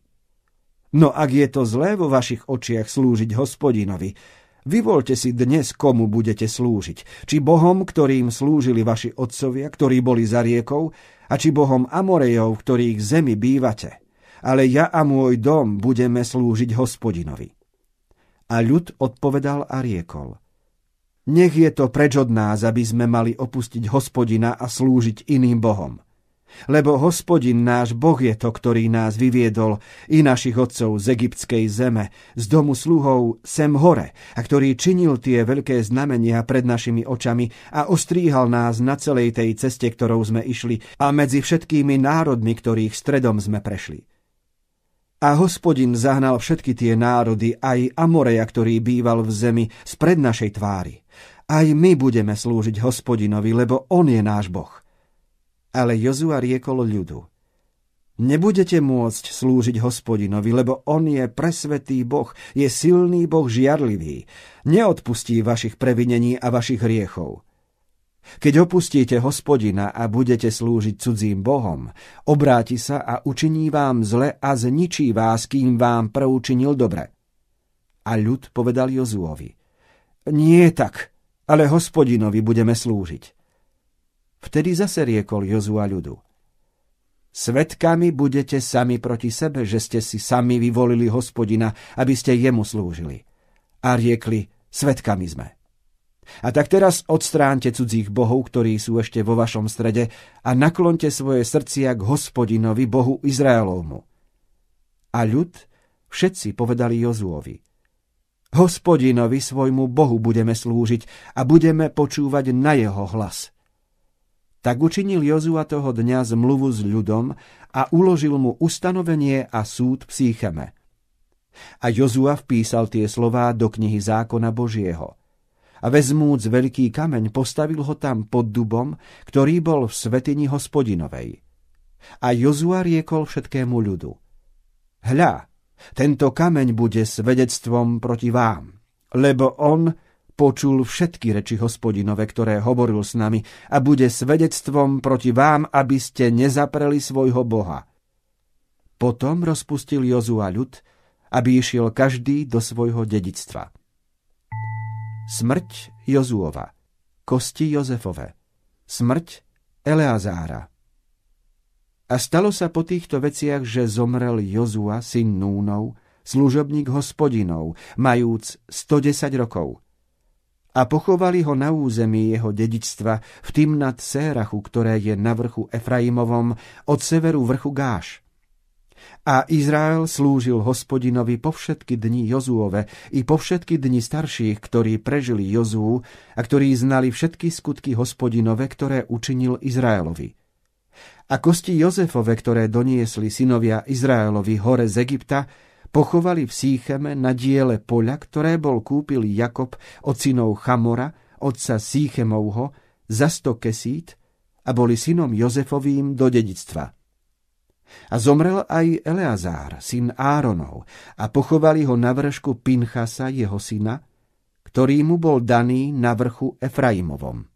Speaker 2: No ak je to zlé vo vašich očiach slúžiť hospodinovi, Vyvolte si dnes, komu budete slúžiť. Či bohom, ktorým slúžili vaši otcovia, ktorí boli za riekou, a či bohom Amorejov, ktorých zemi bývate. Ale ja a môj dom budeme slúžiť hospodinovi. A ľud odpovedal a riekol. Nech je to preč od nás, aby sme mali opustiť hospodina a slúžiť iným bohom. lebo hospodin náš Boh je to, ktorý nás vyviedol i našich otcov z egyptskej zeme, z domu sluhov sem hore, a ktorý činil tie veľké znamenia pred našimi očami a ostríhal nás na celej tej ceste, ktorou sme išli a medzi všetkými národmi, ktorých stredom sme prešli. A hospodin zahnal všetky tie národy, aj Amoreja, ktorý býval v zemi, spred našej tvári. Aj my budeme slúžiť hospodinovi, lebo on je náš Boh. Ale Jozua riekol ľudu. Nebudete môcť slúžiť hospodinovi, lebo on je presvetý Boh, je silný Boh žiarlivý. Neodpustí vašich previnení a vašich hriechov. Keď opustíte hospodina a budete slúžiť cudzím bohom, obráti sa a učiní vám zle a zničí vás, kým vám proučinil dobre. A ľud povedal Jozuovi, nie tak, ale hospodinovi budeme slúžiť. Vtedy zase riekol Jozua ľudu. Svetkami budete sami proti sebe, že ste si sami vyvolili hospodina, aby ste jemu slúžili. A riekli, svetkami sme. A tak teraz odstránte cudzích bohov, ktorí sú ešte vo vašom strede a naklonte svoje srdcia k hospodinovi, bohu Izraelovmu. A ľud všetci povedali Jozuovi. Hospodinovi svojmu bohu budeme slúžiť a budeme počúvať na jeho hlas. Tak učinil Jozua toho dňa zmluvu s ľudom a uložil mu ustanovenie a súd psícheme. A Jozua vpísal tie slová do knihy zákona Božieho. A vezmúc veľký kameň, postavil ho tam pod dubom, ktorý bol v svetini hospodinovej. A Jozua riekol všetkému ľudu. Hľa, tento kameň bude svedectvom proti vám, lebo on počul všetky reči hospodinove, ktoré hovoril s nami a bude svedectvom proti vám, aby ste nezapreli svojho Boha. Potom rozpustil Jozua ľud, aby išiel každý do svojho dedictva. Smrť Jozuova, kosti Jozefove, smrť Eleazára. A stalo sa po týchto veciach, že zomrel Jozua, syn Núnov, služobník hospodinov, majúc 110 rokov – a pochovali ho na území jeho dedičstva v Timnat Sérachu, ktoré je na vrchu Efraimovom od severu vrchu Gáš. A Izrael slúžil hospodinovi po všetky dni Jozuove i po všetky dni starších, ktorí prežili Jozú a ktorí znali všetky skutky hospodinove, ktoré učinil Izraelovi. A kosti Jozefove, ktoré doniesli synovia Izraelovi hore z Egypta, pochovali v Sícheme na diele poľa, ktoré bol kúpil Jakob od synov Chamora, otca Síchemovho, za sto kesít a boli synom Jozefovým do dedictva. A zomrel aj Eleazár, syn Áronov, a pochovali ho na vršku Pinchasa, jeho syna, ktorý mu bol daný na vrchu Efraimovom.